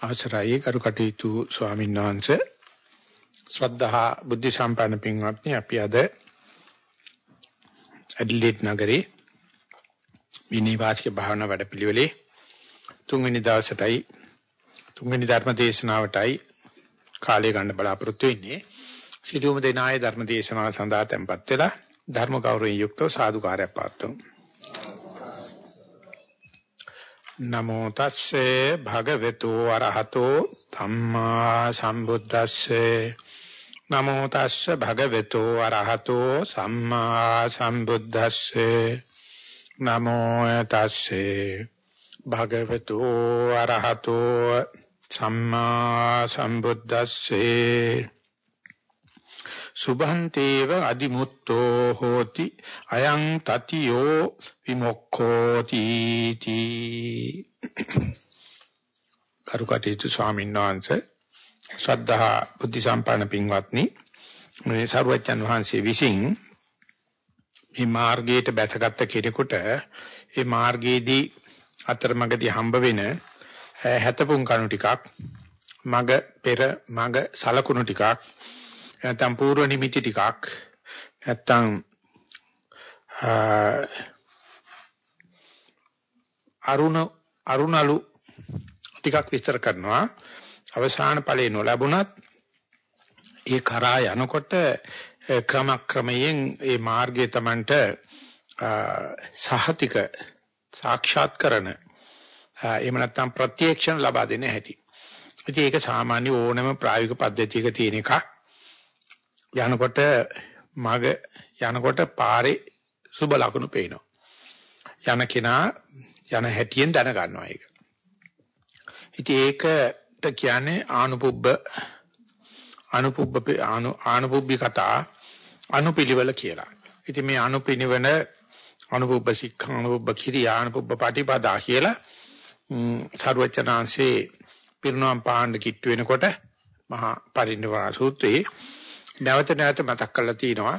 අවසරයි කරු කටයුතු ස්වාමීන් වහන්සේ. ශ්‍රද්ධා බුද්ධ සම්පන්න පින්වත්නි අපි අද ඇඩ්ලිඩ් නගරේ විනීවාචක භාවනා වැඩපිළිවෙලේ තුන්වෙනි දවසටයි තුන්වෙනි ධර්ම දේශනාවටයි කාලය ගන්න බලාපොරොත්තු වෙන්නේ. සිළුම දෙනායේ ධර්ම දේශනාව සඳහා tempත් වෙලා ධර්ම ගෞරවයෙන් යුක්තව සාදුකාරයක් පාත්තුමු නමෝ තස්සේ භගවතු වරහතෝ ධම්මා සම්බුද්දස්සේ. නමෝ තස්සේ භගවතු වරහතෝ සම්මා සම්බුද්දස්සේ. නමෝ තස්සේ භගවතු වරහතෝ සම්මා සම්බුද්දස්සේ. සුභන්තේව අදිමුත්තෝ හෝති අයං තතියෝ විමුක්ඛෝති තී. කරුකටේතු ස්වාමීන් වහන්සේ ශ්‍රද්ධා බුද්ධ සම්පන්න පින්වත්නි මේ සරුවච්චන් වහන්සේ විසින් මේ මාර්ගයට බැසගත් කෙනෙකුට මේ මාර්ගයේදී අතරමඟදී හම්බ වෙන හැතපුම් කණු ටිකක් මග පෙර මග සලකුණු ටිකක් නැත්නම් පූර්ව නිමිති ටිකක් නැත්නම් අරුණ අරුණලු ටිකක් විස්තර කරනවා අවසාන ඵලේ නොලැබුණත් ඒ කරා යනකොට ක්‍රමක්‍රමයෙන් ඒ මාර්ගයේ Tamanට සහතික සාක්ෂාත් කරන එහෙම නැත්නම් ප්‍රත්‍යක්ෂණ ලබා දෙන හැටි. ඉතින් ඒක සාමාන්‍ය ඕනම ප්‍රායෝගික පද්ධතියක තියෙන එකක්. යනකොට මග යනකොට පාරේ සුබ ලකුණු පේනවා. යන කෙනා යන හැටියෙන් දැන ගන්නවා ඒක. ඉතින් ඒකට කියන්නේ ආනුපුබ්බ අනුපුබ්බ ආනුපුබ්බි කතා අනුපිලිවෙල කියලා. ඉතින් මේ අනුපිනිවන අනුපුබ්බ සික්ඛ අනුපුබ්බ කිරියා අනුපුබ්බ පටිපදා කියලා සරුවචනාංශේ පිරුණම් පාණ්ඩ කිට්ටු වෙනකොට මහා පරිනිර්වාණ සූත්‍රයේ නැවත නැවත මතක් කරලා තිනවා.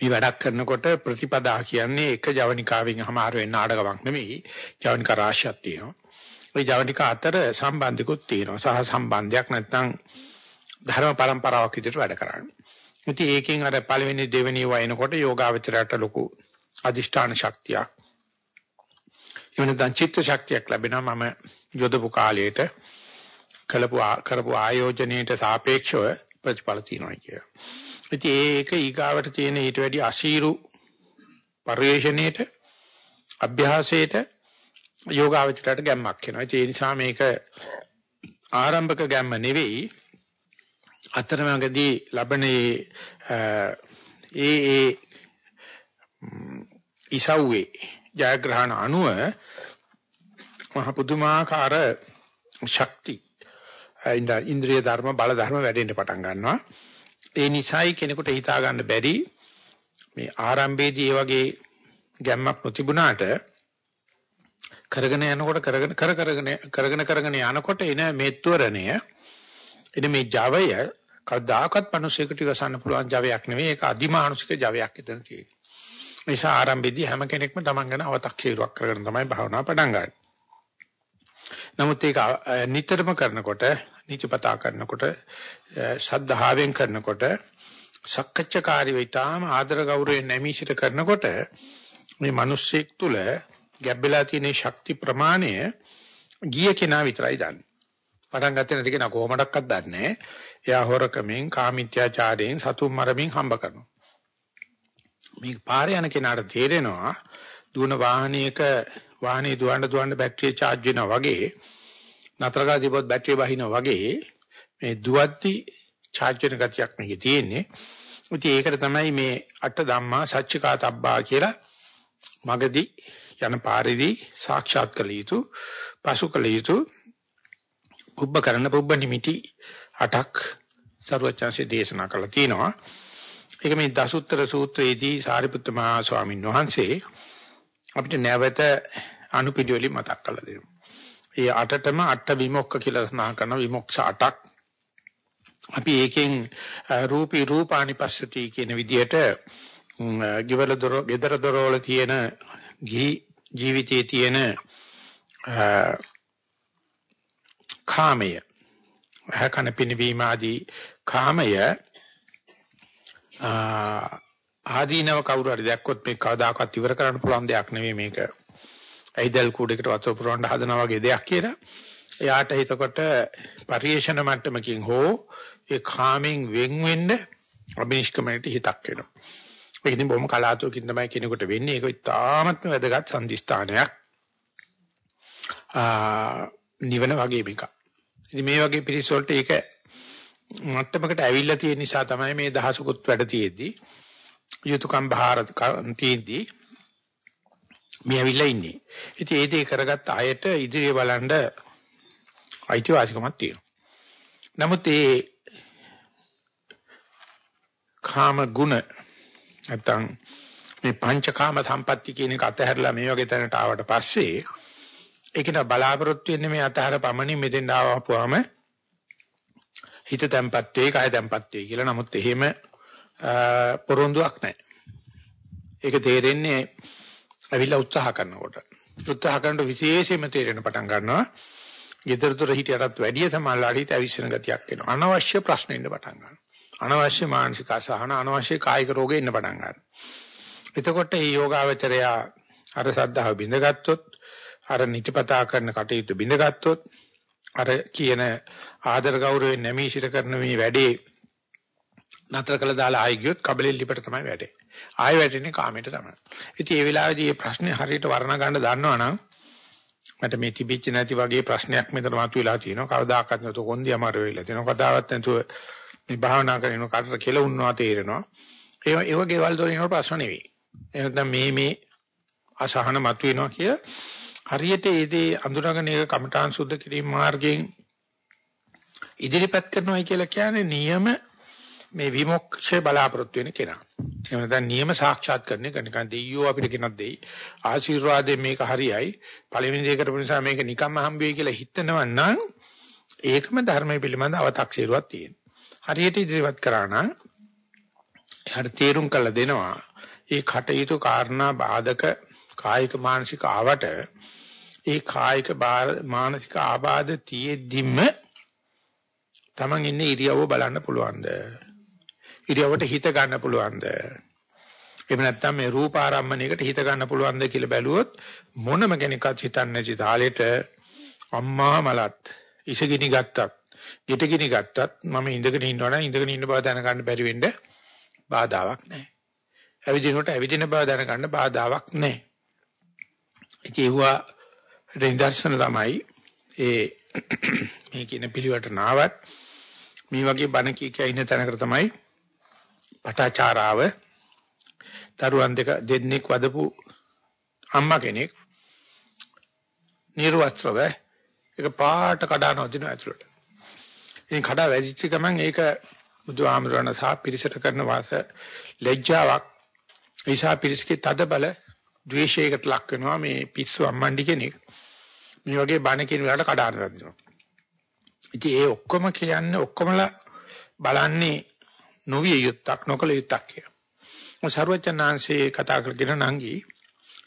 මේ වැඩක් කරනකොට ප්‍රතිපදා කියන්නේ එක ජවනිකාවෙන් හමාර වෙන්න ආඩගමක් නෙමෙයි. ජවනිකා රාශියක් තියෙනවා. ওই ජවනිකා අතර සම්බන්ධිකුත් තියෙනවා. සහ සම්බන්ධයක් නැත්නම් ධර්ම પરම්පරාවක් විදිහට වැඩ කරන්නේ. ඉතින් ඒකෙන් අර පළවෙනි දෙවෙනි වයින්කොට යෝගාවචරයට ලොකු අදිෂ්ඨාන ශක්තියක්. එහෙම නැත්නම් චිත්ත ශක්තියක් ලැබෙනවා. මම යොදපු කාලයට කළපු කරපු ආයෝජනයේට සාපේක්ෂව ප්‍රතිඵල තියෙනවා කියලා. ඉතින් ඒක ඊගාවට තියෙන ඊට වැඩි අශීරු පරිශ්‍රණයට අභ්‍යාසයට යෝගාවචරයට ගැම්මක් වෙනවා. ඒ නිසා මේක ආරම්භක ගැම්ම නෙවෙයි අතරමඟදී ලබන ඒ ඒ ඉසව්වේ ජයග්‍රහණ අනුව මහ පුදුමාකාර ශක්ති ඉන්ද්‍රිය ධර්ම බල ධර්ම වැඩෙන්න පටන් ගන්නවා. ඒ නිසායි කෙනෙකුට හිතා ගන්න බැරි මේ ආරම්භයේදී මේ වගේ ගැම්මක් නොතිබුණාට කරගෙන යනකොට කරගෙන කර කරගෙන කරගෙන කරගෙන යනකොට එන මේ ත්වරණය එන මේ Javaය කවදාකවත් මිනිසෙකුට ඉවසන්න පුළුවන් Javaයක් නෙවෙයි ඒක අදිමානුෂික Javaයක් එතන තියෙන්නේ. නිසා ආරම්භයේදී හැම කෙනෙක්ම තමන් ගැන අව탁සීරුවක් කරගෙන තමයි භාවනාව පටන් ගන්නේ. නමුත් ඒක නිතරම කරනකොට නිතිපතා කරනකොට ශද්ධාවෙන් කරනකොට සක්කච්ඡාකාරී වෙතාම ආදර ගෞරවයෙන් නැමීසිත කරනකොට මේ මිනිස්සෙක් තුල ගැබ්බෙලා තියෙන ශක්ති ප්‍රමාණය ගිය කෙනා විතරයි දන්නේ. පටන් ගත්තේ නැති කෙනා කොහොමඩක්වත් දන්නේ නැහැ. එයා හොරකමින් කාමීත්‍යාචාරයෙන් සතුම් මරමින් හම්බ කරනවා. මේ පාරේ යන කෙනාට තේරෙනවා දුවන වාහනයක වාහනේ දුවන්න දුවන්න බැටරිය charge වෙනවා වගේ නතර කරලා තිබොත් බැටරිය බහිනවා වගේ මේ දුවද්දි charge වෙන ගතියක් මේකේ තියෙන්නේ. ඉතින් ඒකට තමයි මේ අට ධම්මා සච්චිකාතබ්බා කියලා මගදී යන පාරේදී සාක්ෂාත් කළ යුතු පසු කළ යුතු පුබ්බ කරන පුබ්බ නිමිටි අටක් සරුවචාන්සේ දේශනා කළා තියෙනවා. ඒක මේ දසුත්තර සූත්‍රයේදී සාරිපුත්ත මහා ස්වාමීන් වහන්සේ අපිට නැවත අනුපිළිවෙලින් මතක් කරලා දෙනවා. ඒ අටටම අට විමුක්ඛ කියලා සඳහන් කරන විමුක්ෂ අටක් අපි ඒකෙන් රූපී රූපානිපස්සති කියන විදිහට ගිවල දොර gedara දොරවල තියෙන ගිහි ජීවිතයේ තියෙන කාමය හකන පිනවීම ආදී කාමය ආදීනව කවුරු හරි දැක්කොත් මේ කවදාකවත් ඉවර කරන්න පුළුවන් දෙයක් නෙවෙයි මේක. ඇයිදල් කූඩේකට වතුර පුරවන්න හදනවා වගේ දෙයක් කියලා. එයාට එතකොට පරිේශන මට්ටමකින් හෝ ඒ කාමෙන් වෙන් වෙන්න අභිනිෂ්ක්‍මණයට හිතක් එනවා. ඒක ඉතින් බොහොම කලාතුරකින් තමයි කෙනෙකුට වෙන්නේ. ඒක ඉතාමත්ම වැදගත් සම්දිස්ථානයක්. නිවන වගේ එකක්. ඉතින් මේ වගේ පිරිස වලට ඒක මට්ටමකට ඇවිල්ලා තියෙන නිසා තමයි මේ දහසකුත් වැඩ තියෙද්දි යුතුයකම් බහාර තියෙද්දි මේ ඇවිල්ලා ඉන්නේ. ඉතින් ඒ දේ කරගත්ත අයට ඉදිරිය බලන්න අයිතිවාසිකමක් තියෙනවා. නමුත් ඒ කාම ගුණ නැත්තම් මේ පංචකාම සම්පatti කියන එක අතහැරලා මේ වගේ තැනට ආවට පස්සේ ඒකට බලාපොරොත්තු වෙන්නේ මේ අතහැර පමණින් මෙතෙන් ආවපුවාම හිත තැම්පත් වෙයි කය තැම්පත් වෙයි කියලා. නමුත් එහෙම පොරොන්දුවක් නැහැ. ඒක තේරෙන්නේ අවිලා උත්සාහ කරනකොට. උත්සාහ කරනකොට විශේෂයෙන්ම තේරෙන පටන් ගන්නවා. ඊතරතර හිටියටත් වැඩිය සමාලාලිත අවිශ්වන ගතියක් එනවා. අනවශ්‍ය ප්‍රශ්න ඉන්න පටන් ගන්නවා. අනවශ්‍ය මානසික අසහන අනවශ්‍ය කායික රෝග එන්න පටන් ගන්නවා. එතකොට මේ යෝගාවචරය අර සද්ධාව බිඳගත්තොත් අර නිතිපතා කරන කටයුතු බිඳගත්තොත් අර කියන ආදර ගෞරවයෙන් නැමී සිට කරන මේ වැඩේ නතර කළ දාලා ආයි ගියොත් කබලෙල් ලිපට තමයි වැටේ. ආයි වැටෙන්නේ කාමයට තමයි. ඉතින් මේ වෙලාවේදී මේ ප්‍රශ්නේ හරියට වර්ණ ගන්න දන්නවනම් මට මේ තිබිච්ච නැති වගේ ප්‍රශ්නයක් මෙතන මතුවලා තියෙනවා. කවදාකවත් නැතුව කොන්දිය අමාරු වෙලා තියෙනවා. කතාවක් නැතුව මේ භාවනා කරන කටට කෙලුන්නවා තේරෙනවා. ඒ ඒ වගේ වල දොරින ප්‍රශ්න නෙවෙයි. එහෙනම් මේ මේ අසහන මතුවෙනවා කිය හරියට ඒ දේ අඳුරගෙන ඒක කමඨාන් සුද්ධ කිරීම මාර්ගයෙන් ඉදිරිපත් කරනවායි කියලා කියන්නේ නියම මේ විමුක්ෂය බලාපොරොත්තු වෙන කෙනා. එහෙම නැත්නම් නියම සාක්ෂාත් කරන්නේ කනිකන් දෙයියෝ අපිට කෙනක් දෙයි. ආශිර්වාදයෙන් මේක හරියයි. පළවෙනි දේ කරපු නිසා මේක නිකම්ම හම්බ වෙයි කියලා හිතනවා නම් ඒකම ධර්මයේ පිළිබඳ අව탁සීරුවක් තියෙනවා. හරියට ඉදිරිපත් කරා නම් එයාට තේරුම් කළ දෙනවා. ඒ කටයුතු කාරණා බාධක කායික මානසික ආවට ඒ කායික මානසික ආබාධ තියෙද්දිම Taman ඉන්නේ ඉරියව්ව බලන්න පුළුවන්ද? ඉරියව්වට හිත ගන්න පුළුවන්ද? එහෙම නැත්නම් මේ රූප ආරම්මණයකට හිත ගන්න පුළුවන්ද කියලා බැලුවොත් මොනම කෙනෙක්වත් හිතන්නේ නැති තාලෙට අම්මා මලත් ඉසගිනි ගත්තත් ගෙටගිනි ගත්තත් මම ඉඳගෙන ඉන්නවනම් ඉඳගෙන ඉන්න බව දැනගන්න බැරි වෙන්න බාධාවක් නැහැ. ඇවිදිනකොට ඇවිදින බව දැනගන්න බාධාවක් නැහැ. ඉතින් ඒවා නිදර්ශන තමයි ඒ මේ කියන පිළිවෙලට නාවත් මේ වගේ බණ කී කිය ඉන්න තැනකට තමයි පටාචාරාව තරුවන් දෙක දෙන්නෙක් වදපු අම්මා කෙනෙක් නිර්වස්ත්‍රව ඒක පාට කඩන වදින ඇතුළට. ඉතින් කඩා වැදිච්ච ගමන් ඒක බුදුහාමරණ සහ පිරිසට කරන වාස ලැජ්ජාවක් ඒසා පිරිසකේ තද බල ද්වේෂයකට ලක් වෙනවා මේ පිස්සු අම්මණ්ඩි කෙනෙක් මේ වගේ බණ කියන වෙලාවට කඩාන රදිනවා. ඉතින් ඒ ඔක්කොම කියන්නේ ඔක්කොමලා බලන්නේ නොවිය යුත්තක් නොකල යුත්තක් කියලා. මො සර්වචනාංශේ කතා කරගෙන නංගි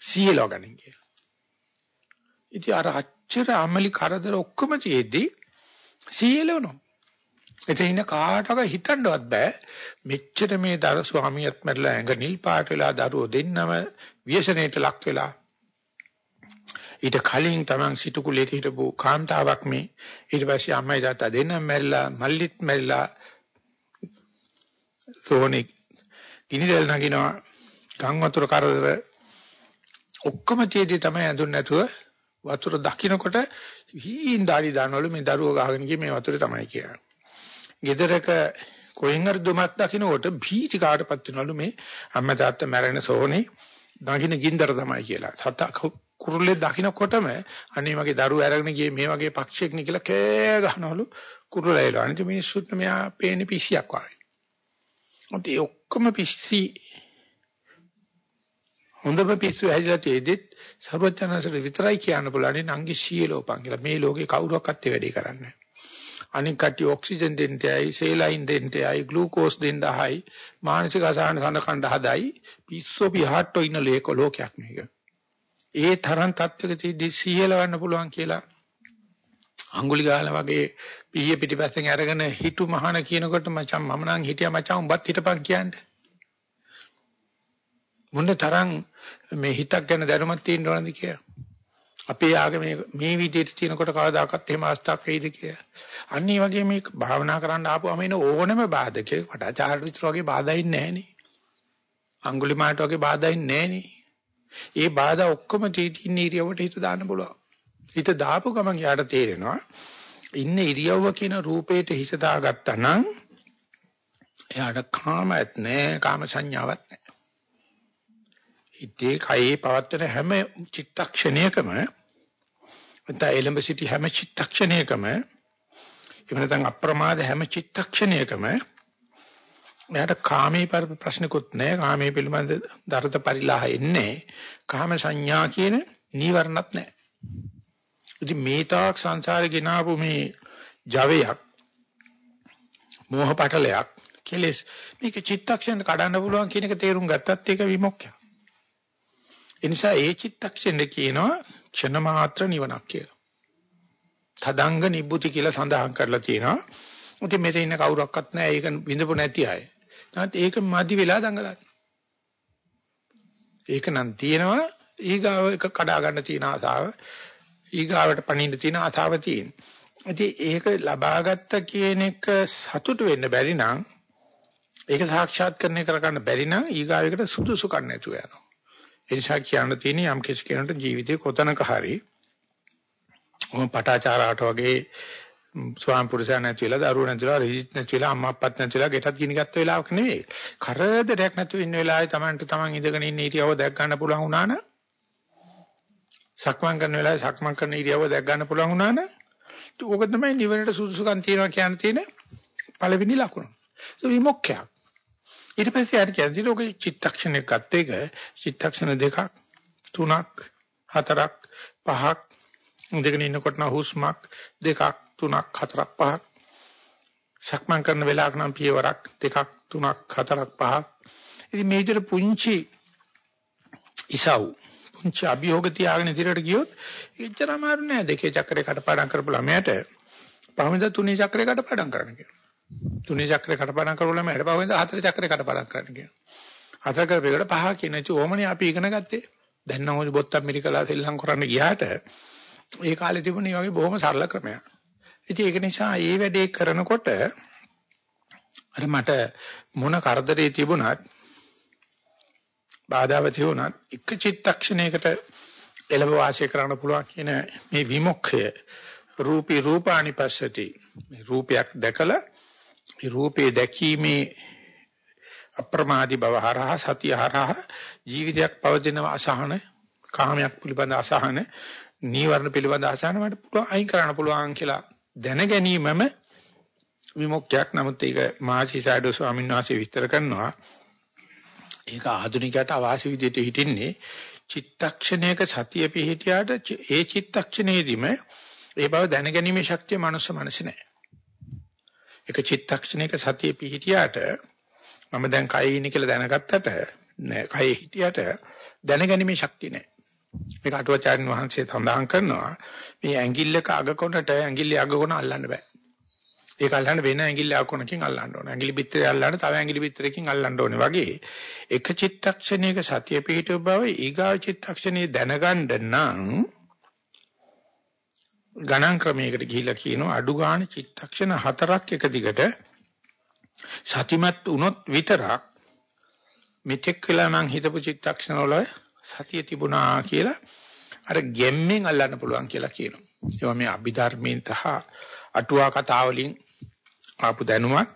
සීලව ගන්න කියලා. ඉතින් අර අච්චර අමලි කරදර ඔක්කොම තියේදී සීලවනෝ. එතන ඉන්න කාටවත් හිතන්නවත් බෑ මෙච්චර මේ දර ස්වාමියත් මැරලා ඇඟ නිල් පාට වෙලා දරුවෝ දෙන්නම ව්‍යසනයට ලක් වෙලා ඊට කලින් Taman සිටු කුලයක හිටපු කාන්තාවක් මේ ඊට පස්සේ අම්මයි තාත්තා දෙන්නම මැරිලා මල්ලිත් මැරිලා සෝනේ ගිනිදෙල් නගිනවා ගම් වතුර කරදර ඔක්කොම තියදී තමයි ඇඳුන් නැතුව වතුර දකින්නකොට හීන් දාඩි දානවලු මේ දරුවෝ ගහගෙන ගියේ මේ වතුරේ තමයි කියන්නේ. ගෙදරක කොහෙන් හරි දුමක් දකින්නකොට භීති කාටපත් වෙනවලු මේ අම්මා තාත්තා මැරෙන සෝනේ දකින්න ගින්දර තමයි කියලා. සතා කුරුල්ලේ දකින්නකොටම අනේ මගේ දරුවෝ අරගෙන ගියේ මේ වගේ පක්ෂයක් නේ කියලා කෑ ගහනවලු කුරුල්ලයිලෝ. අනිත් මිනිස්සුත් මෙයා පේන්නේ පිස්සියක් වගේ. අන්ත ඒ ඔක්කොම පිස්සි හොඳම පිස්සු හැදිලා තියෙද්දිත් සර්වඥාන්සට විතරයි කියන්න පුළුවන් නංගි සීලෝපන් කියලා. මේ ලෝකේ කවුරක්වත් ඒ වැඩේ කරන්නේ නැහැ. අනික කට්ටිය ඔක්සිජන් දෙන්නටයි, සේලයින් දෙන්නටයි, ග්ලූකෝස් දෙන්නයි, මානසික අසහන සඳකණ්ඩ හදයි පිස්සෝ පිහට්ටෝ ඉන්න ලේක ලෝකයක් මේක. ඒ තරම් තත්ත්වක තියදී සීලවන්න පුළුවන් කියලා අඟුලිගාල වගේ පීය පිටිපස්සෙන් අරගෙන හිටු මහාන කියනකොට මචං මම නම් හිටියා මචං උඹත් හිටපන් කියන්නේ. මොන තරම් මේ හිතක් ගැන දැනුමක් තියෙන්න ඕනද කියලා. අපේ ආගමේ මේ විදිහට තියෙනකොට කවදාකවත් එහෙම අවස්ථාවක් වෙයිද කියලා. අන්න ඒ වගේ මේ භාවනා කරන්න ආපුවම එන ඕනම බාධකේ වටාචාර විතර වගේ බාධායින් නැහනේ. අඟුලිමාලට වගේ බාධායින් නැහනේ. ඒ බාධා ඔක්කොම තීතින් ඉරියවට හිත දාන්න පුළුවන්. හිත දාපු ගමන් යාට තේරෙනවා ඉන්න ඉරියව්ව කියන රූපේට හිත දාගත්තා නම් එයාට කාමයක් නැහැ කාම සංඥාවක් නැහැ. හිතේ කයේ පවත්තන හැම චිත්තක්ෂණයකම නැත්නම් එලඹ සිටි හැම චිත්තක්ෂණයකම එහෙම නැත්නම් අප්‍රමාද හැම චිත්තක්ෂණයකම මෙයාට කාමී ප්‍රශ්නකුත් නැහැ කාමයේ පිළිබඳ දරත පරිලාහ එන්නේ. කාම සංඥා කියන නීවරණත් නැහැ ඉතින් මේ තාක් සංසාරේ ගෙනාවු මේ ජවයක් මෝහ පටලයක් කෙලස් මේක චිත්තක්ෂණ කඩන්න පුළුවන් කියන එක තේරුම් ගත්තත් ඒක විමුක්තිය. ඒ නිසා ඒ චිත්තක්ෂණේ කියනවා ක්ෂණ මාත්‍ර නිවනක් කියලා. තදංග නිබ්බුති කියලා සඳහන් කරලා තියෙනවා. ඉතින් මෙතන ඉන්න කවුරක්වත් නැහැ ඒක විඳපො නැති අය. නැත් ඒක මදි වෙලා දඟලන්නේ. ඒක නම් තියෙනවා ඊගාව එක කඩා ගන්න තියෙන ආසාව ඊගාවට පණින්න තියෙන ආසාව තියෙන. ඉතින් ඒක ලබාගත්ත කියන එක සතුට වෙන්න බැරි නම් ඒක සාක්ෂාත් කරන්නේ කරගන්න බැරි නම් ඊගාවයකට සුදුසු කන්න නැතුව යනවා. ඒ නිසා කියන්න තියෙන්නේ යම් කිසි කෙනෙකුට ජීවිතේ කොතනක හරි ඔම පටාචාරාට වගේ ස්වාම පුරුෂයා නැතිලා දරුවෝ නැතිලා රිජිත් නැතිලා අම්මා අප්පත් නැතිලා ගෙටත් ගිනි ගත්ත වෙලාවක නෙවෙයි. කරදරයක් නැතුව ඉන්න වෙලාවේ Tamanට Taman ඉඳගෙන ඉන්න ඉරියව දැක් ගන්න පුළුවන් වුණා නම් සක්මන් කරන වෙලාවේ සක්මන් කරන ඉරියව දැක් ගන්න පුළුවන් වුණා නම් ඕක තමයි නිවනට සුදුසුකම් තියෙනවා කියන තියෙන පළවෙනි ලකුණ. ඒක විමුක්ඛයක්. ඊට පස්සේ හරි කියන්නේ ඔක චිත්තක්ෂණයක් ගත්ත එක. චිත්තක්ෂණ දෙකක් තුනක් හතරක් පහක්. ඉඳගෙන ඉන්නකොට නම් හුස්මක් දෙකක් තුනක් හතරක් පහක්. සක්මන් කරන වෙලාවක නම් පියවරක් දෙකක් තුනක් හතරක් පහක්. ඉතින් මේ විදිහට පුංචි ඉසව්. පුංචි අභියෝග තියාගෙන ඉදිරියට ගියොත් එච්චර අමාරු නෑ දෙකේ චක්‍රේ කටපාඩම් කරපු ළමයට පහවෙනිද තුනේ චක්‍රේ කටපාඩම් කරන්න කියලා. තුනේ චක්‍රේ කටපාඩම් කරපු ළමයට පහවෙනිද හතරේ චක්‍රේ කටපාඩම් කරන්න කියලා. හතර කරපේකට පහ කියන ඉතින් ඕමනේ අපි ඉගෙන ගත්තේ. දැන් නම් ඔය බොත්තම් මිරිකලා සෙල්ලම් කරන්න ගියාට ඒ කාලේ තිබුණේ වගේ බොහොම සරල ක්‍රමයක්. ඉතින් ඒක නිසා මේ වැඩේ කරනකොට අර මට මොන කරදරේ තිබුණත් බාධාව තිබුණත් එක චිත්තක්ෂණයකට එළඹ වාසය කරන්න පුළුවන් කියන මේ විමුක්ඛය රූපී රූපානි පස්සති මේ රූපයක් දැකලා මේ රූපේ දැකීමේ අප්‍රමාදී බව හරහා සතිය හරහා ජීවිතයක් පවතින අසහන කාමයක් පිළිබඳ අසහන නීවරණ පිළිබඳ අසහන මට පුළුවන් අයින් කරන්න පුළුවන් කියලා දැන ගැනීමම විමුක්තියක්. නමුත් ඒක මහසි සයිඩෝ ස්වාමීන් වහන්සේ විස්තර කරනවා. ඒක ආධුනිකයට අවාසි විදිහට හිටින්නේ චිත්තක්ෂණයක සතිය පිහිටියාට ඒ චිත්තක්ෂණයේදීම ඒ බව දැනගැනීමේ ශක්තිය මනුස්ස මනසේ නැහැ. ඒක චිත්තක්ෂණයක සතිය පිහිටියාට මම දැන් කයේ ඉන්නේ කියලා දැනගත්තට නෑ කයේ හිටියට දැනගැනීමේ ශක්තිය නැහැ. මේක අටුවාචාර්යන් වහන්සේ සඳහන් කරනවා මේ ඇඟිල්ලක අග කොනට ඇඟිල්ලේ අග කොන අල්ලන්න බෑ. ඒක අල්ලන්න වෙන ඇඟිල්ල අග කොනකින් අල්ලන්න ඕනේ. ඇඟිලි පිටරේ අල්ලන්න තව ඇඟිලි පිටරකින් අල්ලන්න ඕනේ වගේ එක චිත්තක්ෂණයක සතිය පිහිටව බව ඊගා චිත්තක්ෂණයේ දැනගන්න නම් ගණන් ක්‍රමයකට ගිහිලා කියනවා අඩු ගන්න චිත්තක්ෂණ හතරක් එක දිගට සතිමත් වුණොත් විතරක් මෙතෙක් වෙලා මං හිතපු චිත්තක්ෂණ වල සතිය තිබුණා කියලා අර ගැම්මෙන් අල්ලන්න පුළුවන් කියලා කියනවා. ඒවා මේ අභිධර්මයෙන් තහ අටුවා කතා වලින් ආපු දැනුමක්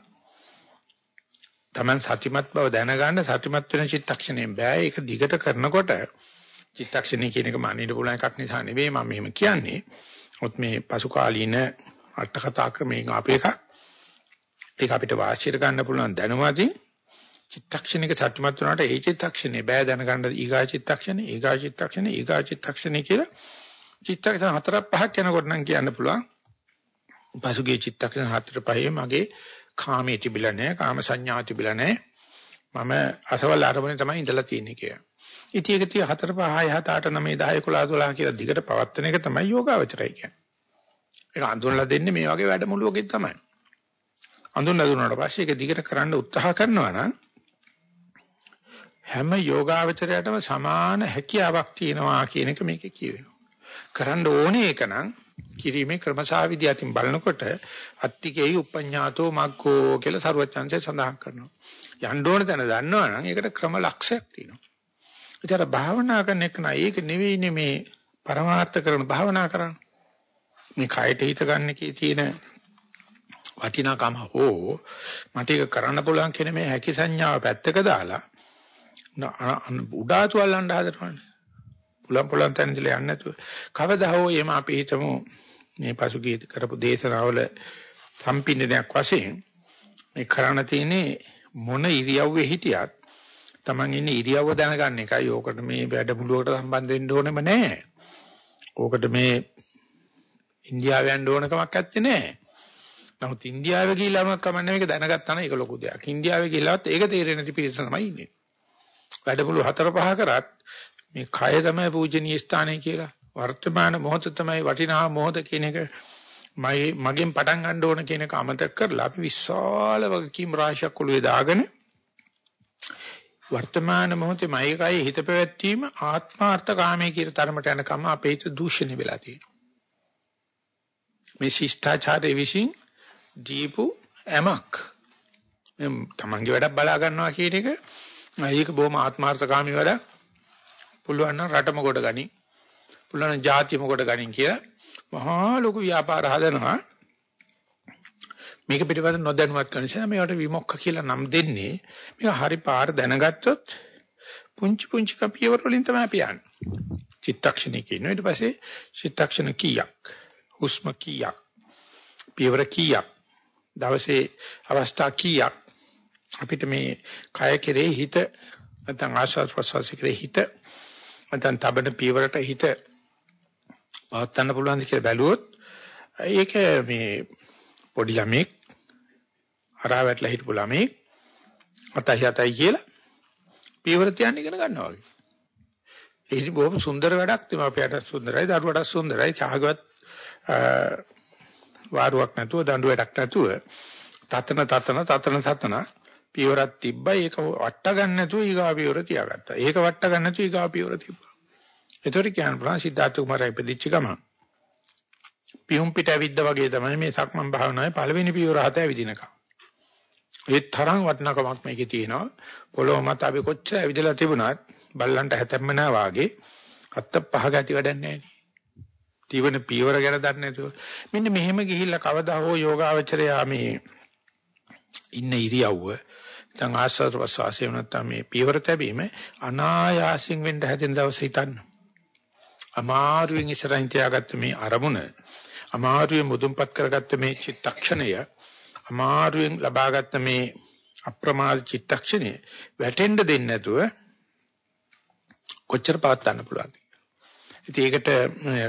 Taman සතිමත් බව දැනගන්න සතිමත් වෙන චිත්තක්ෂණයෙන් බෑ ඒක දිගට කරනකොට චිත්තක්ෂණය කියන එක මනින්න පුළුවන් එකක් නිසා නෙවෙයි මම මෙහෙම කියන්නේ. මොත් මේ පසු කාලීන අට කතා ක්‍රමයෙන් ආපු එකක්. ඒක අපිට වාසියට ගන්න පුළුවන් දැනුමකින් චිත්තක්ෂණික සත්‍යමත් වුණාට ඒ චිත්තක්ෂණේ බෑ දැනගන්න ඊගා චිත්තක්ෂණේ ඊගා චිත්තක්ෂණේ ඊගා චිත්තක්ෂණේ කියලා චිත්තක්ෂණ හතරක් පහක් යනකොට නම් කියන්න පුළුවන් පසුගිය චිත්තක්ෂණ හතර පහේ මගේ කාමයේ තිබිලා නැහැ කාම සංඥා තිබිලා නැහැ මම අසවල් අරමුණේ තමයි ඉඳලා තියෙන්නේ කියලා. ඉතින් ඒක තිය 4 5 6 7 8 9 10 11 12 කියලා දිගට පවත්වන එක තමයි යෝගාවචරය කියන්නේ. ඒක අඳුනලා දෙන්නේ මේ වගේ වැඩමුළුවකින් තමයි. අඳුනලා දුන්නාට පස්සේ ඒක දිගට කරන්න උත්සාහ කරනවා නම් හැම යෝගාවචරයටම සමාන හැකියාවක් තියෙනවා කියන එක මේකේ කියවෙනවා. කරන්න ඕනේ ඒක නම් කිරීමේ ක්‍රමසාවිදි අතින් බලනකොට අත්තිකේයි උපඤ්ඤාතෝ මග්ගෝ කියලා සරුවචන්සේ සඳහන් කරනවා. යන්න ඕන තැන දන්නවනම් ඒකට ක්‍රම ලක්ෂයක් තියෙනවා. ඒතර භාවනා කරන එක නෑ ඒක නෙවෙයිනේ මේ පරමාර්ථ කරන භාවනා කරන්නේ. මේ කයට හිත ගන්න කී තියෙන වටිනාකම හෝ මට ඒක කරන්න පුළුවන් කියන මේ හැකි සංඥාව පැත්තක දාලා උඩාතු අල්ලන්න හදනවානේ. පුලම් පුලම් තැන ඉඳලා යන්නේ නැතුව කවදා හෝ එම අපි හිතමු මේ පසුගිය කරපු දේශනාවල සම්පින්නයක් වශයෙන් මේ කරණ තියෙන්නේ මොන ඉරියව්වේ හිටියත් Taman ඉන්නේ ඉරියව්ව දැනගන්න එකයි. ඕකට මේ වැඩමුළුවකට සම්බන්ධ වෙන්න ඕනෙම නැහැ. ඕකට මේ ඉන්දියාව යන්න ඕන කමක් නැත්තේ නෑ. නමුත් ඉන්දියාවේ ගිහිල්ලා වුණත් කමන්නේ මේක දැනගත්තා නම් ඒක ලොකු දෙයක්. ඉන්දියාවේ ගිහිල්ලාවත් ඒක තේරෙන්නේ නැති පිරිස තමයි ඉන්නේ. වැඩමුළු හතර පහ කරත් මේ කය තමයි පූජනීය ස්ථානය කියලා. වර්තමාන මොහොත තමයි වටිනා මොහොත කියන එක මගෙන් පටන් ගන්න ඕන කියන එක අමතක කරලා අපි විශාල වගකීම් රාශියක් ඔළුවේ දාගෙන වර්තමාන මොහොතේ මයිකයි හිත පැවැත්වීම ආත්මාර්ථ කාමයේ කියන තරමට යනකම් අපේ හිත දූෂණය වෙලා තියෙනවා. මේ ශිෂ්ටාචාරයේ විසින් දීපු ඇමක් තමන්ගේ වැඩක් බලා ගන්නවා කියන එක ඒක බොහොම ආත්මార్థකාමී වැඩක්. පුළුවන් නම් රටම කොට ගනි. පුළුවන් නම් ජාතියම කොට ගනි කියලා මහා ලොකු ව්‍යාපාර හදනවා. මේක පිටපත නොදැනුවත් කරන නිසා මේවට විමුක්ඛ කියලා නම් දෙන්නේ. මේක හරි පාර දැනගත්තොත් පුංචි පුංචි කපියවර වලින් තමයි අපි යන්නේ. චිත්තක්ෂණේ කියනවා. ඊට පස්සේ චිත්තක්ෂණ කීයක්? හුස්ම කීයක්? පියවර කීයක්? දවසේ අවස්ථා කීයක්? අපිට මේ කය කෙරේ හිත නැත්නම් ආශ්වාස ප්‍රශ්වාස කෙරේ හිත නැත්නම් තබන පියවරට හිත පවත්වන්න පුළුවන්ද කියලා බැලුවොත් ඒක මේ පොඩි ළමෙක් හරහා වැටලා හිටපු ළමෙක් අතයි අතයි කියලා පියවර තියන්න ඉගෙන ගන්නවා වගේ. ඒ ඉතින් බොහොම සුන්දර වැඩක් දෙමාපියට සුන්දරයි දරුවටත් සුන්දරයි කාගවත් වාරුවක් නැතුව දඬු වැඩක් නැතුව තතන තතන තතන තතන පියවරක් තිබ්බයි ඒක වට ගන්න නැතුව ඊගා පියවර තියාගත්තා. ඒක වට ගන්න නැතුව ඊගා පියවර තිබ්බා. ඒතර කියන්න පුළුවන් සිද්ධාර්ථ කුමාරයා ඉපදිච්ච ගමන්. පියුම් පිට ඇවිද්ද වගේ තමයි මේ සක්මන් භාවනාවේ පළවෙනි පියවර හත ඇවිදිනකම්. ඒ තරම් වටිනකමක් මේකේ තියෙනවා. පොළොව මත අපි කොච්චර ඇවිදලා තිබුණත් බල්ලන්ට හැතැම්ම නැහැ වාගේ අත්ත පහ ගැති වැඩක් නැහැ නේ. පියවර ගැන දන්නේ නැතුව මෙන්න මෙහෙම ගිහිල්ලා කවදා හෝ යෝගාවචරයා මේ ඉන්න ඉරියව්ව දැන් ආස්වාද ප්‍රසවාසය නැත්නම් මේ පියවර තැබීම අනායාසින් වෙන්න හැදෙන දවස හිතන්න. අමාරුවෙන් ඉස්සරහින් තියාගත්ත මේ අරමුණ අමාරුවෙන් මුදුන්පත් කරගත්ත මේ චිත්තක්ෂණය අමාරුවෙන් ලබාගත්ත මේ අප්‍රමාද චිත්තක්ෂණය වැටෙන්න දෙන්නේ නැතුව කොච්චර පවත් ගන්න පුළුවන්ද? ඉතින් ඒකට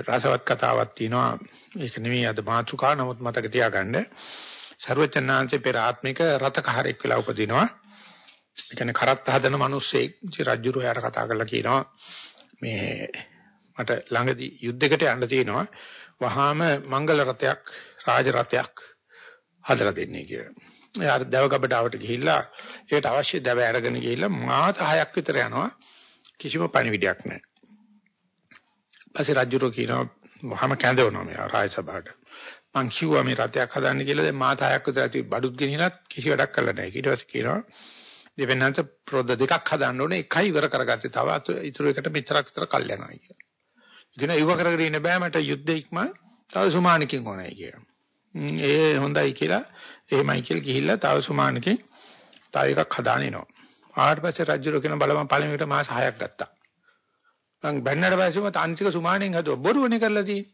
රසවත් කතාවක් තියෙනවා. ඒක නෙවෙයි අද මාතෘකා. නමුත් මතක තියාගන්න ਸਰවචනාංශේ පෙර ආත්මික රතකහරෙක් වෙලා උපදිනවා. ඒ කියන්නේ කරත්ත හදන මිනිස්සෙක් රජුරු එයාට කතා කරලා කියනවා මේ මට ළඟදී යුද්ධයකට යන්න තියෙනවා. වහාම මංගල රථයක් රාජ රථයක් හදලා දෙන්නේ කියලා. එයා දැව ගබඩාවට ගිහිල්ලා ඒකට අවශ්‍ය දැව අරගෙන ගිහිල්ලා මාස 6ක් විතර යනවා. කිසිම පණිවිඩයක් නැහැ. ඊපස්සේ රජුරු කියනවා වහාම කැඳවනවා මෙයා රාජ සභාවට. මං කිව්වා මේ රතයක් හදන්න කියලා දැන් මාස 6ක් විතර ඇති බඩුත් ගෙනියලත් කිසි වැඩක් කරලා නැහැ. ඊට පස්සේ කියනවා දෙවෙනාට ප්‍රොද දෙකක් හදන්න ඕනේ එකයි ඉවර කරගත්තේ. තව ඉතුරු එකට මෙතරක් විතර කල් යනවා කියලා. ඉගෙන ඉව කරගෙන ඉන්න බෑ මට යුද්ධ ඉක්ම තව සුමානකින් ඕනයි කියලා. ඒ හොඳයි කියලා එහෙමයි කියලා ගිහිල්ලා තව සුමානකින් තව එකක් හදාන එනවා. ආවට පස්සේ රජුර කියන බලමන් පළවෙනිට මාස 6ක් ගත්තා. මං බැන්නට පස්සේ මම තාන්තික සුමානෙන් හදුවා බොරුවනේ කරලා තියෙන්නේ.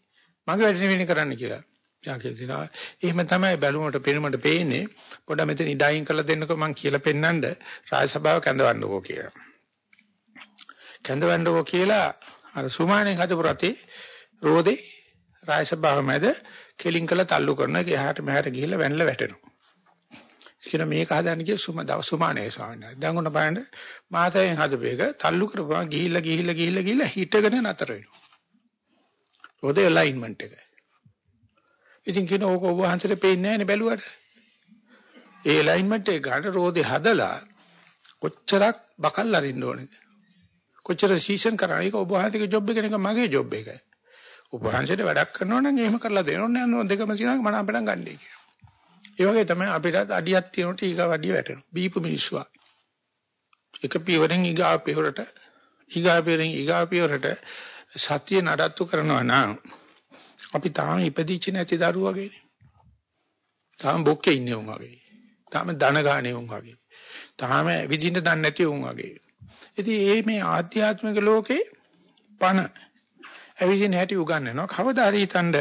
මගේ වැඩ නෙවෙයි කරන්න කියලා. යා කියලා එහෙම තමයි බැලුමට පෙනුමට පේන්නේ. පොඩ මෙතන ඉඩයින් කරලා දෙන්නකෝ මං කියලා පෙන්නඳ රාජසභාව කැඳවන්නකෝ කියලා. කැඳවන්නකෝ කියලා අර සුමානෙන් හදපු රතේ රෝදේ රාජසභාව මැද කෙලින් කළ තල්ලු කරන එක එහාට මෙහාට ගිහිල්ලා වැන්නලා වැටෙනවා. කියන මේක හදන්න කිය සුම දවස් සුමානේ ස්වාමීන් වහන්සේ. දැන් උන බලන්න මාතයෙන් හදපේක තල්ලු කරපුවා ගිහිල්ලා ගිහිල්ලා ගිහිල්ලා ගිහිල්ලා හිටගෙන නතර වෙනවා. රෝදේ ඇලයින්මන්ට් එක. ඉතින් කියන ඕක ඔබ වහන්සේට පේන්නේ නැහැ නේ බැලුවට. ඒ ඇලයින්මන්ට් එක ගන්න රෝදේ හදලා කොච්චරක් බකල් අරින්න ඕනේද? කොච්චර සීසන් කරා ඒක ඔබ වහන්සේගේ ජොබ් එක නෙක මගේ ජොබ් එකයි. ඔබ වහන්සේට වැඩක් කරනවා නම් එහෙම කරලා දෙන්න ඕනේ දෙකම තියෙනවා මම අපෙන් ගන්නයි කියනවා. ඒ වගේ තමයි අපිට අඩියක් තියෙනකොට ඊගා වඩිය වැටෙනවා. බීපු මිනිස්සුවා. එක පියවරෙන් ඊගා පියවරට ඊගා පියවරෙන් ඊගා පියවරට සත්‍ය නඩත්තු කරනවා නම් අපි තාම ඉපදිච්ච නැති දරුවෝ වගේනේ. තාම බොක්කේ ඉන්නේ උන් වගේ. තාම දන ගානේ උන් වගේ. තාම විදින්න දන්නේ නැති උන් වගේ. ඉතින් මේ මේ ආධ්‍යාත්මික ලෝකේ පණ ඇවිදින හැටි උගන්වනවා. කවදා හරි හිතනද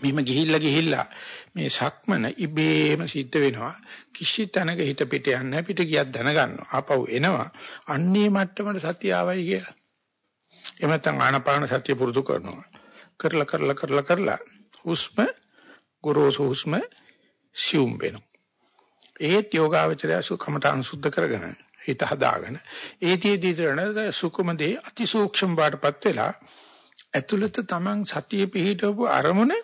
බිම ගිහිල්ලා ගිහිල්ලා මේ සක්මන ඉබේම සිද්ධ වෙනවා. කිසි තැනක හිත පිට යන්නේ පිට ගියක් දැනගන්නවා. ආපහු එනවා. අන්නේ මට්ටමට සතිය ආවයි කියලා. එහෙම නැත්නම් ආනාපාන සතිය පුරුදු කරනවා. කරලා කරලා කරලා කරලා හුස්ම ගොරෝසු හුස්ම සිුම් වෙනවා. ඒත් යෝගාවචරය සුකමට අනුසුද්ධ කරගෙන හිත හදාගෙන ඒතියදී තරණ සුකුමදී අතිසූක්ෂම බාටපත් වෙලා ඇතුළත තමන් සතිය පිහිටවපු අරමුණ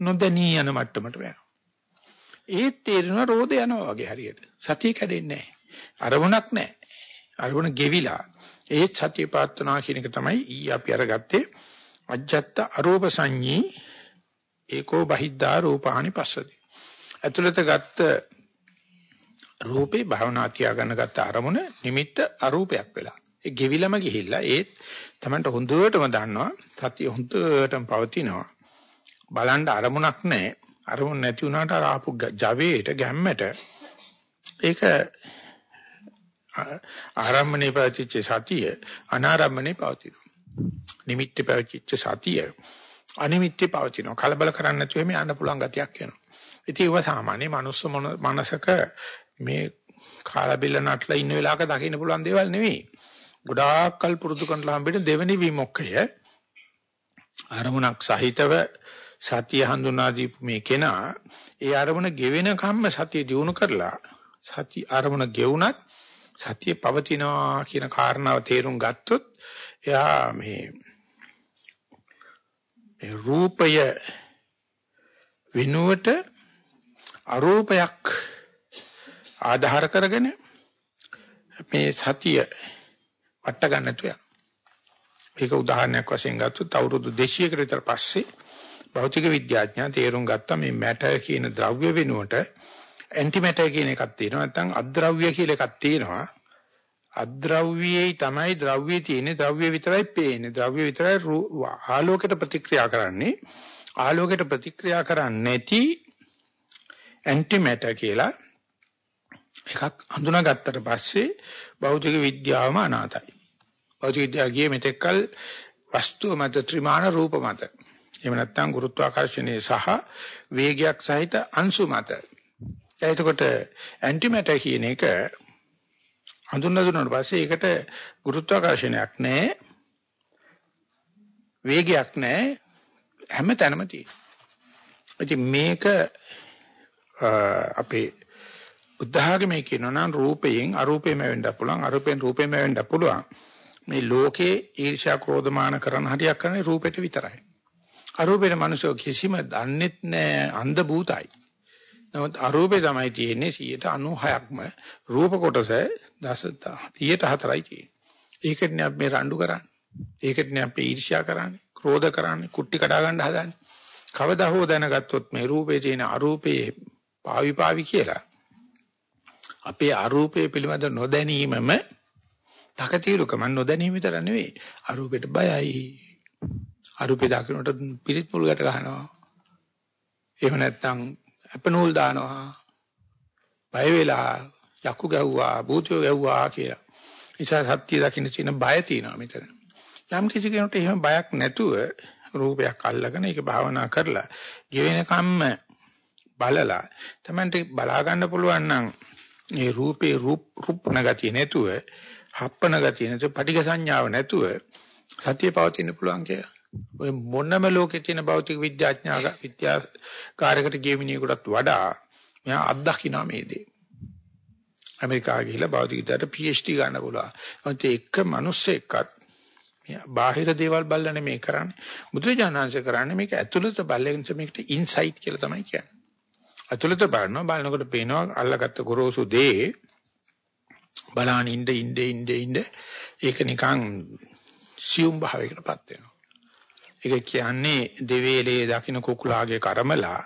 නොදැනී යන මට්ටමට වෙනවා. ඒත් තේරෙනවා රෝද යනවා වගේ හරියට. සතිය කැඩෙන්නේ නැහැ. අරමුණක් නැහැ. අරමුණ ගෙවිලා ඒත් සතිය පාත්වනා කියන එක තමයි ඊ අපි අරගත්තේ අජ්ජත්ත අරූප සංඤී ඒකෝ බහිද්දා රූපානි පස්සති. ඇතුළත ගත්ත රූපේ භාවනා තියාගන්න ගත්ත අරමුණ නිමිත්ත අරූපයක් වෙලා. ඒ ගෙවිලම ගිහිල්ලා ඒත් Tamanට හොඳටම දන්නවා සතිය හොඳටම පවතිනවා. බලන්න අරමුණක් නැහැ. අරමුණ නැති වුණාට අර ආපු ජවයට ගැම්මට ඒක ආරම්මනේ පවතිච්ච සතිය අනාරම්මනේ පවතිනවා. නිමිත්තේ පවතිච්ච සතිය අනිමිත්තේ පවතිනවා. කලබල කරන්නේ නැතුව මේ යන්න පුළුවන් ගතියක් එනවා. ඉතින් ඒක සාමාන්‍ය මනුස්ස මනසක මේ කාලබිල්ල නටලා ඉන්න වෙලාවක දකින්න පුළුවන් දේවල් නෙවෙයි. ගොඩාක් කල් පුරුදු කරලා හම්බෙන දෙවෙනි විමුක්කය අරමුණක් සහිතව සතිය හඳුනා දීපු මේ කෙනා ඒ අරමුණ ගෙවෙන කම්ම සතිය දිනු කරලා සති අරමුණ ගෙවුනත් සතිය පවතිනවා කියන කාරණාව තේරුම් ගත්තොත් එයා මේ මේ රූපය විනුවට අරූපයක් ආධාර කරගෙන මේ සතිය වට ගන්නතු යන. ඒක උදාහරණයක් වශයෙන් ගත්තොත් අවුරුදු 200කට විතර පස්සේ භෞතික විද්‍යාඥයන් තේරුම් ගත්තා මේ මැටර් කියන ද්‍රව්‍ය වෙනුවට ඇන්ටි මැටර් කියන එකක් තියෙනවා නැත්නම් අද්‍රව්‍ය කියලා එකක් තියෙනවා. අද්‍රව්‍යයේ තමයි ද්‍රව්‍ය තියෙන්නේ ද්‍රව්‍ය විතරයි පේන්නේ ද්‍රව්‍ය විතරයි ආලෝකයට ප්‍රතික්‍රියා කරන්නේ ආලෝකයට ප්‍රතික්‍රියා කරන්නේ නැති ඇන්ටි මැටර් කියලා එකක් හඳුනාගත්තට පස්සේ භෞතික විද්‍යාවම අනාතයි. භෞතික විද්‍යාව ගියේ මෙතෙක්කල් වස්තුව මත ත්‍රිමාන රූප මත. එහෙම නැත්නම් ගුරුත්වාකර්ෂණයේ සහ වේගයක් සහිත අංශු මත. එතකොට ඇන්ටි මැටර් කියන එක හඳුන්වා දුන්නාට පස්සේ ඒකට ගුරුත්වාකර්ෂණයක් නැහැ. වේගයක් නැහැ. හැම තැනම තියෙනවා. ඉතින් මේක අපේ බුද්ධ ආගමේ කියනවා නම් රූපයෙන් අරූපෙම වෙන්න පුළුවන් අරූපෙන් රූපෙම වෙන්න පුළුවන් මේ ලෝකේ ඊර්ෂ්‍යා ක්‍රෝධමාන කරන හරියක් කරන්නේ රූපෙට විතරයි අරූපෙට මිනිස්සු කිසිම දන්නෙත් නෑ අන්ධ භූතයි නමුත් අරූපේ තමයි තියෙන්නේ 96ක්ම රූප කොටස 104යි තියෙන්නේ. ඒකටනේ අපි මේ රණ්ඩු කරන්නේ. ඒකටනේ අපි ඊර්ෂ්‍යා කරන්නේ ක්‍රෝධ කරන්නේ කුට්ටි කඩා ගන්න හදන්නේ. කවදා හෝ දැනගත්තොත් මේ රූපේ තියෙන අරූපේ පාවි පාවි කියලා අපේ අරූපය පිළිබඳ නොදැනීමම තකතිරුකම නොදැනීම විතර නෙවෙයි. අරූපෙට බයයි. අරූපේ දකින්නට පිරිත් මුල් ගැට ගන්නවා. එහෙම නැත්නම් අපනෝල් දානවා. බය වෙලා යකු ගැව්වා භූතයෝ ගැව්වා කියලා. නිසා සත්‍ය දකින්න තියෙන බය තියෙනවා මෙතන. යම් කිසි කෙනෙකුට එහෙම බයක් නැතුව රූපයක් අල්ලගෙන ඒක භාවනා කරලා ගෙවෙන කම්ම බලලා Tamante බලා ගන්න පුළුවන් නම් මේ රූපේ රූප රුප්පණ ගතිය නැතුව හප්පන ගතිය නැතුව පටිඝ සංඥාව නැතුව සතිය පවතින්න පුළුවන් කියලා. ඔය මොනම ලෝකේ තියෙන භෞතික විද්‍යාඥාග විද්‍යාකාරයකට ගෙමිනියෙකුටත් වඩා මෙයා අත්දකින්න මේ දේ. ඇමරිකාව ගිහිල්ලා භෞතික විද්‍යාවට PhD ගන්න පුළුවන්. ඒත් එක මිනිස්සෙක්වත් බාහිර දේවල් බලන්නේ මේ කරන්නේ. බුදුජානනාංශ කරන්නේ මේක ඇතුළත බලයෙන් මේකට ඉන්සයිට් කියලා තමයි කියන්නේ. ඇතුළත බලනවා බලනකොට පේනවා අල්ලගත්ත ගොරෝසු දේ බලාන ඉnde ඉnde ඉnde ඉnde ඒක නිකන් සියුම් භාවයකටපත් වෙනවා. ඒක කියන්නේ දෙවේලේ දකින්න කුකුලාගේ කර්මලා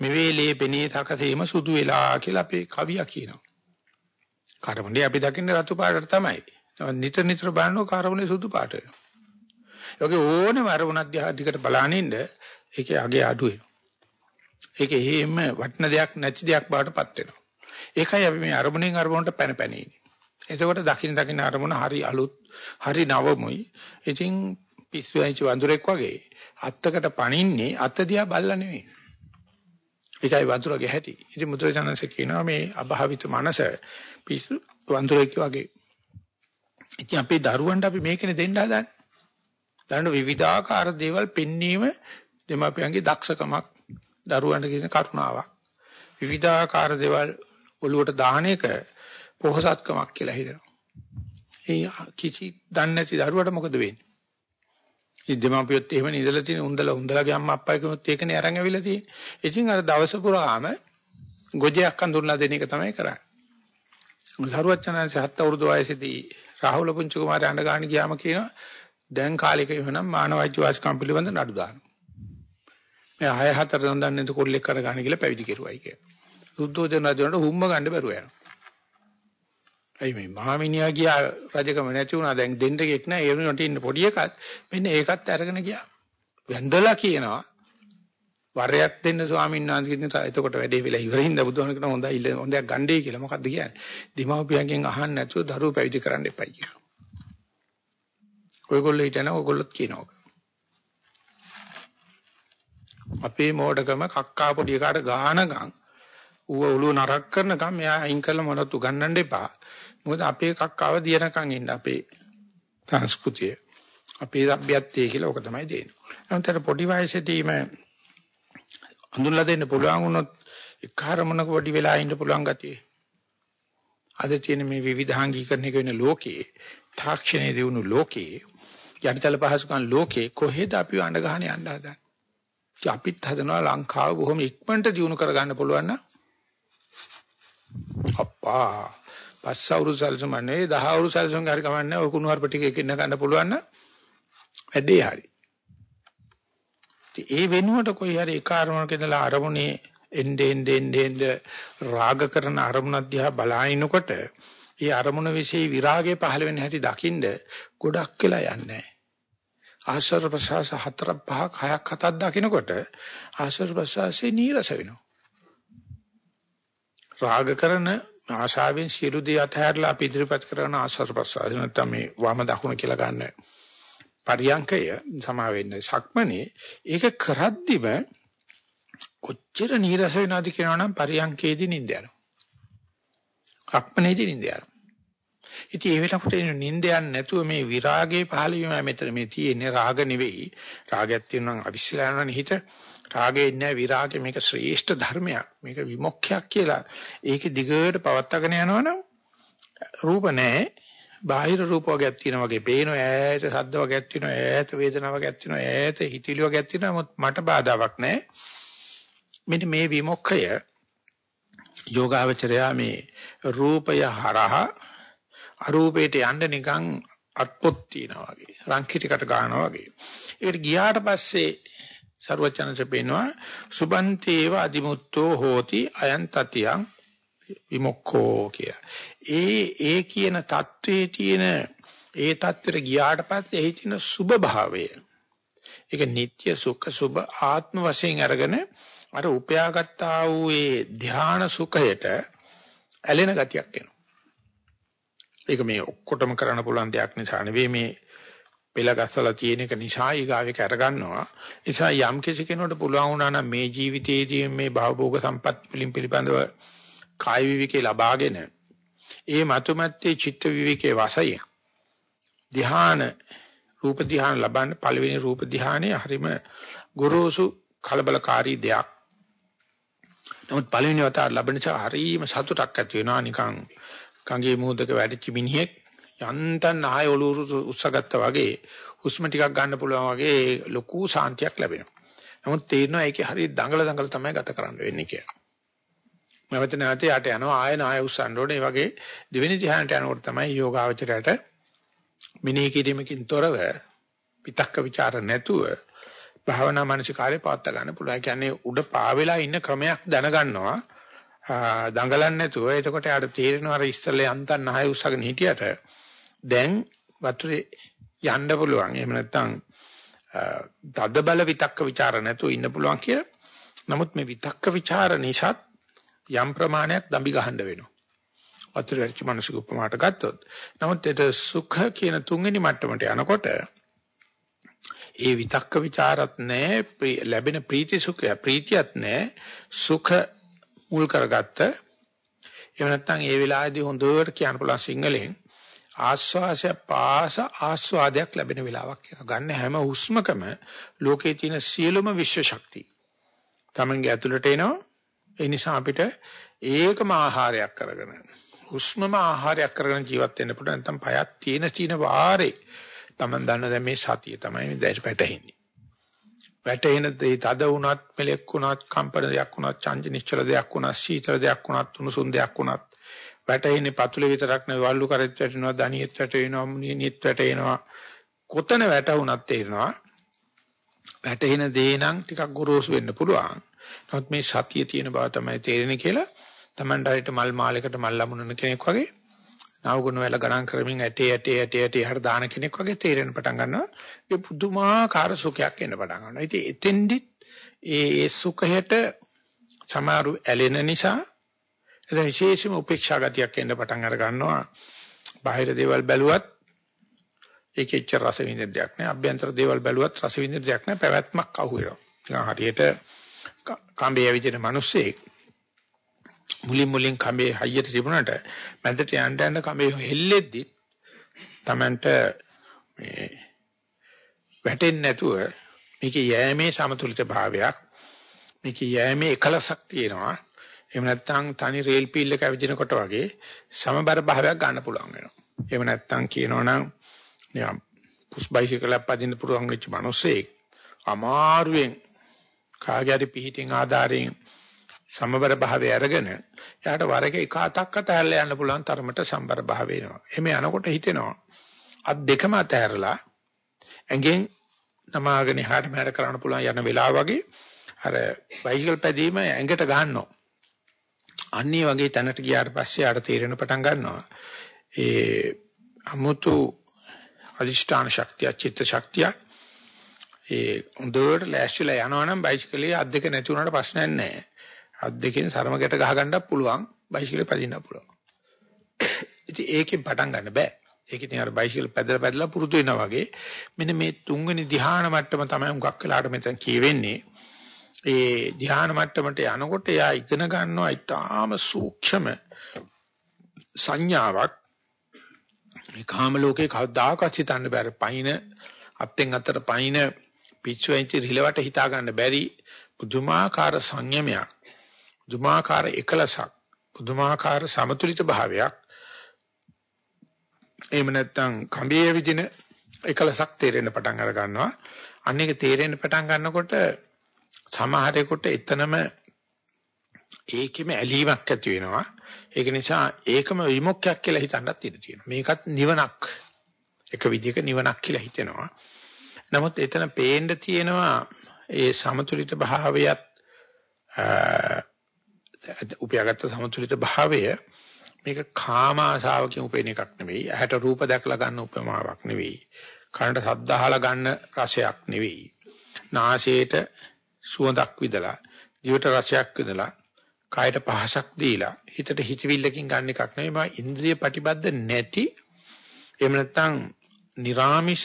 මෙවේලේ පෙනී තකසේම සුදු වෙලා කියලා අපේ කවියා කියනවා. කර්මනේ අපි දකින්නේ රතු පාටට තමයි. නිතර නිතර බලනවා කර්මනේ සුදු පාට වෙනවා. ඒකේ ඕනම අරමුණක් දිහා දිකට බලානින්න ඒකේ අගේ අඩු වෙනවා. ඒකේ හේම වටින දෙයක් නැති දෙයක් බවටපත් වෙනවා. ඒකයි අපි මේ අරමුණෙන් අරමුණට පැන පැන ඉන්නේ. එතකොට දකින්න දකින්න අරමුණ හරි අලුත් හරි නවමුයි. ඉතින් පිස්සු ඇවිත් වඳුරෙක් වගේ අත්තකට පණින්නේ අත දිහා බල්ලා නෙවෙයි. ඒකයි වඳුරගේ හැටි. ඉතින් මුද්‍රචනන්සේ කියනවා මේ අභාවිත මනස පිස්සු වඳුරෙක් වගේ. ඉතින් අපේ දරුවන්ට අපි මේකනේ දෙන්න හදන්නේ. දරන විවිධාකාර දේවල් පෙන්වීම දෙමාපියන්ගේ දක්ෂකමක් දරුවන්ට කියන කරුණාවක්. විවිධාකාර දේවල් ඔළුවට දාන එක පොහසත්කමක් කියලා හිතනවා. ඒ කිසි දන්නේ නැති දරුවට මොකද වෙන්නේ? ඉදමාපියොත් එහෙම නිදලා තියෙන උන්දලා උන්දලාගේ අම්මා අප්පයි කෙනෙක් ඒකනේ අරන් ඇවිල්ලා තියෙන්නේ. ඉතින් අර දවස පුරාම ගොජයක් අඳුරලා දෙන එක තමයි කරන්නේ. සරුවචනාංශ හත් අවුරුදු වයසේදී රාහුල පුංචි කුමාරයා අඬ ගන්න ගියාම කියනවා දැන් කාලෙක වෙනම් මානවයිජ්‍ය වාසිකම් පිළිබඳ නඩු දානවා. මේ හය හතර දන් දන්නේ කොල්ලෙක් කර ගන්න කියලා පැවිදි කෙරුවයි කියලා. සුද්ධෝදන රජුන්ට හුම්ම ගන්න බැරුව යනවා. අයි මේ මහමිනියා ගියා රජකම නැති වුණා? දැන් දෙන්න කෙක් නැහැ. ඒ වෙනුවට ඉන්න පොඩි එකත්. මෙන්න ඒකත් අරගෙන ගියා. වැඳලා කියනවා වරයක් දෙන්න ස්වාමීන් වහන්සේ කියන එතකොට වැඩේ වෙලා ඉවරින්ද බුදුහාම කියන හොඳයි හොඳයක් ගන්නයි කියලා. මොකද්ද කියන්නේ? දීමෝපියන්ගෙන් අහන්න නැතුව දරුවෝ පැවිදි කරන්න එපයි කියලා. ඔයගොල්ලෝ හිටන ඔයගොල්ලොත් කියනවා අපේ මෝඩකම කක්කා පොඩි එකාට ගානගම් ඌව ඔළුව නරක් කරනකම් මෙයා අයින් කරලා මොනවත් උගන්නන්න එපා. මොකද අපේ කක්කව දිනකම් ඉන්න අපේ සංස්කෘතිය. අපේ සભ્યත්වයේ කියලා ඕක තමයි දෙන්නේ. නමුත් පොඩි වයසේදීම හඳුන්ලා දෙන්න පුළුවන් වුණොත් එක්කාරමනක පොඩි වෙලා ඉන්න පුළුවන් ගතිය. අද තියෙන මේ විවිධාංගීකරණය වෙන ලෝකේ තාක්ෂණයේ දිනු ලෝකේ යටිතල පහසුකම් ලෝකේ කොහෙද අපි අඬ ගහන යන්න හදන්නේ? අපිත් හදනවා ලංකාව බොහොම ඉක්මනට දිනු කරගන්න පුළුවන් නම් අප්පා පස් අවුරුදු සැලසුම නෙවෙයි 10 අවුරුදු සැලසුම් හරි කමන්නේ ඔය කුණුහරුප ටික එකින් ගන්න පුළුවන් නම් වැඩේ හරි. ඒ වෙනුවට කොයි හරි එක අරමුණක ඉඳලා අරමුණේ එnde ende ende ende රාග කරන අරමුණ දිහා බලාිනකොට ඒ අරමුණ વિશે විරාගය පහළ වෙන හැටි දකින්ද ගොඩක් වෙලා යන්නේ ආශ්‍රව ප්‍රසවාස හතර පහක් හයක් හතක් දකිනකොට ආශ්‍රව ප්‍රසවාසයේ නීරස වෙනවා. රාග කරන ආශාවෙන් සියලු දේ අතහැරලා අපි ඉදිරිපත් කරන ආශාස ප්‍රසආස නැත්නම් මේ වම දකුණ කියලා ගන්න පරියංකය සමා වෙන්නේ සක්මනේ. ඒක කරද්දිම කොච්චර නීරස වෙනවද කියනවනම් පරියංකේදී නිින්ද යනවා. සක්මනේදී නිින්ද යනවා. ඉතින් ඒ වෙලාවට නිින්ද යන්නේ නැතුව මේ විරාගයේ පහළ වීම මෙතන මේ තියෙන්නේ. රාග නෙවෙයි. රාගයක් තියෙනවා අවිශ්ලේෂණ යනවනේ හිත රාගේ ඉන්නේ විරාගේ මේක ශ්‍රේෂ්ඨ ධර්මයක්. මේක විමුක්තියක් කියලා. ඒක දිගට පවත්වාගෙන යනවනම් රූප නැහැ. බාහිර රූප වර්ගයක් තියෙනවා වගේ පේන ඈත ශබ්ද වර්ගයක් තියෙනවා ඈත වේදනා වර්ගයක් තියෙනවා ඈත හිතිලි වර්ගයක් තියෙනවා. මට බාධාවක් නැහැ. මෙන්න මේ විමුක්ඛය යෝගාවචරයා මේ රූපය හරහා අරූපයට යන්න නිකන් අත්පොත් තියනවා වගේ රංකිතකට ගන්නවා වගේ. ඒකට ගියාට පස්සේ සර්වචනස පෙන්වනවා සුබන්තේව අදිමුත්තෝ හෝති අයන් තතියං විමුක්ඛෝ කිය. ඒ ඒ කියන தത്വයේ තියෙන ඒ தത്വෙට ගියාට පස්සේ එහි තියෙන සුබ භාවය. ඒක නিত্য සුඛ සුබ ආත්ම වශයෙන් අරගෙන අර උපයාගත් ආ වූ ඒ ධානා සුඛයට ඇලෙන ගතියක් එනවා. ඒක මේ ඔක්කොටම කරන්න පුළුවන් දෙයක් නිසා නෙවෙයි මේ පෙළ ගස්සලා තියෙන එක නිසා ඊගාවෙක අරගන්නවා. නිසා යම් කිසි කෙනෙකුට පුළුවන් වුණා නම් මේ ජීවිතයේදී මේ භවභෝග සම්පත් පිළිම් පිළිබඳව කාය විවිකේ ලබාගෙන ඒ මතුමැත්තේ චිත්ත විවිකේ වාසය ධ්‍යාන රූප ධ්‍යාන ලබන්න පළවෙනි රූප ධ්‍යානයේ හරිම ගොරෝසු කලබලකාරී දෙයක්. නමුත් පළවෙනි වතාවට ලැබෙන නිසා හරිම සතුටක් ඇති වෙනවා නිකන් කංගේ මුහුදක වැඩිච්ච මිනිහෙක් යන්තම් ආය ඔලුරු උස්සගත්තා වගේ හුස්ම ටිකක් ගන්න පුළුවන් වගේ ලොකු සාන්තියක් ලැබෙනවා. නමුත් තේරෙනවා ඒකේ හරිය දඟල දඟල තමයි ගත කරන්න වෙන්නේ කියලා. නැවත නැවත යට යනවා ආය නාය උස්සන්න ඕනේ. ඒ වගේ දෙවෙනි ධ්‍යානට යනකොට තමයි යෝගාවචරයට මිනී කිරීමකින් තොරව විතක්ක ਵਿਚාර නැතුව භාවනා මානසිකාරය පවත්වා ගන්න පුළුවන්. ඒ කියන්නේ උඩ පාවෙලා ඉන්න ක්‍රමයක් දැනගන්නවා. දඟලන්නේ නැතුව එතකොට යාට තේරෙනවා අර ඉස්සල්ලා යන්තම් නහය උස්සගෙන හිටියට දැන් වතුරේ යන්න පුළුවන්. එහෙම නැත්නම් තද බල විතක්ක ਵਿਚාර නැතුව ඉන්න පුළුවන් කියලා. නමුත් මේ විතක්ක ਵਿਚාර නිසා යම් ප්‍රමාණයක් දම්බි ගහන්න වෙනවා. වතුර වැච්ච මිනිස්සු උපමාට ගත්තොත්. නමුත් ඒක සුඛ කියන තුන්වෙනි මට්ටමට යනකොට ඒ විතක්ක ਵਿਚාරත් නැහැ ලැබෙන ප්‍රීති සුඛය ප්‍රීතියත් නැහැ සුඛ මුල් කරගත්ත. එහෙම නැත්නම් ඒ වෙලාවේදී හොඳට කියන්න පුළුවන් සිංහලෙන් ආස්වාසය පාස ආස්වාදයක් ලැබෙන වෙලාවක් කියලා. ගන්න හැම හුස්මකම ලෝකේ තියෙන සියලුම විශ්ව ශක්තිය තමන්ගේ ඇතුළට එනවා. ඒ නිසා අපිට ඒකම ආහාරයක් කරගෙන හුස්මම ආහාරයක් කරගෙන ජීවත් වෙන්න පුළුවන්. නැත්නම් පයක් තියෙන චීන වාරේ තමන් දන්න දැන් මේ සතිය තමයි මේ දැස් පැටහෙන්නේ. වැටෙන දේ තද වුණත් මෙලෙක් වුණත් කම්පන දෙයක් වුණත් චංච නිශ්චල දෙයක් වුණත් සීතල දෙයක් වුණත් උණුසුම් දෙයක් වුණත් වැටෙන්නේ පතුලේ විතරක් නෙවෙයි වල්ලු කරෙත් වැටෙනවා දණියෙත් වැටෙනවා මුනියෙත් වැටෙනවා. කොතන වැටුණත් තේරෙනවා. වැටෙන දේ නම් ටිකක් ගොරෝසු වෙන්න පුළුවන්. නමුත් මේ සතිය තියෙන බව තමයි තේරෙන්නේ කියලා Tamanට හරියට මල් මාලයකට මල් ලැබුණන කෙනෙක් වගේ නවගුණ වල ගණන් කරමින් ඇටේ ඇටේ ඇටේ ඇටේ හර දාන කෙනෙක් වගේ තේරෙන්න පටන් ගන්නවා. ඒ පුදුමාකාර සුඛයක් එන්න පටන් ගන්නවා. ඉතින් එතෙන්දිත් ඒ ඒ සුඛයට සමහරු ඇලෙන නිසා එතන විශේෂම උපේක්ෂා ගතියක් එන්න පටන් අර ගන්නවා. බාහිර දේවල් බැලුවත් ඒකේ එච්චර රස විඳින දෙයක් නෑ. අභ්‍යන්තර දේවල් බැලුවත් රස විඳින දෙයක් නෑ. පැවැත්මක් අහු වෙනවා. නිකන් හරියට කම්බේ ඇවිදින මිනිස්සෙක් මුලින් මුලින් කම්බේ හයියට තිබුණාට මැදට යන්න යන්න කම්බේ හෙල්ලෙද්දි Tamanට මේ වැටෙන්නේ නැතුව මේකේ යෑමේ සමතුලිත භාවයක් මේකේ යෑමේ එකලසක් තියෙනවා එහෙම නැත්නම් තනි රේල් පීල් එක ඇවිදිනකොට වගේ සමබර භාවයක් ගන්න පුළුවන් වෙනවා. එහෙම නැත්නම් කියනවනම් නිකම් පුස් බයිසිකලයක් පදින්න පුළුවන් වෙච්ච මිනිස්සෙක් අමාරුවෙන් කාගේ හරි පිහිටින් ආධාරයෙන් සමබර භාවය අරගෙන එයාට වර එක එක අතක් අතහැරලා යන්න පුළුවන් තරමට සම්බර භාවය එනවා. එමේ යනකොට හිතෙනවා අත් දෙකම අතහැරලා ඇඟෙන් නමාගෙන එහාට මෙහාට කරන්න පුළුවන් යන වෙලාව වගේ අර බයිසිකල් පැදීම ඇඟට ගන්නවා. අන්නේ වගේ තැනට ගියාට පස්සේ ආට තේරෙන පටන් ගන්නවා. ඒ අමුතු අදිෂ්ඨාන ශක්තිය, චිත්ත ශක්තිය ඒ හොඳට ලෑස්තිලා යනවනම් බයිසිකලේ අත් දෙක නැති වුණාට ප්‍රශ්නයක් නැහැ. අත් දෙකෙන් සරමකට ගහ ගන්නත් පුළුවන්, බයිසිකලේ පදින්නත් පුළුවන්. ඉතින් ඒකෙන් පටන් ගන්න බෑ. ඒක ඉතින් අර බයිසිකල් පැදලා පැදලා පුරුදු වෙනා වගේ මෙන්න මේ තුන්වෙනි ධ්‍යාන මට්ටම තමයි හුඟක් වෙලාට මෙතන කියවෙන්නේ. ඒ ධ්‍යාන මට්ටමට යනකොට එයා ඉගෙන ගන්නවා ඊටාම සූක්ෂම සංඥාවක්. මේ කාම ලෝකේ කවදාකවත් හිතන්න බැරි පයින් අත්ෙන් අතට පයින් පිච්චුවෙන්ච රිලවට හිතා ගන්න බැරි පුදුමාකාර සංයමයක් පුදුමාකාර එකලසක් පුදුමාකාර සමතුලිත භාවයක්. එහෙම නැත්නම් කඹේ විදින එකලසක් තේරෙන්න පටන් අර ගන්නවා. අන්න ඒක තේරෙන්න පටන් ගන්නකොට සමහරෙකුට එතනම ඒකෙම ඇලීමක් ඇති වෙනවා. ඒක නිසා ඒකම විමුක්තියක් කියලා හිතන්නත් ඉඩ තියෙනවා. මේකත් නිවනක්. එක විදිහක නිවනක් කියලා හිතෙනවා. නමුත් එතන පේන්න තියෙනවා ඒ සමතුලිත භාවයත් උපයාගත්ත සමතුලිත භාවය මේක කාම ආශාවකින් උපේන එකක් නෙවෙයි. ඇහැට රූප දැකලා ගන්න උපමාවක් නෙවෙයි. කනට ශබ්ද අහලා ගන්න රසයක් නෙවෙයි. නාසයට සුවඳක් විදලා, ජීවිත රසයක් විදලා, කායට පහසක් දීලා, හිතට හිතවිල්ලකින් ගන්න එකක් නෙවෙයි මම ඉන්ද්‍රිය ප්‍රතිබද්ධ නැති එහෙම නැත්නම් निराமிෂ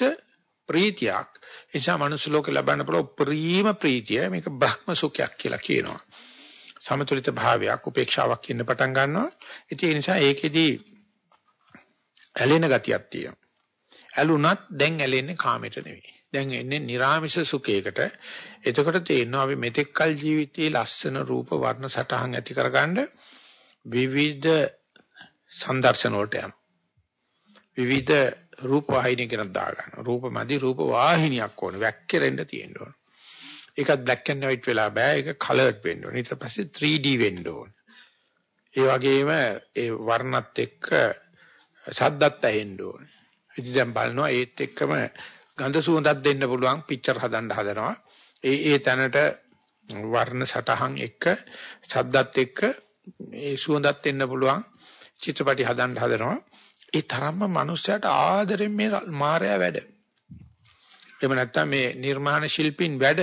ප්‍රීතියක්. ඒ නිසා මනුස්ස ලෝකේ ලබන්න පුළුවන් ප්‍රීම ප්‍රීතිය මේක බ්‍රහ්ම සුඛයක් කියලා කියනවා. සමතුලිත භාවයක් උපේක්ෂාවක් ඉන්න පටන් ගන්නවා. ඉතින් ඒ නිසා ඒකෙදී ඇලෙන ගතියක් තියෙනවා. ඇලුනත් දැන් ඇලෙන්නේ කාමයට නෙවෙයි. දැන් එන්නේ නිර්ාමිෂ සුඛයකට. එතකොට තේරෙනවා අපි මෙතෙක් කල ජීවිතයේ ලස්සන රූප වර්ණ සටහන් ඇති කරගන්න විවිධ සංදර්ශන වලට යනවා. විවිධ රූප වාහිනිය කෙනක් දාගන්න. රූප මදි රූප වාහිනියක් ඕන. වැක්කිරෙන්න තියෙන්න ඕන. ඒකත් black and white වෙලා බෑ. ඒක colored වෙන්න ඕන. ඊට පස්සේ 3D වෙන්න ඕන. ඒ වගේම ඒ වර්ණත් එක්ක සද්දත් ඇහෙන්න ඕන. ඉතින් දැන් බලනවා ඒත් එක්කම ගඳ සුවඳක් දෙන්න පුළුවන් පික්චර් හදන්න හදනවා. ඒ ඒ තැනට වර්ණ සටහන් එක්ක ශබ්දත් එක්ක ඒ සුවඳත් එන්න පුළුවන් චිත්‍රපටි හදන්න හදනවා. ඒ තරම්ම මිනිස්සයාට ආදරෙන් මේ මායя වැඩ. එහෙම නැත්නම් මේ නිර්මාණ ශිල්පීන් වැඩ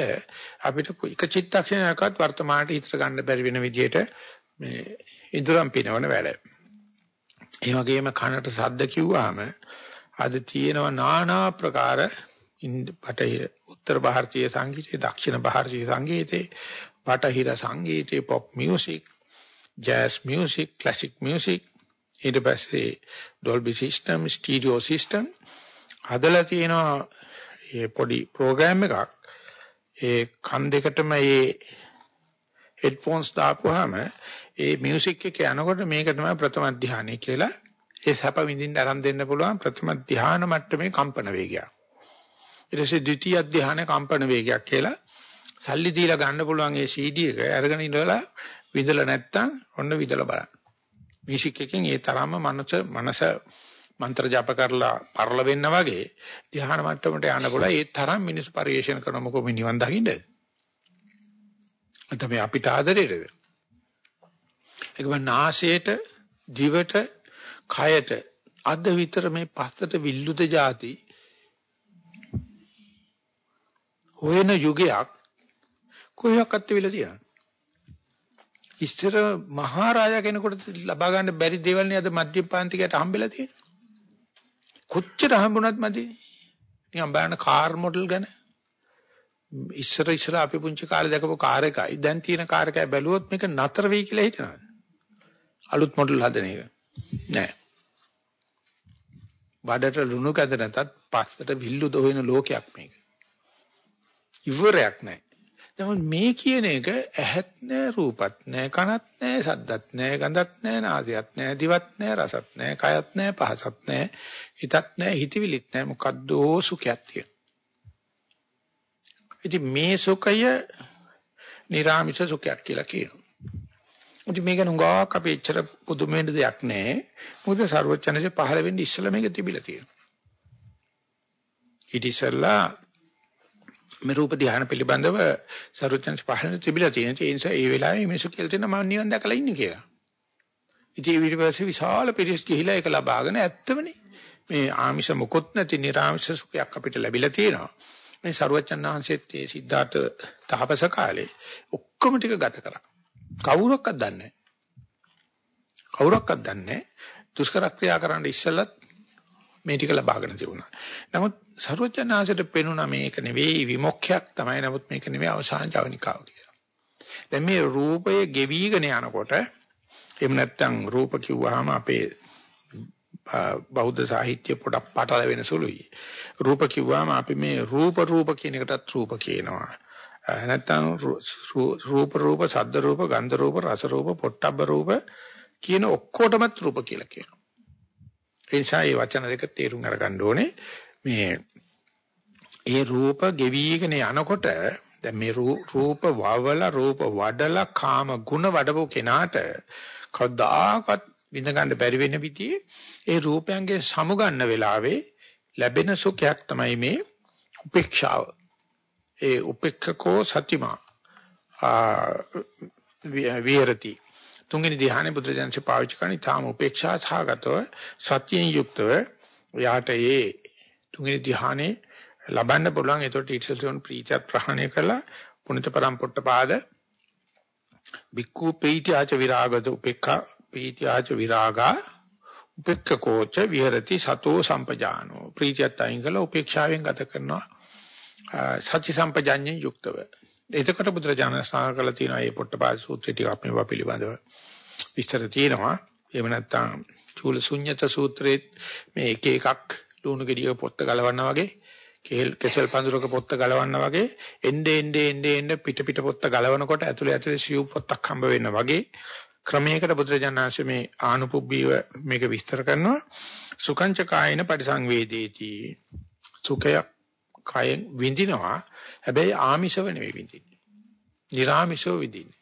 අපිට එක චිත්තක්ෂණයකවත් වර්තමානට හිතට ගන්න බැරි වෙන විදිහට මේ ඉදරම් පිනවන වැඩ. ඒ වගේම කනට සද්ද කිව්වහම අද තියෙනවා নানা ප්‍රකාර බටහිර උත්තර ಭಾರತೀಯ සංගීතයේ දක්ෂිණ ಭಾರತೀಯ සංගීතයේ බටහිර සංගීතයේ pop music jazz music classic music ඊට පස්සේ Dolby system stereo system හදලා තියෙනවා මේ පොඩි ප්‍රෝග්‍රෑම් එකක් ඒ කන් දෙකටම මේ හෙඩ්ෆෝන්ස් දාපුවාම ඒ මියුසික් එක යනකොට මේක තමයි ප්‍රථම ධානය කියලා ඒ සැප විඳින්න ආරම්භ දෙන්න පුළුවන් ප්‍රථම ධාන මට්ටමේ කම්පන වේගයක්. ඊට පස්සේ ද්විතීයි ධානය කම්පන වේගයක් කියලා සල්ලි දීලා ගන්න පුළුවන් ඒ CD එක අරගෙන ඉඳලා විදලා නැත්තම් ඔන්න විදලා බලන්න. මියුසික් එකෙන් ඒ තරම්ම මනස මනස මන්ත්‍ර ජප කරලා පරල වෙන්න වගේ ධ්‍යාන මට්ටමට යන්න පුළුවන් ඒ තරම් මිනිස්සු පරිේශන කරන මොකෝ මේ නිවන් දකින්නද? අද මේ අපිට ආදරේද? ඒකම නාසයට, දිවට, කයට අද විතර මේ පස්සට විල්ලුද જાති හොයන යුගයක් කොහොක්වත් වෙලා තියෙනවා. ඉස්සර මහරජා කෙනෙකුට ලබා ගන්න බැරි දේවල් නේ අද මධ්‍යම පාන්තිකයට හම්බෙලා තියෙන්නේ. කොච්චර හම්බුණත් මදි. නිකන් බලන්න කාර් මොඩල් ගැන. ඉස්සර ඉස්සර අපි පුංචි කාලේ දැකපු කාර් එකයි දැන් තියෙන කාර් එකයි බැලුවොත් මේක නතර වෙයි කියලා හිතනවා. අලුත් මොඩල් හදන එක. නෑ. බඩට ලුණු කැද නැතත් පස්සට විල්ලු දොහින ලෝකයක් මේක. ඉවරයක් නෑ. නමුත් මේ කියන එක ඇහත් නෑ රූපත් නෑ කනත් නෑ සද්දත් නෑ ගඳත් නෑ නාසයත් නෑ දිවත් නෑ රසත් නෑ කයත් නෑ පහසත් නෑ හිතත් නෑ හිතවිලිත් නෑ මොකද්දෝ සුඛයක් තියෙන. ඉතින් මේ සුඛය නිර්ාමිෂ සුඛයක් කියලා කියනවා. ඉතින් මේක නුඟාවක් අපි එච්චර පුදුම වෙන්න දෙයක් නෑ. මොකද ਸਰවචනසේ පහළ වෙන්නේ ඉස්සෙල්ලා මේක තිබිලා තියෙනවා. ඊට ඉස්සෙල්ලා මේ රූප ධ්‍යාන පිළිබඳව සරුවචන්ස් පහළ තිබිලා තියෙන. ඒ නිසා ඒ වෙලාවේ මිනිස්සු කියලා තියෙනවා මම නිවන් දැකලා ඉන්නේ කියලා. ඉතින් ඊට පස්සේ විශාල පිරිස් ගිහිලා ඒක ලබාගෙන ඇත්තමනේ. මේ ආමිෂ මොකොත් නැති නිර්ආමිෂ සුඛයක් අපිට ලැබිලා තියෙනවා. මේ සරුවචන් වහන්සේත් ඒ සිද්ධාර්ථ තාපස කාලේ ඔක්කොම ටික ගත කරා. කවුරක්වත් දන්නේ නැහැ. කවුරක්වත් දන්නේ නැහැ. දුෂ්කර ක්‍රියා කරන්න ඉස්සෙල්ලත් මේ ටික ලබාගෙන තිබුණා. නමුත් සරුවචනාංශයට පෙනුණා මේක නෙවෙයි විමුක්ඛයක් තමයි. නමුත් මේක නෙවෙයි අවසාන ජවනිකාව කියලා. දැන් මේ රූපය ගෙවිගෙන යනකොට එහෙම නැත්නම් රූප කිව්වහම අපේ බෞද්ධ සාහිත්‍ය පොඩක් පටල වෙන සුළුයි. රූප කිව්වම අපි මේ රූප රූප කියන එකටත් රූප කියනවා. නැත්නම් රූප රූප, ශබ්ද රූප, ගන්ධ රූප, රස රූප, පොට්ටබ්බ රූප කියන ඔක්කොටමත් රූප කියලා කියනවා. ඒ නිසා මේ වචන දෙක තේරුම් අරගන්න ඕනේ. මේ ඒ රූප ගෙවිගෙන යනකොට දැන් මේ රූප වවල රූප වඩලා කාම ගුණ වඩපු කෙනාට කවදාකවත් විඳ ගන්න බැරි වෙන විදිහේ ඒ රූපයන්ගේ සමුගන්න වෙලාවේ ලැබෙන සුඛයක් තමයි මේ උපේක්ෂාව. ඒ උපේක්ඛකෝ සතිමා. විහෙරති. තුන්වෙනි ධ්‍යානෙ බුදුරජාණන්සේ පාවිච්චි කරන ඊටාම උපේක්ෂා සහගතව සත්‍යයෙන් යුක්තව යාට ඒ තුන්වෙනි ධ්‍යානෙ ලබන්න පුළුවන්. ඒතකොට ඊටසලෝන් ප්‍රීතියත් ප්‍රහාණය කළා. පුණිත පරම්පොට්ට පාද බික්ඛු පීති ආච විරාගද උපේක්ඛා. පීති ආච විරාගා. උපේක්ඛකෝච විහෙරති සතෝ සම්පජානෝ. ප්‍රීතියත් අයින් කළා. උපේක්ෂාවෙන් ගත කරනවා. සත්‍ය සම්පජාඤ්ඤයෙන් යුක්තව එතකොට බුදුරජාණන් සාකල කළ තියෙන මේ පොට්ටපාද සූත්‍රය ටික අපි මේවා පිළිබඳව විස්තර තියෙනවා. එහෙම නැත්නම් චූල ශුන්්‍යත සූත්‍රයේ මේ එක එකක් ලුණු ගෙඩියක පොත්ත ගලවන්න වගේ කේල් කෙසල් පඳුරක පොත්ත ගලවන්න වගේ එnde ende ende ende පිට පිට පොත්ත ගලවනකොට ඇතුලේ ඇතුලේ සිව් පොත්තක් හම්බ වෙන්න වගේ ක්‍රමයකට බුදුරජාණන් වහන්සේ මේ ආනුපුබ්බීව මේක විස්තර කරනවා සුඛංච කායන පරිසංවේදේති. සුඛය කයෙන් විඳිනවා. හැබැයි ආමිෂව නෙවෙයි විඳින්නේ. නිර්ආමිෂව විඳින්නේ.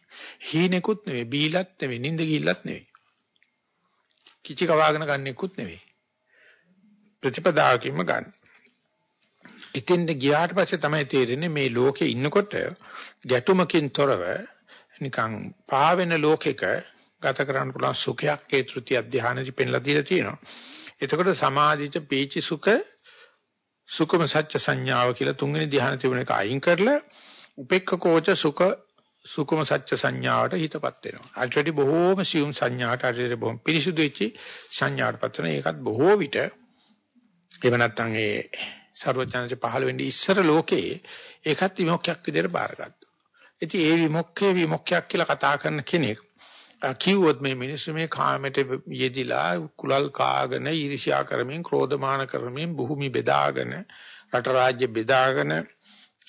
හීනෙකුත් නෙවෙයි, බීලත් නෙවෙයි, නිින්ද ගිල්ලත් නෙවෙයි. කිචි කවාගෙන ගන්නෙකුත් නෙවෙයි. ප්‍රතිපදාවකින්ම ගන්න. ඉතින්ද ගියාට පස්සේ තමයි තේරෙන්නේ මේ ලෝකේ ඉන්නකොට ගැටුමකින් තොරව නිකන් පාවෙන ලෝකෙක ගත කරන්න පුළුවන් සුඛයක් ඒ ත්‍ෘතිය ධානයේදී පෙන්ලා දීලා තියෙනවා. එතකොට සමාධිත පීචි සුඛ සුඛම සත්‍ය සංඥාව කියලා තුන්වෙනි ධ්‍යාන තිබුණ එක අයින් කරලා උපේක්ඛකෝච සුඛ සුඛම සත්‍ය සංඥාවට හිතපත් වෙනවා. අල්ටරටි බොහෝම සියුම් සංඥාට අල්ටරටි බොහොම පිරිසුදු වෙච්ච සංඥාටපත් වෙන ඒකත් බොහෝ විට එහෙම නැත්නම් ඒ ਸਰවඥාන්සේ පහළ වෙන්නේ ඉස්සර ලෝකේ ඒකත් විමුක්තියක් විදිහට බාරගත්තා. ඉතින් ඒ විමුක්තිය විමුක්තියක් කියලා කතා කරන කෙනෙක් කිව්වොත් මේ මිනිස්සු මේ කාමයට යෙදිලා කුලල් කාගෙන ඊර්ෂ්‍යා කරමින් ක්‍රෝධමාන කරමින් භූමි බෙදාගෙන රට රාජ්‍ය බෙදාගෙන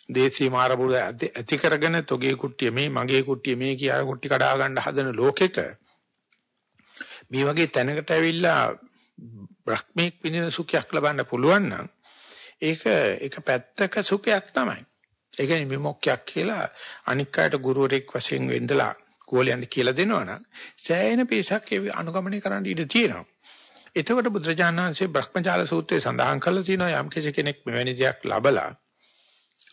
දේශීය මාරබුල ඇති කරගෙන තොගේ කුට්ටිය මේ මගේ කුට්ටිය මේ කියලා කුට්ටි කඩා ගන්න හදන ලෝකෙක මේ වගේ තැනකට ඇවිල්ලා බ්‍රහ්මීක් විඳින සුඛයක් ලබන්න පුළුවන් නම් ඒක එක පැත්තක සුඛයක් තමයි. ඒ කියන්නේ විමුක්තියක් කියලා අනික් අයට ගුරුවරයෙක් වශයෙන් වෙන්නලා ගෝලයන්ට කියලා දෙනවනම් සෑහෙන පිරිසක් ඒ අනුගමනය කරන්න ඉඩ තියෙනවා. එතකොට බුදුරජාණන් වහන්සේ බ්‍රහ්මජාල සූත්‍රයේ සඳහන් කරලා තියෙනවා යම් කෙනෙක් මෙවැනි දෙයක් ලබලා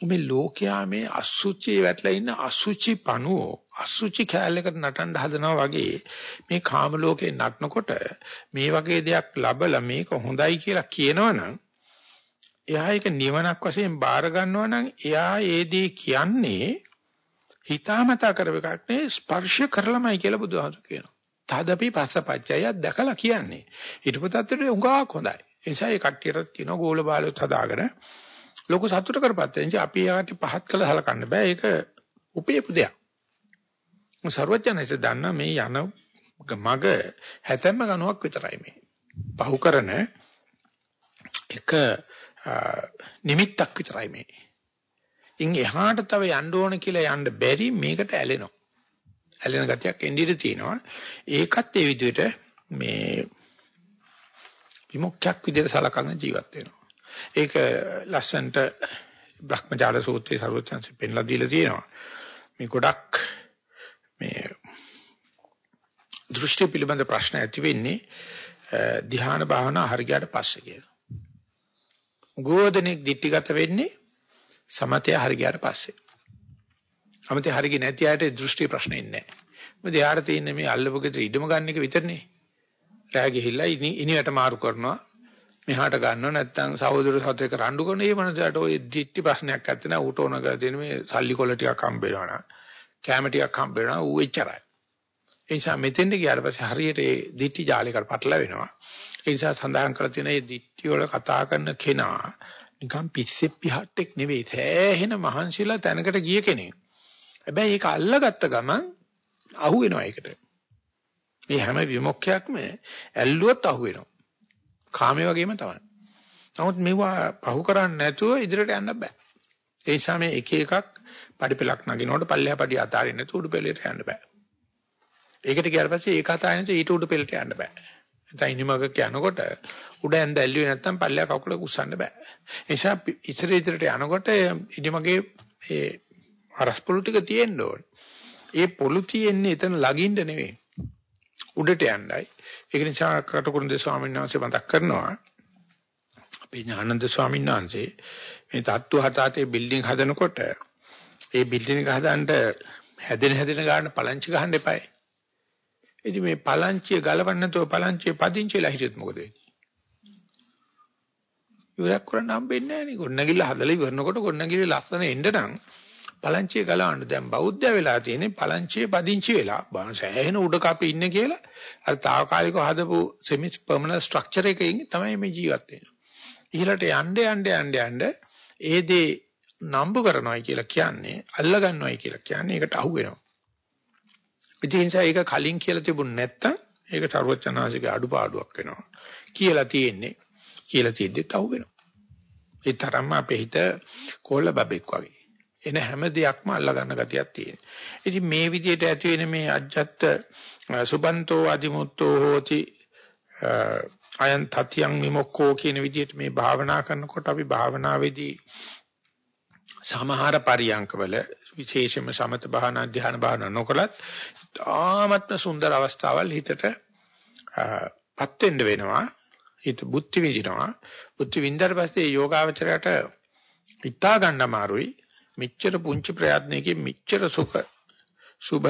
මේ ලෝකයා මේ අසුචි වැටලා ඉන්න අසුචි පණුවෝ අසුචි කැලයකට නටන්න හදනවා වගේ මේ කාම ලෝකේ නටනකොට මේ වගේ දෙයක් ලබලා මේක හොඳයි කියලා කියනවනම් එයා ඒක නිවනක් වශයෙන් බාර ගන්නවා නම් එයා ඒ දේ කියන්නේ හිතාමතා කරව එකක් නේ ස්පර්ශ කරලමයි කියලා බුදුහාමුදුරු කියනවා. තදපි පස්සපච්චය දැකලා කියන්නේ. ඊටපු තත්ත්වෙට උඟාක් හොඳයි. ඒ නිසා ඒ කට්ටියට කියනවා ගෝල බාලයොත් හදාගෙන ලොකු සතුට කරපත් වෙනවා. අපි යාට පහත් කළ හලකන්න බෑ. ඒක උපේපු දෙයක්. සර්වඥයන්ස දන්න මේ යන මග හැතැම්ම ගණුවක් විතරයි මේ. පහු කරන එක නිමිත්තක් විතරයි මේ. ඉන් එහාට තව යන්න ඕන කියලා යන්න බැරි මේකට ඇලෙනවා. ඇලෙන ගතියක් එන්නේ තියෙනවා. ඒකත් ඒ විදිහට මේ විමුක්තියක් විදිහට සලකන ජීවත් වෙනවා. ඒක ලස්සන්ට බ්‍රහ්මජාල සූත්‍රයේ සර්වචන්සි පෙන්ලා දීලා තියෙනවා. මේ ගොඩක් මේ දෘෂ්ටි පිළිබඳ ප්‍රශ්න ඇති වෙන්නේ ධ්‍යාන භාවනා හරියට පස්සේ කියලා. ගෝධනෙක් දිටිගත වෙන්නේ සමතය හරි ගියාට පස්සේ. සමතය හරි ගියේ නැති අයට දෘෂ්ටි ප්‍රශ්නේ නැහැ. මොකද යාට තියෙන්නේ මේ අල්ලපු ගෙදර ඉඩම ගන්න එක විතරනේ. රෑ ගිහිල්ලා ඉනියට මාරු කරනවා. මෙහාට ගන්නව නැත්නම් සහෝදර සහෝදරයක රණ්ඩු කරන මේ මනසට ඔය දිට්ටි ප්‍රශ්නයක් නැත්නම් නැහැ. ඌට ඕන කරලා තියෙන මේ සල්ලි කොල ටිකක් හම්බ වෙනවා කැම ටිකක් හම්බ වෙනවා ඌ එච්චරයි. ඒ නිසා මෙතෙන්ට ගියාට පස්සේ හරියට ඒ දිට්ටි ජාලයකට පටල වෙනවා. ඒ නිසා සඳහන් කරලා තියෙන මේ දිට්ටි වල කතා කරන කෙනා නිකන් පිස්සෙ පිහට්ටෙක් නෙවෙයි. සෑහෙන මහන්සිලා තැනකට ගිය කෙනෙක්. හැබැයි ඒක අල්ලගත්ත ගමන් අහු වෙනවා ඒකට. මේ හැම විමුක්තියක්ම ඇල්ලුවොත් අහු වෙනවා. කාමයේ වගේම තමයි. නමුත් මේවා පහු කරන්නේ නැතුව ඉදිරියට යන්න බෑ. ඒ නිසා මේ එක එකක් පඩිපෙලක් නගිනකොට පල්ලෙහා පඩිය අතාරින්න නැතුව උඩු පෙළට යන්න බෑ. ඒකට ගියාට පස්සේ ඒක අතාරින්න ඊට උඩු පෙළට යන්න බෑ. නැත්නම් ඉනිමගක යනකොට උඩ ඇඳ ඇල්ලුවේ නැත්නම් පල්ලෙහා කකුල උස්සන්න බෑ. ඒ නිසා ඉස්සර ඉදිරියට යනකොට ඉනිමගේ ඒ අරස් පොළු ටික තියෙන්න ඕනේ. ඒ පොළු තියෙන්නේ එතන ලගින්න නෙවෙයි. උඩට යන්නයි. ඒක නිසා කටුකුරුන්දේ ස්වාමීන් වහන්සේ මතක් කරනවා. අපේ ඥානන්ද ස්වාමීන් වහන්සේ මේ තත්තු හතාතේ බිල්ඩින් හදනකොට ඒ බිල්ඩින් එක හදන්න හැදෙන හැදෙන ගන්න පලංචි ගහන්න එපායි. ඉතින් මේ පලංචිය ගලවන්න නැතුව පලංචිය පදිංචිලා හිටියොත් මොකද වෙන්නේ? ඉවරක් කරන්න හම්බෙන්නේ නැහැ නේ. ගොඩනැගිල්ල හදලා ඉවරනකොට ගොඩනැගිල්ල ලස්සන එන්න නම් පලංචිය ගලවන්න. දැන් බෞද්ධ වෙලා තියෙන්නේ පලංචියේ පදිංචි වෙලා. බාන සෑහෙන උඩ කපේ ඉන්නේ කියලා අර తాවකාලිකව හදපු සෙමි පර්මනන්ට් ස්ට්‍රක්චර් එකකින් තමයි මේ ජීවත් වෙන්නේ. ඉහළට යන්න යන්න යන්න යන්න ඒ දේ නම්බු කරනවායි කියලා කියන්නේ අල්ල ගන්නවායි කියලා කියන්නේ ඒකට අහු වෙනවා. ඒ නිසා ඒක කලින් කියලා තිබුණ නැත්තම් ඒක ਸਰවචනාසිකේ අඩුපාඩුවක් වෙනවා. කියලා තියෙන්නේ. කියලා තියෙද්දිත් අහු වෙනවා. ඒ තරම්ම අපේ හිත කොල්ල බබෙක් වගේ. එන හැම දෙයක්ම අල්ලා ගන්න ගතියක් තියෙනවා. ඉතින් මේ විදිහට ඇති වෙන මේ අජ්ජත් සුබන්තෝ අදිමුත්තෝ හෝති අයන් තතියන් විමුක්ඛෝ කියන විදිහට මේ භාවනා කරනකොට අපි භාවනාවේදී සමහර පරියංකවල විශේෂයෙන්ම සමත භාවනා ධ්‍යාන භාවනා නොකලත් ආමත්ම සුන්දර අවස්ථාවල් හිතට පත් වෙන්න වෙනවා. හිත බුද්ධි විඳිනවා. බුද්ධි විඳලා පස්සේ යෝගාවචරයට හිතා ගන්න අමාරුයි. මෙච්චර පුංචි ප්‍රයත්නයකින් මෙච්චර සුඛ සුබ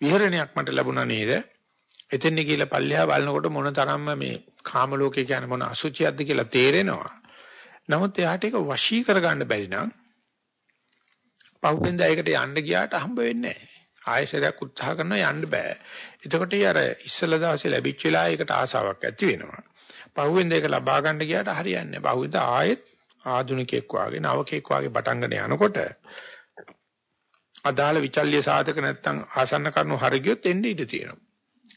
විහරණයක් මට ලැබුණා නේද? එතෙන් ගිහලා පල්ලෙහා බලනකොට මොන තරම්ම මේ කාම ලෝකේ කියන්නේ මොන අසුචියක්ද කියලා තේරෙනවා. නමුත් එයාට ඒක වශී කරගන්න බැරි නම් පහුවෙන්ද ඒකට යන්න ගියාට හම්බ වෙන්නේ නැහැ ආයෙසරයක් උත්සාහ කරනවා යන්න බෑ. එතකොට අර ඉස්සල දවසේ ලැබිච්ච වෙලාව ඒකට ආසාවක් ඇති වෙනවා. පහුවෙන් දෙක ලබා ගන්න ගියාට හරියන්නේ නැහැ. පහුවෙන්ද ආයෙත් ආධුනිකෙක් වාගේ නවකෙක් වාගේ පටන්ගෙන යනකොට අදාළ විචල්්‍ය සාධක නැත්තම් ආසන්න කරුණු හරියොත් එන්නේ ඉඩ තියෙනවා.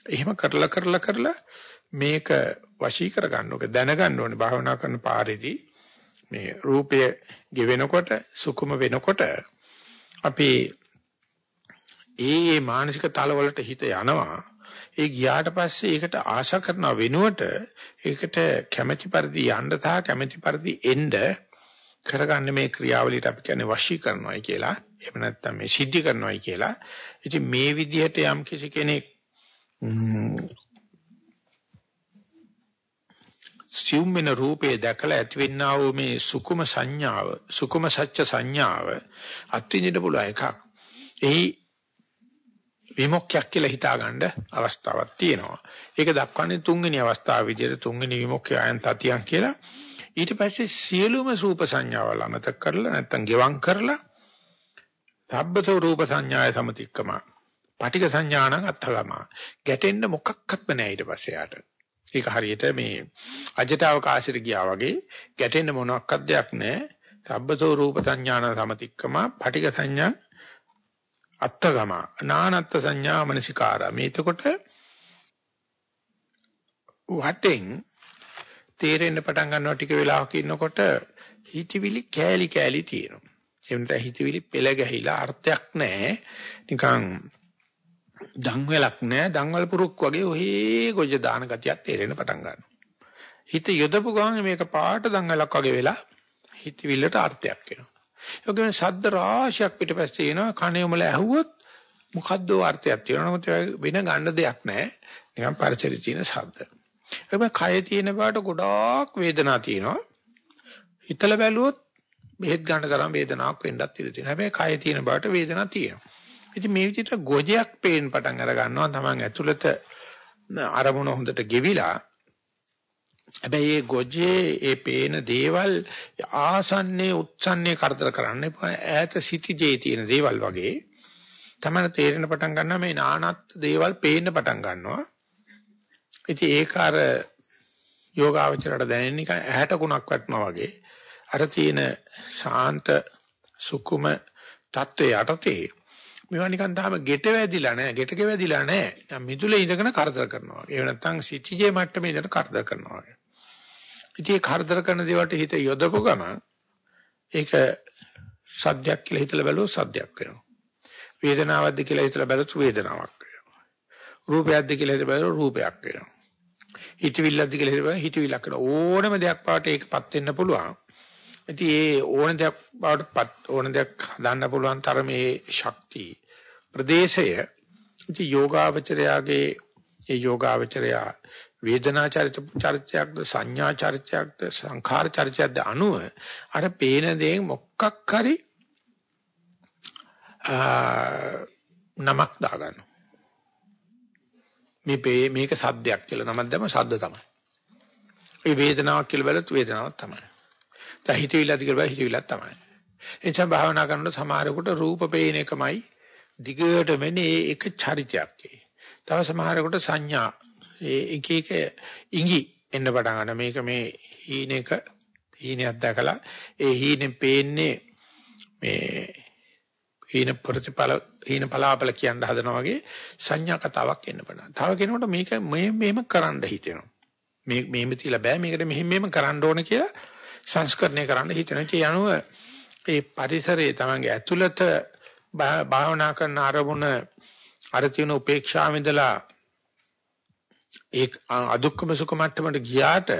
එහෙම කරලා කරලා කරලා මේක වශී කර ගන්න ඕක දැනගන්න ඕනේ භාවනා කරන පාරේදී මේ රූපය ගෙවෙනකොට සුකුම වෙනකොට අපි ඒ ඒ මානසික තලවලට හිත යනවා. ඒ ගියාට පස්සේ ඒකට ආශා කරන වෙනුවට ඒකට කැමැති පරිදි යන්න තා කැමැති පරිදි එන්න කරගන්න මේ ක්‍රියාවලියට අපි කියන්නේ වශී කරනවායි කියලා. එහෙම නැත්නම් මේ සිද්ධි කරනවායි කියලා. ඉතින් මේ විදිහට යම් කිසි කෙනෙක් සිව් වෙන රූපේ දැකලා ඇතිවෙනා වූ මේ සුකුම සංඥාව සුකුම සත්‍ය සංඥාව අත්විඳින්න පුළුවන් එකක්. එහි විමුක්තියක් කියලා හිතාගන්න අවස්ථාවක් තියෙනවා. ඒක දක්වන්නේ තුන්වෙනි අවස්ථාව විදිහට තුන්වෙනි විමුක්තිය අයන් තතියන් කියලා. ඊට පස්සේ සියලුම රූප සංඥාවල් අමතක කරලා නැත්තම් ගෙවම් කරලා සබ්බතෝ රූප සංඥාය සමතික්කම. පටික සංඥාණං අත්තගම. ගැටෙන්න මොකක්වත්ම නැහැ ඊට පස්සේ යාට. ඒක හරියට මේ අජට අවකාශයට ගියා වගේ ගැටෙන්න මොනක්වත් දෙයක් නැහැ. සබ්බතෝ රූප සංඥාන සමතික්කම පටික සංඥා අත්තගම නානත්ත් සංඥා මනසිකාරා. මේ එතකොට වටෙන් තේරෙන්න පටන් ගන්නවා ටික වෙලාවක ඉන්නකොට හිතවිලි කෑලි කෑලි තියෙනවා. එහෙම නැත්නම් හිතවිලි පෙළ ගැහිලා අර්ථයක් නැහැ. නිකන් දන්වැලක් නැහැ දන්වැල පුරුක් වගේ ඔහේ ගොජ දාන ගතියක් තේරෙන්න පටන් ගන්නවා හිත යොදපු ගමන් මේක පාට දන්වැලක් වගේ වෙලා හිතවිල්ලට අර්ථයක් එනවා ඒකෙන් ශබ්ද රාශියක් පිටපස්සේ එනවා කණේ උමල ඇහුවොත් මොකද්ද අර්ථයක් තියෙනවා නමුත් වෙන ගන්න දෙයක් නැහැ නිකන් පරිසරයේ තියෙන ශබ්ද. ඒකම කයේ තියෙන බාට ගොඩාක් වේදනාවක් තියෙනවා. හිතලා බැලුවොත් බෙහෙත් ගන්න තරම් වේදනාවක් වෙන්නත් ඉඩ තියෙනවා. හැබැයි කයේ තියෙන බාට වේදනාවක් තියෙනවා. ඉතින් මේ විදිහට ගොජයක් පේන්න පටන් අර ගන්නවා. තමන් ඇතුළත අරමුණ හොඳට ගෙවිලා හැබැයි මේ ගොජේ ඒ පේන දේවල් ආසන්නේ උත්සන්නේ කරදර කරන්න එපා. ඈත සිටිජේ තියෙන දේවල් වගේ තමයි තේරෙන පටන් ගන්නවා මේ නානත් දේවල් පේන්න පටන් ගන්නවා. ඉතින් ඒක අර යෝගාවචරයට දැනෙන නිකන් ඇහැට කුණක් වටනවා වගේ අර තියෙන ශාන්ත සුකුම தත්වයේ යටතේ මේවා නිකන් තාම ගෙට වැදිලා නැහැ ගෙටක වැදිලා නැහැ දැන් මිදුලේ ඉඳගෙන කරදර කරනවා ඒ නැත්තම් සිටිජේ මට්ටමේ ඉඳලා කරදර කරනවා ඉතින් කරදර කරන දේවල්ට හිත යොදපු ගම ඒක සද්දයක් කියලා හිතලා බැලුවොත් සද්දයක් වෙනවා. වේදනාවක්ද කියලා හිතලා බැලුවොත් වේදනාවක් වෙනවා. රූපයක්ද කියලා හිතලා බැලුවොත් රූපයක් වෙනවා. හිතවිල්ලක්ද කියලා හිතලා හිතවිල්ලක් වෙනවා. ඕනම දෙයක් පාට ඒකපත් වෙන්න පුළුවන්. ඉතින් ඒ ඕන දෙයක් බවට ඕන දෙයක් හදන්න පුළුවන් තරමේ ශක්තිය ප්‍රදේශය. ඉතින් යෝගාවචරයාගේ ඒ යෝගාවචරයා වේදනා චරිත චරිතයක්ද සංඥා චරිතයක්ද සංඛාර චරිතයක්ද අනුව අර පේන දේ මොකක් හරි නමක් දාගන්න මේ මේක සද්දයක් කියලා නමක් දැම්ම සද්ද තමයි. ඒ වේදනාවක් කියලා බැලුවොත් වේදනාවක් තමයි. දැන් හිතවිල්ලද කියලා බෑ හිතවිල්ලක් තමයි. එනිසා භාවනා කරනකොට සමහරකට රූප පේන එකමයි දිගට මෙන්නේ ඒක චරිතයක්. තව සමහරකට සංඥා ඒ එක එක ඉඟි එන්න පටන් ගන්න මේක මේ හීනෙක හීනයක් දැකලා ඒ හීනෙන් පේන්නේ මේ හීන ප්‍රතිපල හීන පලාපල කියන හදනවා වගේ සංඥා කතාවක් එන්න පටන්. තව කෙනෙකුට මේක මේ මෙහෙම කරන්න හිතෙනවා. මේ මෙහෙම තියලා බෑ මේකට මෙහෙම මෙහෙම කරන්න ඕන කියලා සංස්කරණය කරන්න හිතන ඒ අනුව ඒ පරිසරයේ තමන්ගේ ඇතුළත භාවනා කරන අරමුණ අර තියෙන උපේක්ෂාව ඉඳලා ඒ අදුක්කම සුඛ මට්ටමට ගියාට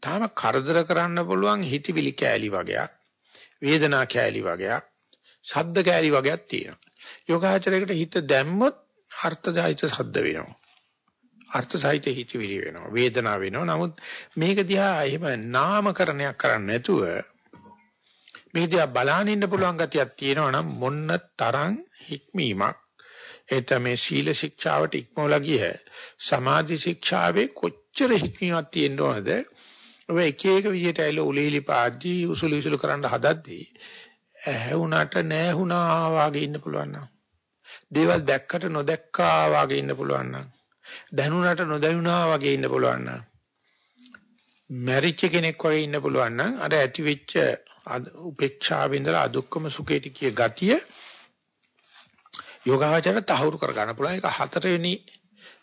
තාම කරදර කරන්න පුළුවන් හිතවිලි කෑලි වගේක් වේදනා කෑලි වගේක් ශබ්ද කෑලි වගේක් තියෙනවා. යෝගාචරයකට හිත දැම්මොත් අර්ථදායිත ශබ්ද වෙනවා. අර්ථ සහිත හිතවිලි වෙනවා වේදනාව වෙනවා. නමුත් මේක දිහා එහෙම නාමකරණයක් කරන්නේ නැතුව මේක දිහා බලන්න ඉන්න පුළුවන් ගතියක් තියෙනවා නම් මොන්න තරම් හික්මීමක්. එත මේ සීල ශික්ෂාවට ඉක්මවලා ගිය සමාධි ශික්ෂාවේ කොච්චර හික්මීමක් තියෙන්න ඕනද? ඔය එක එක විදිහට ඇවිල්ලා උලීලි පාද්දී උසුළු විසුළු කරන්න හදද්දී ඇහුණාට නැහුණා වාගේ ඉන්න පුළුවන් නම්. දේවල් දැක්කට නොදැක්කා වාගේ ඉන්න පුළුවන් නම්. දැනුණට නොදැනුණා වගේ ඉන්න පුළුවන් නම් මැරිච්ච කෙනෙක් වගේ ඉන්න පුළුවන් නම් අර ඇති වෙච්ච උපේක්ෂාවෙන් ඉඳලා අදුක්කම සුඛයට කිය ගතිය යෝගාචර තහවුරු කර ගන්න පුළුවන්. ඒක හතරවෙනි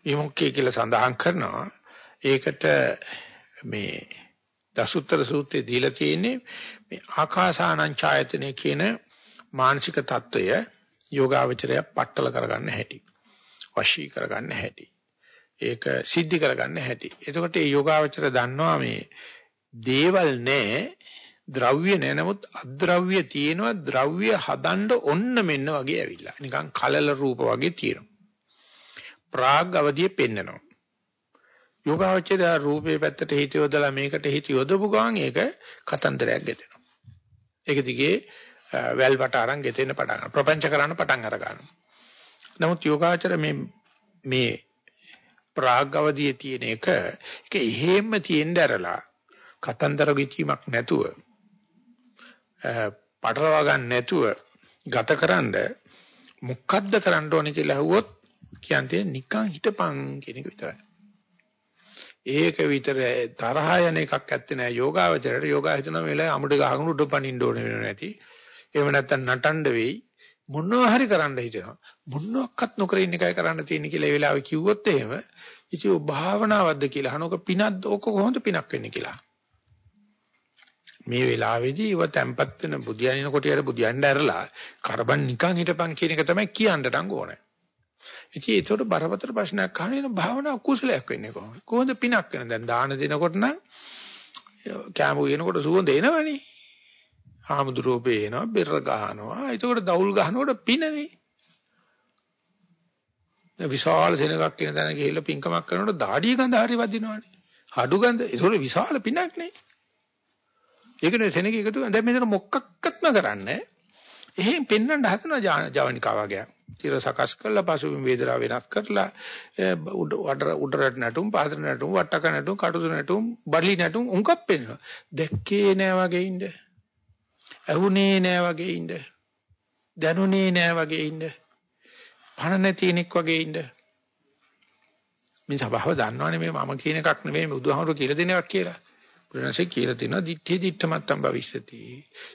විමුක්තිය කියලා සඳහන් කරනවා. ඒකට මේ දසුත්තර සූත්‍රයේ දීලා තියෙන්නේ මේ ආකාසානං ඡායතනෙ කියන මානසික தত্ত্বය යෝගාවචරය පట్టල කරගන්න හැටි වශී කරගන්න හැටි. ඒක සිද්ධි කරගන්න හැටි. එතකොට මේ යෝගාවචර දන්නවා මේ දේවල් නෑ ද්‍රව්‍ය නෑ නමුත් අද්‍රව්‍ය තියෙනවා ද්‍රව්‍ය හදන්න ඔන්න මෙන්න වගේ ඇවිල්ලා. නිකන් කලල රූප වගේ තියෙනවා. ප්‍රාග් අවදිය පෙන්නනවා. යෝගාවචර රූපේ පැත්තට හිත යොදලා මේකට හිත යොදපු ගමන් ඒක කතන්දරයක් ගෙතෙනවා. ඒක දිගේ වැල්වට අරන් ගෙතෙන්න පටන් ගන්නවා. ප්‍රපංච කරන්න පටන් අර ගන්නවා. නමුත් යෝගාචර මේ මේ ප්‍රාග් අවදියේ තියෙන එක ඒක එහෙම්ම තියෙන්න ඇරලා කතන්දර ගිචීමක් නැතුව පටලවා ගන්න නැතුව ගතකරනද මොකද්ද කරන්න ඕනේ කියලා අහුවොත් කියන්නේ නිකන් හිටපන් කියන එක විතරයි. ඒක විතර තරහ යන එකක් ඇත්තේ නෑ යෝගාවචරයට යෝගා හිතන වෙලාවේ අමුඩ ගහගෙන උඩ පනින්න ඕනේ වෙන නැති. එහෙම නැත්නම් නටන්න වෙයි. මොනවා හරි කරන්න හිතෙනවා. මොනවත් නොකර ඉන්න එකයි කරන්න තියෙන්නේ කියලා ඒ වෙලාවේ කිව්වොත් එහෙම ඉතින් ඔය භාවනාවක්ද කියලා අහනක පිනක්ද ඔක කොහොමද පිනක් වෙන්නේ කියලා. මේ වෙලාවේදී ඉව තැම්පත් වෙන බුදියානින කොටියට බුදියන්න ඇරලා කරබන් නිකන් හිටපන් කියන එක තමයි කියන්න නම් ඕනේ. ඉතින් ඒතකොට බරපතල ප්‍රශ්නයක් අහන භාවනා කුසලයක් වෙන්නේ කොහොමද? කොහොමද පිනක් වෙන? දැන් දාන දෙනකොට නම් කැමු වෙනකොට සුවඳ එනවනේ. ආමුදුරෝපේ එනවා, බෙර ගහනවා. ඒතකොට දවුල් ගහනකොට පිනනේ. විශාල සෙනඟක් කියන තැන ගිහිල්ලා පින්කමක් කරනකොට දාඩිය ගඳ හරි වදිනවනේ. හඩු ගඳ. ඒසොල විශාල පිනක් නේ. ඒකනේ සෙනඟ එකතු දැන් මෙතන මොකක්වත්ම කරන්නේ. එහෙන් පෙන්වන්න හදනවා ජවනිකා වගේ. tira සකස් කරලා පසුබිම් වේදනා වෙනස් කරලා උඩ උඩරට නැටුම් පහතර නැටුම් වට්ටක නැටුම් කටුතු නැටුම් බඩලි නැටුම් උන්කක් පෙන්වනවා. දැක්කේ නෑ වගේ ඉන්න. ඇහුනේ නෑ වගේ ඉන්න. දැනුනේ නෑ වගේ ඉන්න. පණ නැති කෙනෙක් වගේ ඉන්න. මේ සබාව දන්නවනේ මේ මම කියන එකක් නෙමෙයි මේ බුදුහාමුදුරු කියලා දෙන එකක් කියලා. බුදුරජාණන්සේ කියලා තියෙනවා දිත්තේ දිත්තමත්තම් භවිෂ්‍යති.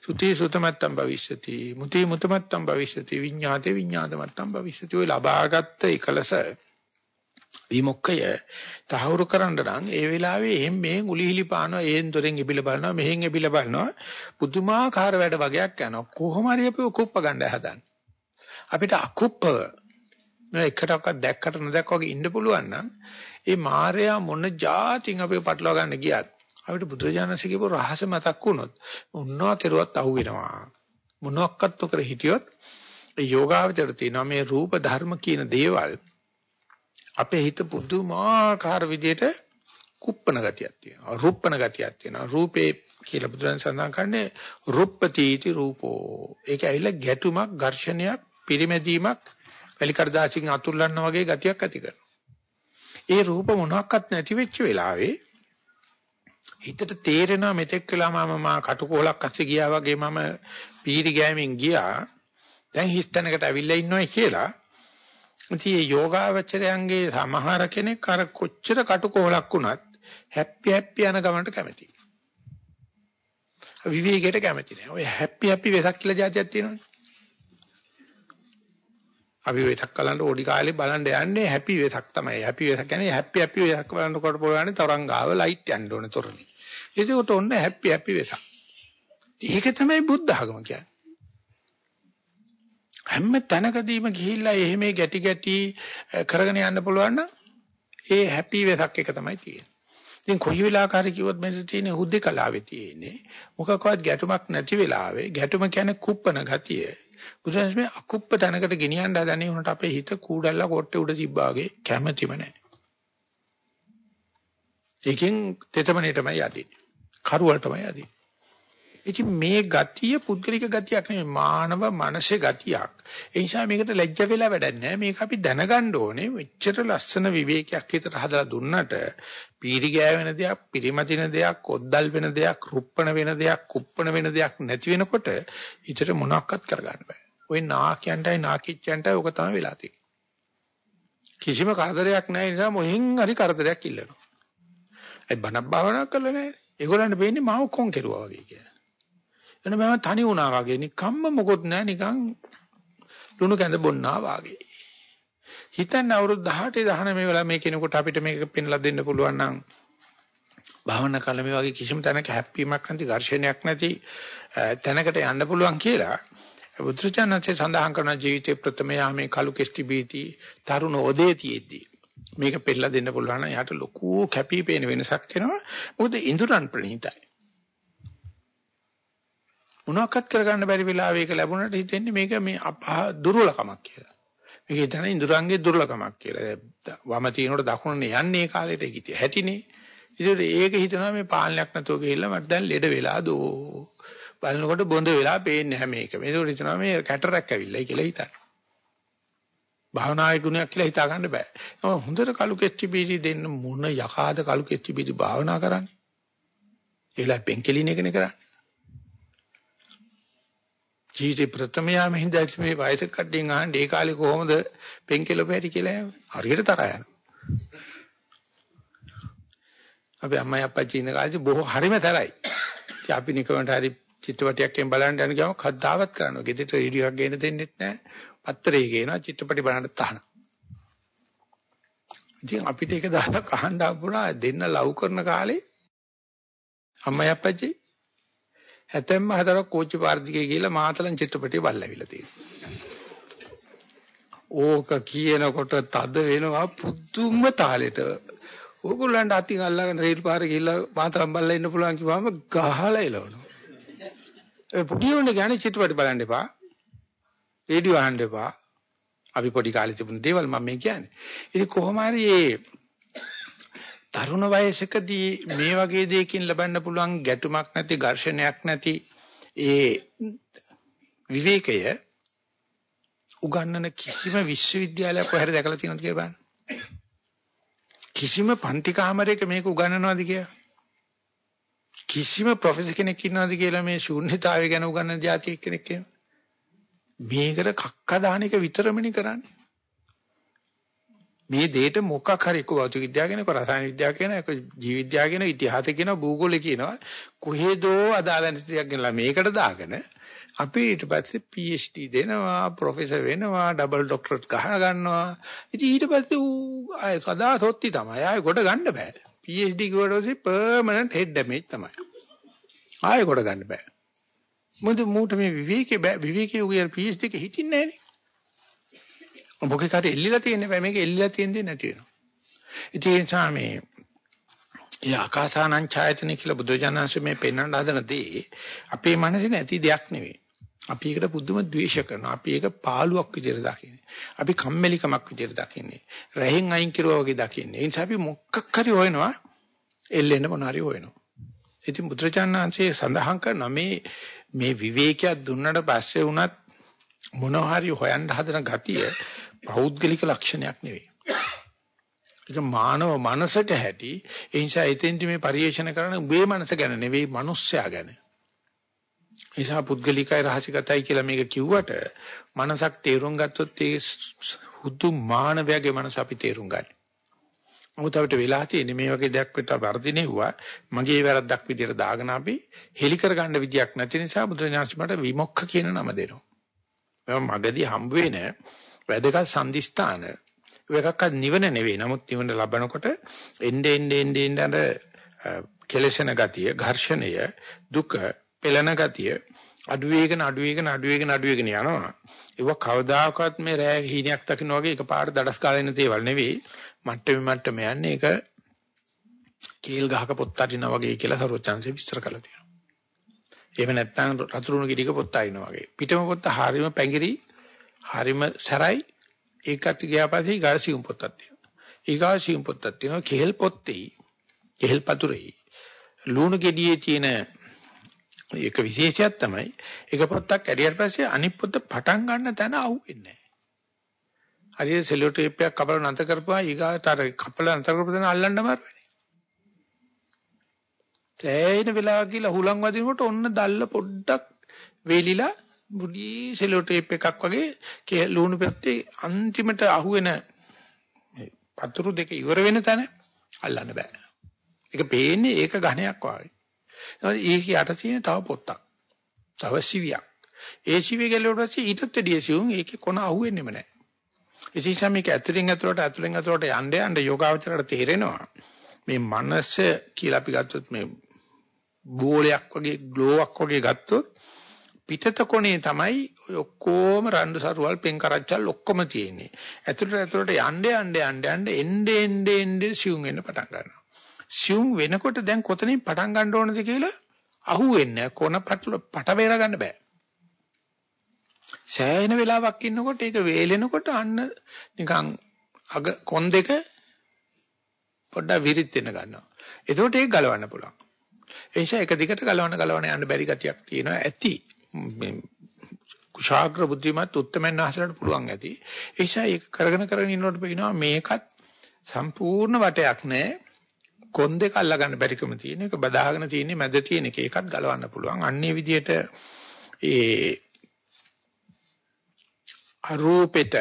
සුතේ සුතමත්තම් භවිෂ්‍යති. මුතේ මුතමත්තම් භවිෂ්‍යති. විඤ්ඤාතේ විඤ්ඤාතමත්තම් භවිෂ්‍යති. ඔය ලබාගත් එකලස විමුක්කය තහවුරු කරන්න නම් ඒ වෙලාවේ එහෙන් මෙහෙන් උලිහිලි පානවා එහෙන් දොරෙන් ඉබිල බලනවා මෙහෙන් ඉබිල බලනවා පුදුමාකාර වැඩ වගේක් යනවා කොහොම හරි අපි කුප්ප ගන්න හදන්නේ අපිට අකුප්පව එකටවත් දැක්කට නොදැක්ක වගේ ඉන්න පුළුවන් නම් ඒ මායя මොන જાතින් අපිව පටලවා ගන්න ගියත් අපිට බුදුරජාණන්සේ කියපු රහස මතක් වුණොත් උන්නවා කෙරුවත් අහු වෙනවා මොනක්වත් උකර හිටියොත් ඒ යෝගාවචර තියෙනවා මේ රූප ධර්ම කියන දේවල් අපේ හිත පුදුමාකාර විදිහට කුප්පන ගතියක් තියෙනවා රුප්පන ගතියක් තියෙනවා. රූපේ කියලා බුදුරජාණන් සඳහන් කරන්නේ රුප්පතිටි රූපෝ. ඒක ඇවිල්ලා ගැටුමක් ඝර්ෂණයක් පිරිමැදීමක් වැලිකඩදාසින් අතුල්ලන්න වගේ ගතියක් ඇති කරනවා. ඒ රූප මොනවත් නැති වෙච්ච වෙලාවේ හිතට තේරෙනවා මෙතෙක් වෙලා මම මා කටුකොලක් අස්සේ ගියා වගේ මම පීරි ගෑමින් ගියා. දැන් හිස්තැනකට ඇවිල්ලා ඉන්නවයි කියලා. ඉතින් මේ යෝගාවචරයන්ගේ සමහර කෙනෙක් අර කොච්චර කටුකොලක් වුණත් හැප්පි හැප්පි යන ගමනට කැමතියි. විවේකයට කැමති නෑ. ඔය හැප්පි හැප්පි වෙසක් කියලා જાතියක් තියෙනවනේ. අපි වෙසක් බලන්න ඕඩි කාලේ බලන්න යන්නේ හැපි වෙසක් තමයි. හැපි වෙසක් කියන්නේ හැපි හැපි වෙසක් බලනකොට පොළවන්නේ තරංග ආව ලයිට් යන්න ඕනේ තොරණේ. ඒකට ඔන්න හැපි හැපි වෙසක්. ඒක තමයි බුද්ධ ආගම කියන්නේ. හැම තැනකදීම ගිහිල්ලා එහෙම ගැටි ගැටි කරගෙන යන්න පුළුවන් නම් ඒ හැපි වෙසක් එක තමයි තියෙන්නේ. ඉතින් කොයි වෙලාවකරි කිව්වොත් මෙතන තියෙන හුද්දේ කලාවේ තියෙන්නේ මොකකවත් ගැටුමක් නැති වෙලාවේ ගැටුම කියන්නේ කුප්පන ගතිය. බුදුරජාණන් අකුප්ප තැනකට ගෙනියන්න හදනේ උනට අපේ හිත කූඩල්ලා කොට්ටේ උඩ තිබ්බා වගේ කැමැතිම නැහැ. ඒකෙන් තෙතමනේටමයි යදින්නේ. කරුවලටමයි යදින්නේ. ඉතින් මේ ගතිය පුද්ගලික ගතියක් නෙමෙයි මානව මනසේ ගතියක්. ඒ නිසා මේකට ලැජ්ජ වෙලා වැඩක් නැහැ. මේක අපි දැනගන්න ඕනේ. මෙච්චර ලස්සන විවේකයක් හිතට හදලා දුන්නට පීරි ගෑවෙන දෙයක්, පිරිමදින දෙයක්, ඔද්දල් වෙන දෙයක්, රුප්පණ වෙන දෙයක්, කුප්පණ වෙන දෙයක් නැති වෙනකොට හිතට මොනවත් කරගන්න බෑ. ওই නාකියන්ටයි නාකිච්චයන්ටයි ඔක තමයි වෙලා තියෙන්නේ. කිසිම කරදරයක් නැහැ නිසා මොහින් හරි කරදරයක් ඉල්ලනවා. ඒ බණක් භාවනා කරලා නැහැ. ඒගොල්ලන්ට වෙන්නේ මාව කොන් කෙරුවා වගේ කියලා. එන මම තනි වුණා වගේ නිකම්ම මොකොත් නැහැ නිකන් ලුණු කැඳ බොන්නා වගේ. හිතන්න අවුරුදු 18 19 වෙලා මේ කෙනෙකුට අපිට මේක පෙන්ලා දෙන්න පුළුවන් නම් භාවනා කළ මේ වගේ කිසිම තැනක හැප්පීමක් නැති ඝර්ෂණයක් නැති තැනකට යන්න පුළුවන් කියලා බුදුචානන්සේ සඳහන් කරන ජීවිතේ ප්‍රථම යාමේ කලු කෙස්ටි බීති තරුණ ඔදේතියෙද්දී මේක පෙළලා දෙන්න පුළුවන් නම් යාට ලොකු කැපිපේන වෙනසක් එනවා. මොකද ඉඳුරන් ප්‍රණීතයි. මොනවාක්වත් කරගන්න බැරි වෙලාවෙ ඒක ලැබුණට හිතෙන්නේ මේක මේ අපහ දුර්වලකමක් කියලා. මේක හිතන ඉඳුරංගේ දුර්වලකමක් කියලා. වම තිනකොට දකුණනේ යන්නේ කාලෙට ඒක හැටිනේ. ඉතින් ඒක හිතනවා මේ පාලනයක් නැතුව ගිහිල්ලා මට දැන් ලෙඩ වෙලා දෝ. බලනකොට බොඳ වෙලා පේන්නේ හැම එකම. ඒක හිතනවා මේ කැටරක් ඇවිල්ලායි කියලා හිතන්න. භාවනායේ ගුණයක් කියලා හිතා ගන්න බෑ. ඒක හොඳට කලු කෙච්චි බීජි දෙන්න මොන යකාද කලු කෙච්චි බීජි භාවනා කරන්නේ. ඒලා පෙන්කෙලින එකනේ කරන්නේ. ජීවිතේ ප්‍රථම යාම හින්දා මේ වයසක කඩින් අහන්නේ ඒ කාලේ කොහොමද පෙන්කෙලපු හැටි කියලා හරියට තරහ යනවා. අපි අම්මයි අප්පච්චි ඉන්න කාලේ බොහෝ හරිම තරයි. ඉතින් අපි නිකමට හරි චිත්‍රපටයක්ෙන් බලන්න යන ගමන් කද්දාවත් කරනවා. ගෙදරට රේඩියෝ එකක් ගේන්න දෙන්නෙත් නැහැ. පත්තරේ ගේනවා චිත්‍රපටි බලන්න තහන. ඉතින් අපිට ඒක දහසක් අහන්න ආපුණා දෙන්න ලව් කරන කාලේ අම්මයි අප්පච්චි හැතැම්ම හතරක් කෝච්චි පාර්දිකේ ගිහලා මාතලන් චිත්‍රපටිය බලලාවිලා තියෙනවා. ඕක කියනකොට තද වෙනවා පුදුම තාලෙට. ඕගොල්ලන්ට අතින් අල්ලගෙන රේල් පාරේ ගිහලා මාතලන් බලලා ඉන්න පුළුවන් කිව්වම ගහලා එලවනවා. ඒ පොඩි උන්නේ ගානේ චිත්‍රපට බලන්න එපා. රේඩියෝ අහන්න එපා. අපි පොඩි කාලේ තිබුණ දේවල් මම මේ කියන්නේ. ඉතින් කොහොම හරි මේ තරුණ වයසකදී මේ වගේ දෙයකින් ලබන්න පුළුවන් ගැටුමක් නැති ඝර්ෂණයක් නැති ඒ විවේකය උගන්නන කිසිම විශ්වවිද්‍යාලයක් කොහෙද දැකලා තියෙනවද කියලා බලන්න. කිසිම පන්ති කාමරයක මේක උගන්වනවද කියලා? කිසිම ප්‍රොෆෙසර් කෙනෙක් ඉන්නවද කියලා මේ ශූන්‍යතාවය ගැන උගන්වන જાති කෙනෙක් කියනවා. මේකට කක්ක දාන එක විතරමනේ කරන්නේ. මේ දෙයට මොකක් හරි එක්ක භෞතික විද්‍යාව කියන එක රසායන විද්‍යාව කියන එක ජීව විද්‍යාව කියන ඉතිහාසය කියන භූගෝලය කියනවා කොහෙදෝ අදාළ නැතියක් ගෙනලා මේකට දාගෙන අපි ඊට පස්සේ PhD දෙනවා ප්‍රොෆෙසර් වෙනවා ඩබල් ડોක්ටරේට් ගහ ගන්නවා ඉතින් ඊට පස්සේ ඌ ආය සදා සොත්ති තමයි ආය කොට ගන්න බෑ PhD කිව්වට පස්සේ පර්මනන්ට් හෙඩ් ඩැමේජ් තමයි. ආයෙ කොට ගන්න බෑ. මොකද මූට මේ විවේකේ බෑ විවේකේ උගේ PhD එක හිටින්නේ නෑනේ. මොකේ කාට එල්ලිලා තියෙන්නේ බෑ මේක එල්ලිලා තියෙන්නේ නැති වෙනවා. ඉතින් ඒ නිසා මේ ඒ ආකාසානං ඡායතන කියලා බුදුජානන්සේ මේ පෙන්වන්න හදන දේ අපේ මනසේ නැති දෙයක් නෙවෙයි. අපි ඒකට පුදුම ද්වේෂ කරනවා. අපි ඒක පාළුවක් විදිහට දකින්නේ. අපි කම්මැලිකමක් විදිහට දකින්නේ. රැහෙන් අයින් කරුවා වගේ දකින්නේ. ඒ නිසා අපි මොකක් හරි හොයනවා. එල්ලෙන්න මොන හරි හොයනවා. ඉතින් බුදුරජාණන්සේ සඳහන් කරන මේ මේ විවේකයක් දුන්නට පස්සේ වුණත් මොනවා හරි හොයන්න හදන ගතිය පෞද්ගලික ලක්ෂණයක් නෙවෙයි. ඒක මානව මනසට හැටි ඒ නිසා එතෙන්දි මේ පරිේෂණ කරන උඹේ මනස ගැන නෙවෙයි මිනිස්සයා ගැන. නිසා පුද්ගලිකයි රහසිගතයි කියලා මේක කිව්වට මනසක් තේරුම් ගත්තොත් ඒ හුදු මානවයාගේ මනස අපි තේරුම් ගන්න. මොකද අපිට වෙලා තියෙන්නේ මේ වගේ දෙයක් විතර වර්ධිනෙව්වා මගේ වැරද්දක් විදියට දාගෙන අපි හෙලි කරගන්න විදියක් නැති නිසා බුදුරජාණන් මට විමුක්ඛ කියන නම දෙනවා. මම මගදී හම්බ වෙන වැදගත් සම්දිස්ථාන එකක්වත් නිවන නෙවෙයි. නමුත් නිවන ලබනකොට එnde ende ende ende අර කෙලසන ගතිය, ඝර්ෂණය, දුක පෙළන ගතිය අඩු වේගන අඩු වේගන අඩු වේගන අඩු වේගන යනවා. ඒක කවදාකවත් මේ රෑ හීනයක් දකින්න වගේ එකපාරට දඩස් කාලා එන දේවල් නෙවෙයි. මට්ටමේ මට්ටම යන්නේ ඒක කේල් ගහක පොත් අරිනා වගේ කියලා සරුවචාන්සේ විස්තර කරලා තියෙනවා. එහෙම නැත්නම් රතුරුණු ගෙඩික පොත් අරිනා වගේ. පිටම පොත් හරීම පැංගිරි හරීම සැරයි ඒකත් ගියා පස්සේ ගාසියුම් පොත්තක් තියෙනවා. ඊගාසියුම් පොත්තක් තියෙනවා කේල් පොත්තේ. කේල් පතුරේ. ලුණු ගෙඩියේ තියෙන ඒක විශේෂයක් තමයි එක පොත්තක් ඇරියට පස්සේ අනිත් පොත්ත පටන් ගන්න තැන අහුවෙන්නේ නැහැ. හරියට සෙලෝ ටේප් එකක් කපලා නැත කරපුවා ඊගාට අර කපලා නැත කරපු තැන අල්ලන්න අමාරුයි. තෑයින වෙලාව කියලා හුලං වදිනකොට ඔන්න දැල්ල පොඩ්ඩක් වේලිලා මුඩි සෙලෝ ටේප් එකක් වගේ ලුණු පැත්තේ අන්තිමට අහුවෙන පතුරු දෙක ඉවර වෙන තැන අල්ලන්න බෑ. ඒක පේන්නේ ඒක ඝණයක් වගේ. ඒක යට තියෙන තව පොත්තක්. තව සිවියක්. ඒ සිවිය ගැලුවට පස්සේ ඊටත් වැඩිය සිවුම් ඒකේ කොන අහුවෙන්නෙම නැහැ. ඒ නිසා මේක ඇතුලෙන් ඇතුලට ඇතුලෙන් ඇතුලට යන්න යන්න යෝගාවචරයට තේරෙනවා. මේ මනස කියලා අපි ගත්තොත් මේ බෝලයක් වගේ ග්ලෝවක් වගේ ගත්තොත් පිටත කොනේ තමයි ඔය ඔක්කොම රණ්ඩු සරුවල් පෙන් කරච්චල් ඔක්කොම තියෙන්නේ. ඇතුළට ඇතුළට යන්න යන්න යන්න යන්න එන්නේ එන්නේ එන්නේ සිවුම් වෙන්න පටන් ගන්නවා. සිවුම් වෙනකොට දැන් කොතනින් පටන් ගන්න ඕනද කියලා අහුවෙන්නේ කොන පටල පට වේර ගන්න බෑ. සෑහෙන වෙලාවක් ඉන්නකොට ඒක වේලෙනකොට අන්න නිකන් අග කොන් දෙක පොඩ්ඩක් විරිත් වෙන ගන්නවා. එතකොට ඒක ගලවන්න පුළුවන්. ඒ නිසා එක දිගට ගලවන්න ගලවන්න යන්න බැරි ගතියක් තියෙනවා ඇති. කුශාග්‍ර බුද්ධිමත් උත්තමයන් වහන්සේලාට පුළුවන් ඇති. ඒ නිසා ඒක කරගෙන කරගෙන ඉන්නකොට පේනවා මේකත් සම්පූර්ණ වටයක් නෑ. කොන් දෙක අල්ලගන්න බැරිකම තියෙන එක බදාගෙන තියෙන්නේ මැද තියෙන එක ඒකත් ගලවන්න පුළුවන්. අන්නේ විදිහට ඒ අරූපෙට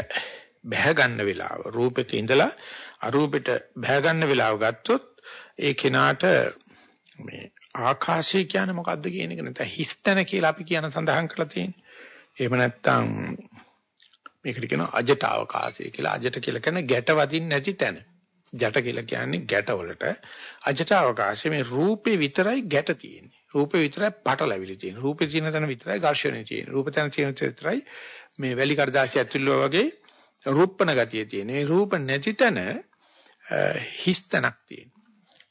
බැහැ ගන්න වෙලාව රූපෙක ඉඳලා අරූපෙට බැහැ ගන්න වෙලාව ගත්තොත් ඒ කෙනාට මේ ආකාශය කියන්නේ මොකද්ද කියන එක නැත්නම් හිස්තන කියලා අපි කියන සඳහන් කරලා තියෙන්නේ. එහෙම නැත්නම් මේකට කියනවා අජට අවකාශය කියලා. අජට කියලා කියන්නේ ගැට වදින්න නැති තැන. ජට කියලා කියන්නේ ගැට වලට. අජට අවකාශය මේ රූපේ විතරයි ගැට තියෙන්නේ. රූපේ විතරයි පටලැවිලි තියෙන්නේ. රූපේ තියෙන තැන විතරයි ඝර්ෂණය තියෙන්නේ. රූප තැන තියෙන තැන විතරයි මේ වැලි කඩදාසි ඇතුළු වගේ රූපණ ගතිය තියෙන්නේ. මේ රූප නැති තැන හිස්තනක් තියෙනවා.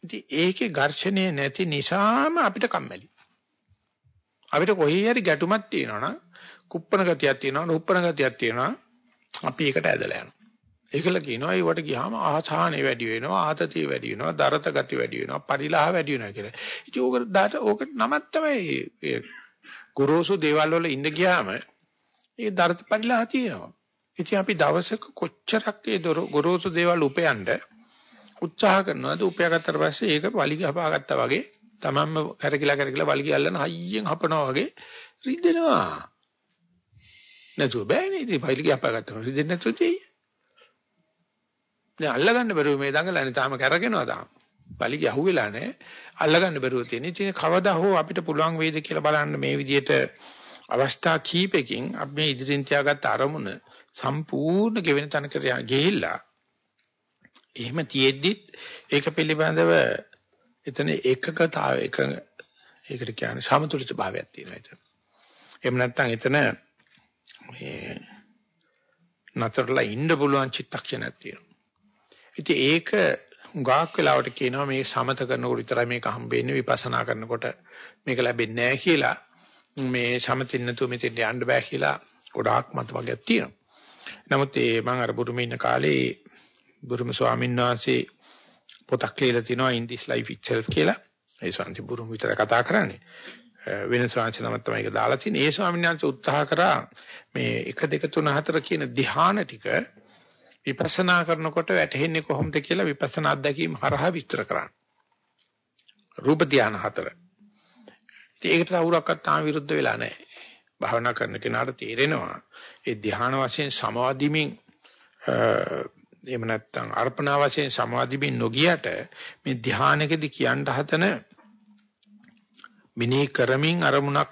ඉතින් ඒකේ ඝර්ෂණය නැති නිසාම අපිට කම්මැලි. අපිට කොහේ හරි ගැටුමක් තියෙනවනම් කුප්පන ගතියක් තියෙනවා, නුප්පන ගතියක් තියෙනවා. අපි ඒකට ඇදලා යනවා. ඒකල කියනවා ඒවට ගියාම ආසාහනෙ වැඩි වෙනවා, ආතතිය වැඩි වෙනවා, දරත ගති වැඩි වෙනවා, පරිලාහ වැඩි වෙනවා කියලා. ඉතින් ඕක දාට ඕක නමක් තමයි ගොරෝසු දේවල් වල ඉඳ ගියාම ඒ දරත පරිලාහ තියෙනවා. ඉතින් අපි දවසක කොච්චරක් ඒ ගොරෝසු දේවල් උපයන්නේ උත්සාහ කරනවාද උපයාගත්තට පස්සේ ඒක වලිග හපාගත්තා වගේ තමන්ම කරකිලා කරකිලා වලිග අල්ලන හයියෙන් හපනවා වගේ රිදෙනවා නැතුව බෑනේ ඉතින් වලිග හපාගත්තම රිදෙන්නේ නැතුව තියෙයි දැන් අල්ලගන්න බැරුව මේ දඟලන්නේ තාම කරගෙනවා තාම වලිග අහුවෙලා නැහැ අල්ලගන්න බැරුව තියෙන ඉතින් කවදා හෝ අපිට පුළුවන් වේද කියලා බලන්න මේ විදිහට අවස්ථා කීපකින් අපි මේ ඉදිරියෙන් තියාගත්ත අරමුණ සම්පූර්ණ ගෙවෙන තැනකට ගිහිල්ලා එහෙම තියෙද්දිත් ඒක පිළිබඳව එතන ඒකකතාව එක ඒකට කියන්නේ සමතුලිත භාවයක් තියෙනවා එතන. එහෙම නැත්නම් එතන මේ නතරලා ඉන්න පුළුවන් චිත්තක්ෂණයක් තියෙනවා. ඉතින් ඒක ගාක් වෙලාවට කියනවා මේ සමත කරනකොට විතරයි මේක හම්බෙන්නේ විපස්සනා කරනකොට මේක ලැබෙන්නේ නැහැ කියලා මේ සමතින් නැතුව මෙතෙන් යන්න බෑ කියලා ගොඩාක් මත වර්ගයක් තියෙනවා. නමුත් ඒ මම අර බුරුමේ ඉන්න කාලේ බුරුම ස්වාමීන් වහන්සේ පොතක් ලියලා තිනවා in this life itself කියලා. ඒ ශාන්ති බුරුම විතර කතා කරන්නේ. වෙන ස්වාමීන් නමක් තමයි ඒක දාලා තියෙන්නේ. ඒ ස්වාමීන් වහන්සේ උත්සාහ කරා මේ 1 2 3 4 කියන ධ්‍යාන ටික විපස්සනා කරනකොට වැටහෙන්නේ කොහොමද කියලා විපස්සනා අත්දැකීම් හරහා විස්තර කරන්න. රූප ධ්‍යාන හතර. ඉතින් ඒකට කවුරක්වත් තාම විරුද්ධ වෙලා නැහැ. භාවනා කරන කෙනාට තේරෙනවා ඒ ධ්‍යාන වශයෙන් සමාධිමින් එහෙම නැත්නම් අර්පණා වශයෙන් සමාධිමින් නොගියට මේ ධානයකදී කියන්න හදන මිනේ කරමින් අරමුණක්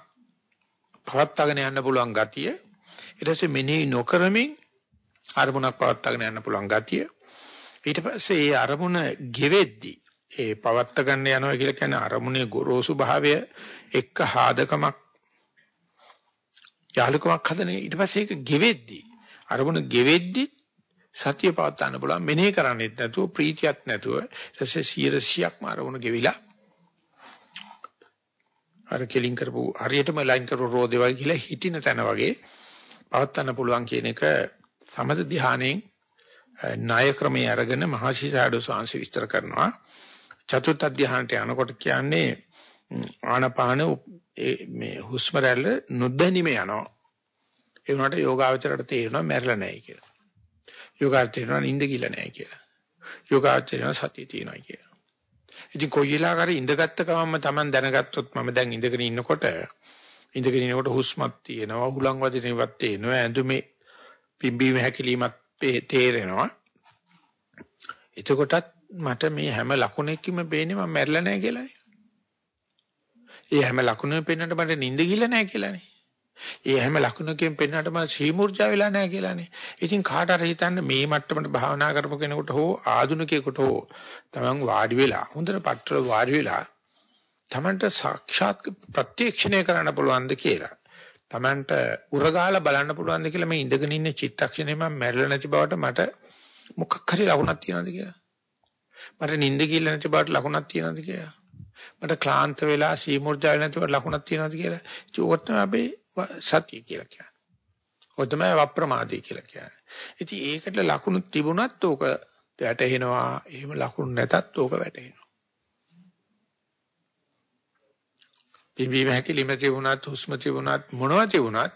පවත්වාගෙන යන්න පුළුවන් ගතිය ඊට පස්සේ මිනේ නොකරමින් අරමුණක් පවත්වාගෙන යන්න පුළුවන් ගතිය. ඊට පස්සේ ඒ අරමුණ ගෙවෙද්දී ඒ පවත්ත ගන්න යනවා කියලා කියන්නේ අරමුණේ ගොරෝසු භාවය එක්ක හාදකමක් යාලුකමක් හදන ඊට පස්සේ ඒක ගෙවෙද්දී අරමුණ ගෙවෙද්දී සතිය පවත් ගන්න පුළුවන්. මෙනෙහි කරන්නේත් නැතුව ප්‍රීතියක් නැතුව ඊටසේ 100ක්ම අරමුණ ගෙවිලා අර කෙලින් කරපු හරියටම ලයින් කරපු රෝදේ වගේ කියලා හිටින තැන වගේ පවත් ගන්න පුළුවන් කියන එක සමත ධානයෙන් ණය ක්‍රමයේ අරගෙන මහසිසාඩෝ සාංශ විස්තර කරනවා. චතුර්ථ ධානයට යනකොට කියන්නේ ආනපාන මේ හුස්ම රැල්ල නොදැනීම යනවා. ඒ වුණාට යෝගාවචරයට තේරෙනවා මැරෙලා නැහැ කියලා. යෝගාවචරයට නිින්ද කිල නැහැ කියලා. යෝගාවචරයට සතිය තියෙනවා කියලා. ඉතින් කොයි වෙලාවකරි ඉඳගත්ත ගමන්ම Taman දැනගත්තොත් මම දැන් ඉඳගෙන ඉන්නකොට ඉඳගෙන ඉනකොට හුස්මක් තියෙනවා හුලං වදිනේවත් තියෙනවා ඇඳුමේ පිම්බීම හැකිලීමක් තේරෙනවා. එතකොටත් මට මේ හැම ලකුණෙකම පේන්නේ මම මැරිලා නැහැ කියලානේ. ඒ හැම ලකුණෙම පෙන්නට මට නිින්ද ගිල්ල නැහැ කියලානේ. ඒ හැම ලකුණකින් පෙන්නට මම ශ්‍රීමූර්ජා වෙලා නැහැ කියලානේ. ඉතින් කාට හරි හිතන්න මේ මට්ටමට භාවනා කරපු කෙනෙකුට හෝ ආධුනිකයෙකුට හෝ තමන් වාඩි වෙලා හොඳට පట్టල වාඩි වෙලා තමන්ට සාක්ෂාත් ප්‍රත්‍යක්ෂණය කරන්න පුළුවන්ද කියලා. Tamanට උරගාලා බලන්න පුළුවන්ද කියලා මේ ඉඳගෙන ඉන්න චිත්තක්ෂණය මම මැරෙලා නැති බවට මට මොකක් හරි ලකුණක් තියනවද කියලා. මට නිින්ද කියලා නැති බවට ලකුණක් තියනවද කියලා. මට ක්ලාන්ත වෙලා සීමුර්ජා නැති බවට ලකුණක් තියනවද කියලා. ඒක තමයි අපේ සතිය කියලා කියන්නේ. ඔය තමයි වප්‍රමාදී කියලා කියන්නේ. ඉතින් ඒකට ලකුණු තිබුණත් ඕක වැටෙනවා. එහෙම ලකුණු නැතත් ඕක වැටෙනවා. පිම්බීම හැකිලිම තිබුණත් හුස්ම තිබුණත් මොනවා තිබුණත්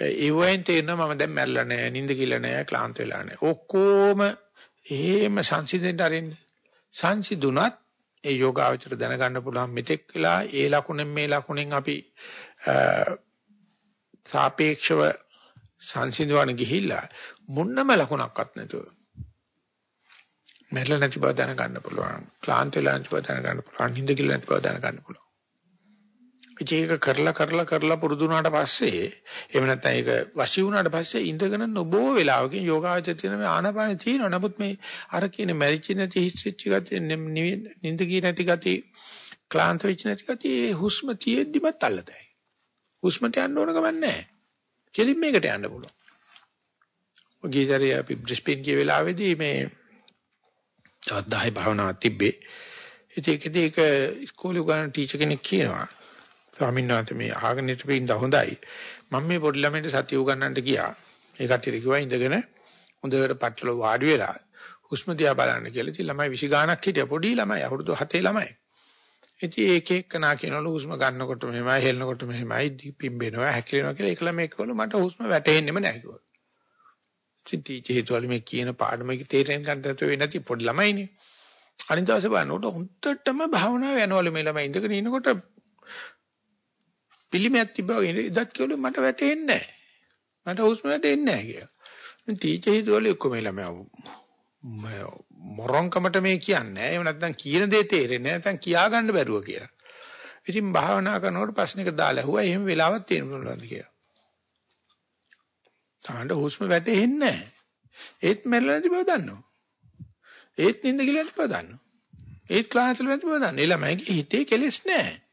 ඒ වයින් තේරෙනවා මම දැන් මැරෙලා නැහැ නිින්ද කියලා නැහැ ක්ලාන්ත වෙලා නැහැ. ඔක්කොම එහෙම සංසිඳෙන්න අරින්නේ. සංසිඳුණත් ඒ යෝගාවචර දැනගන්න පුළුවන් මෙතෙක් වෙලා ඒ ලකුණෙන් මේ ලකුණෙන් අපි සාපේක්ෂව සංසිඳවන ගිහිල්ලා මුන්නම ලකුණක්වත් නැතුව මැරෙලා නැති බව දැනගන්න පුළුවන් ක්ලාන්ත වෙලා නැති බව දැනගන්න පුළුවන් නිින්ද කියලා නැති බව දැනගන්න පුළුවන්. ඒක කරලා කරලා කරලා පුරුදු වුණාට පස්සේ එහෙම නැත්නම් ඒක වශී වුණාට පස්සේ ඉඳගෙන නොබෝ වෙලාවකින් යෝගාචර තියෙන මේ ආනාපානෙ තියෙනවා. නමුත් මේ අර කියන මැරිච්ච නැති හිස්සිච්ච ගතිය නිින්ද ගිය නැති ගතිය ක්ලාන්ත වෙච්ච නැති ගතිය හුස්ම තියෙද්දිමත් අල්ලතයි. හුස්මට යන්න ඕන ගමන් නැහැ. කෙලින් මේකට යන්න පුළුවන්. ඔගීතරේ අපි බ්‍රිස්බේන් ගිය වෙලාවේදී මේ තවත් 10 භාවනාවක් තිබ්බේ. ඒකෙදී ඒක ඉස්කෝලේ උගන්වන ටීචර් කෙනෙක් කියනවා ස්වාමීන් වහන්සේ මේ ආගෙන ඉඳින්න හොඳයි. මම මේ පොඩි ළමයින්ට සතිය උගන්නන්නට ගියා. ඒ කට්ටියට කිව්වා ඉඳගෙන හොඳට පටල වාඩි වෙලා හුස්ම දිහා බලන්න කියලා. ඉතින් ළමයි 20 ගාණක් හිටියා පොඩි ළමයි අවුරුදු 7 ළමයි. ඉතින් ඒක එක්කනා කියනවලු හුස්ම ගන්නකොට මෙහෙමයි හෙලනකොට මෙහෙමයි පිම්බෙනවා හැකිලෙනවා කියලා ඒක ළමයි කිව්වලු මට හුස්ම වැටෙන්නෙම නැහැ කිව්වා. ඉතින් ටීචර් හිතුවලු මේ කියන පාඩමක තේරෙන්න ගන්න නැතුව වෙන්නේ නැති පොඩි ළමයිනේ. අනිත් දවසේ බලනකොට හොඳටම භාවනාව යනවලු මේ ළමයි ඉඳගෙන ඉනකොට පිළිමයක් තිබ්බා වගේ ඉදත් කිව්වලු මට වැටෙන්නේ නැහැ. මට හුස්ම වැටෙන්නේ නැහැ කියලා. ඉතින් ටීචර් හිතුවලු එක්ක මේ ළමයා මොරොන්කමට මේ කියන්නේ. එහෙම නැත්නම් කියන දේ තේරෙන්නේ නැහැ. නැත්නම් කියා ගන්න බැරුව කියලා. ඉතින් භාවනා කරනකොට ප්‍රශ්නික දාලා ඇහුවා එහෙම වෙලාවක් තියෙන්න පුළුවන්ද කියලා. තාන්න හුස්ම වැටෙන්නේ නැහැ. ඒත් මැරෙලා නැති බව දන්නවා. ඒත් නිින්ද කියලා නැති බව දන්නවා. ඒත් ක්ලාස් වල නැති බව දන්නවා. ඒ ළමයිගේ හිතේ කෙලෙස් නැහැ.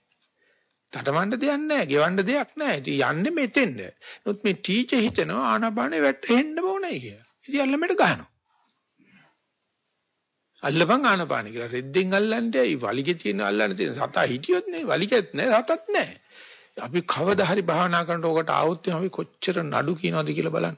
තටමඬ දෙයක් නැහැ, ගෙවන්න දෙයක් නැහැ. ඉතින් යන්නේ මෙතෙන්ද. නමුත් මේ ටීචර් හිතනවා ආනාපානේ වැටෙන්න ඕනේ කියලා. ඉතින් අල්ලමෙට ගහනවා. අල්ලපන් ආනාපානේ කියලා රෙද්දෙන් අල්ලන්නේ ඇයි වලිගේ තියෙන අල්ලන්න තියෙන සතා හිටියොත් නේ වලිගෙත් නැහැ සතත් නැහැ. අපි කවදා හරි භාවනා කරනකොට ඔකට ආවොත් අපි කොච්චර නඩු කියනවද කියලා බලන්න.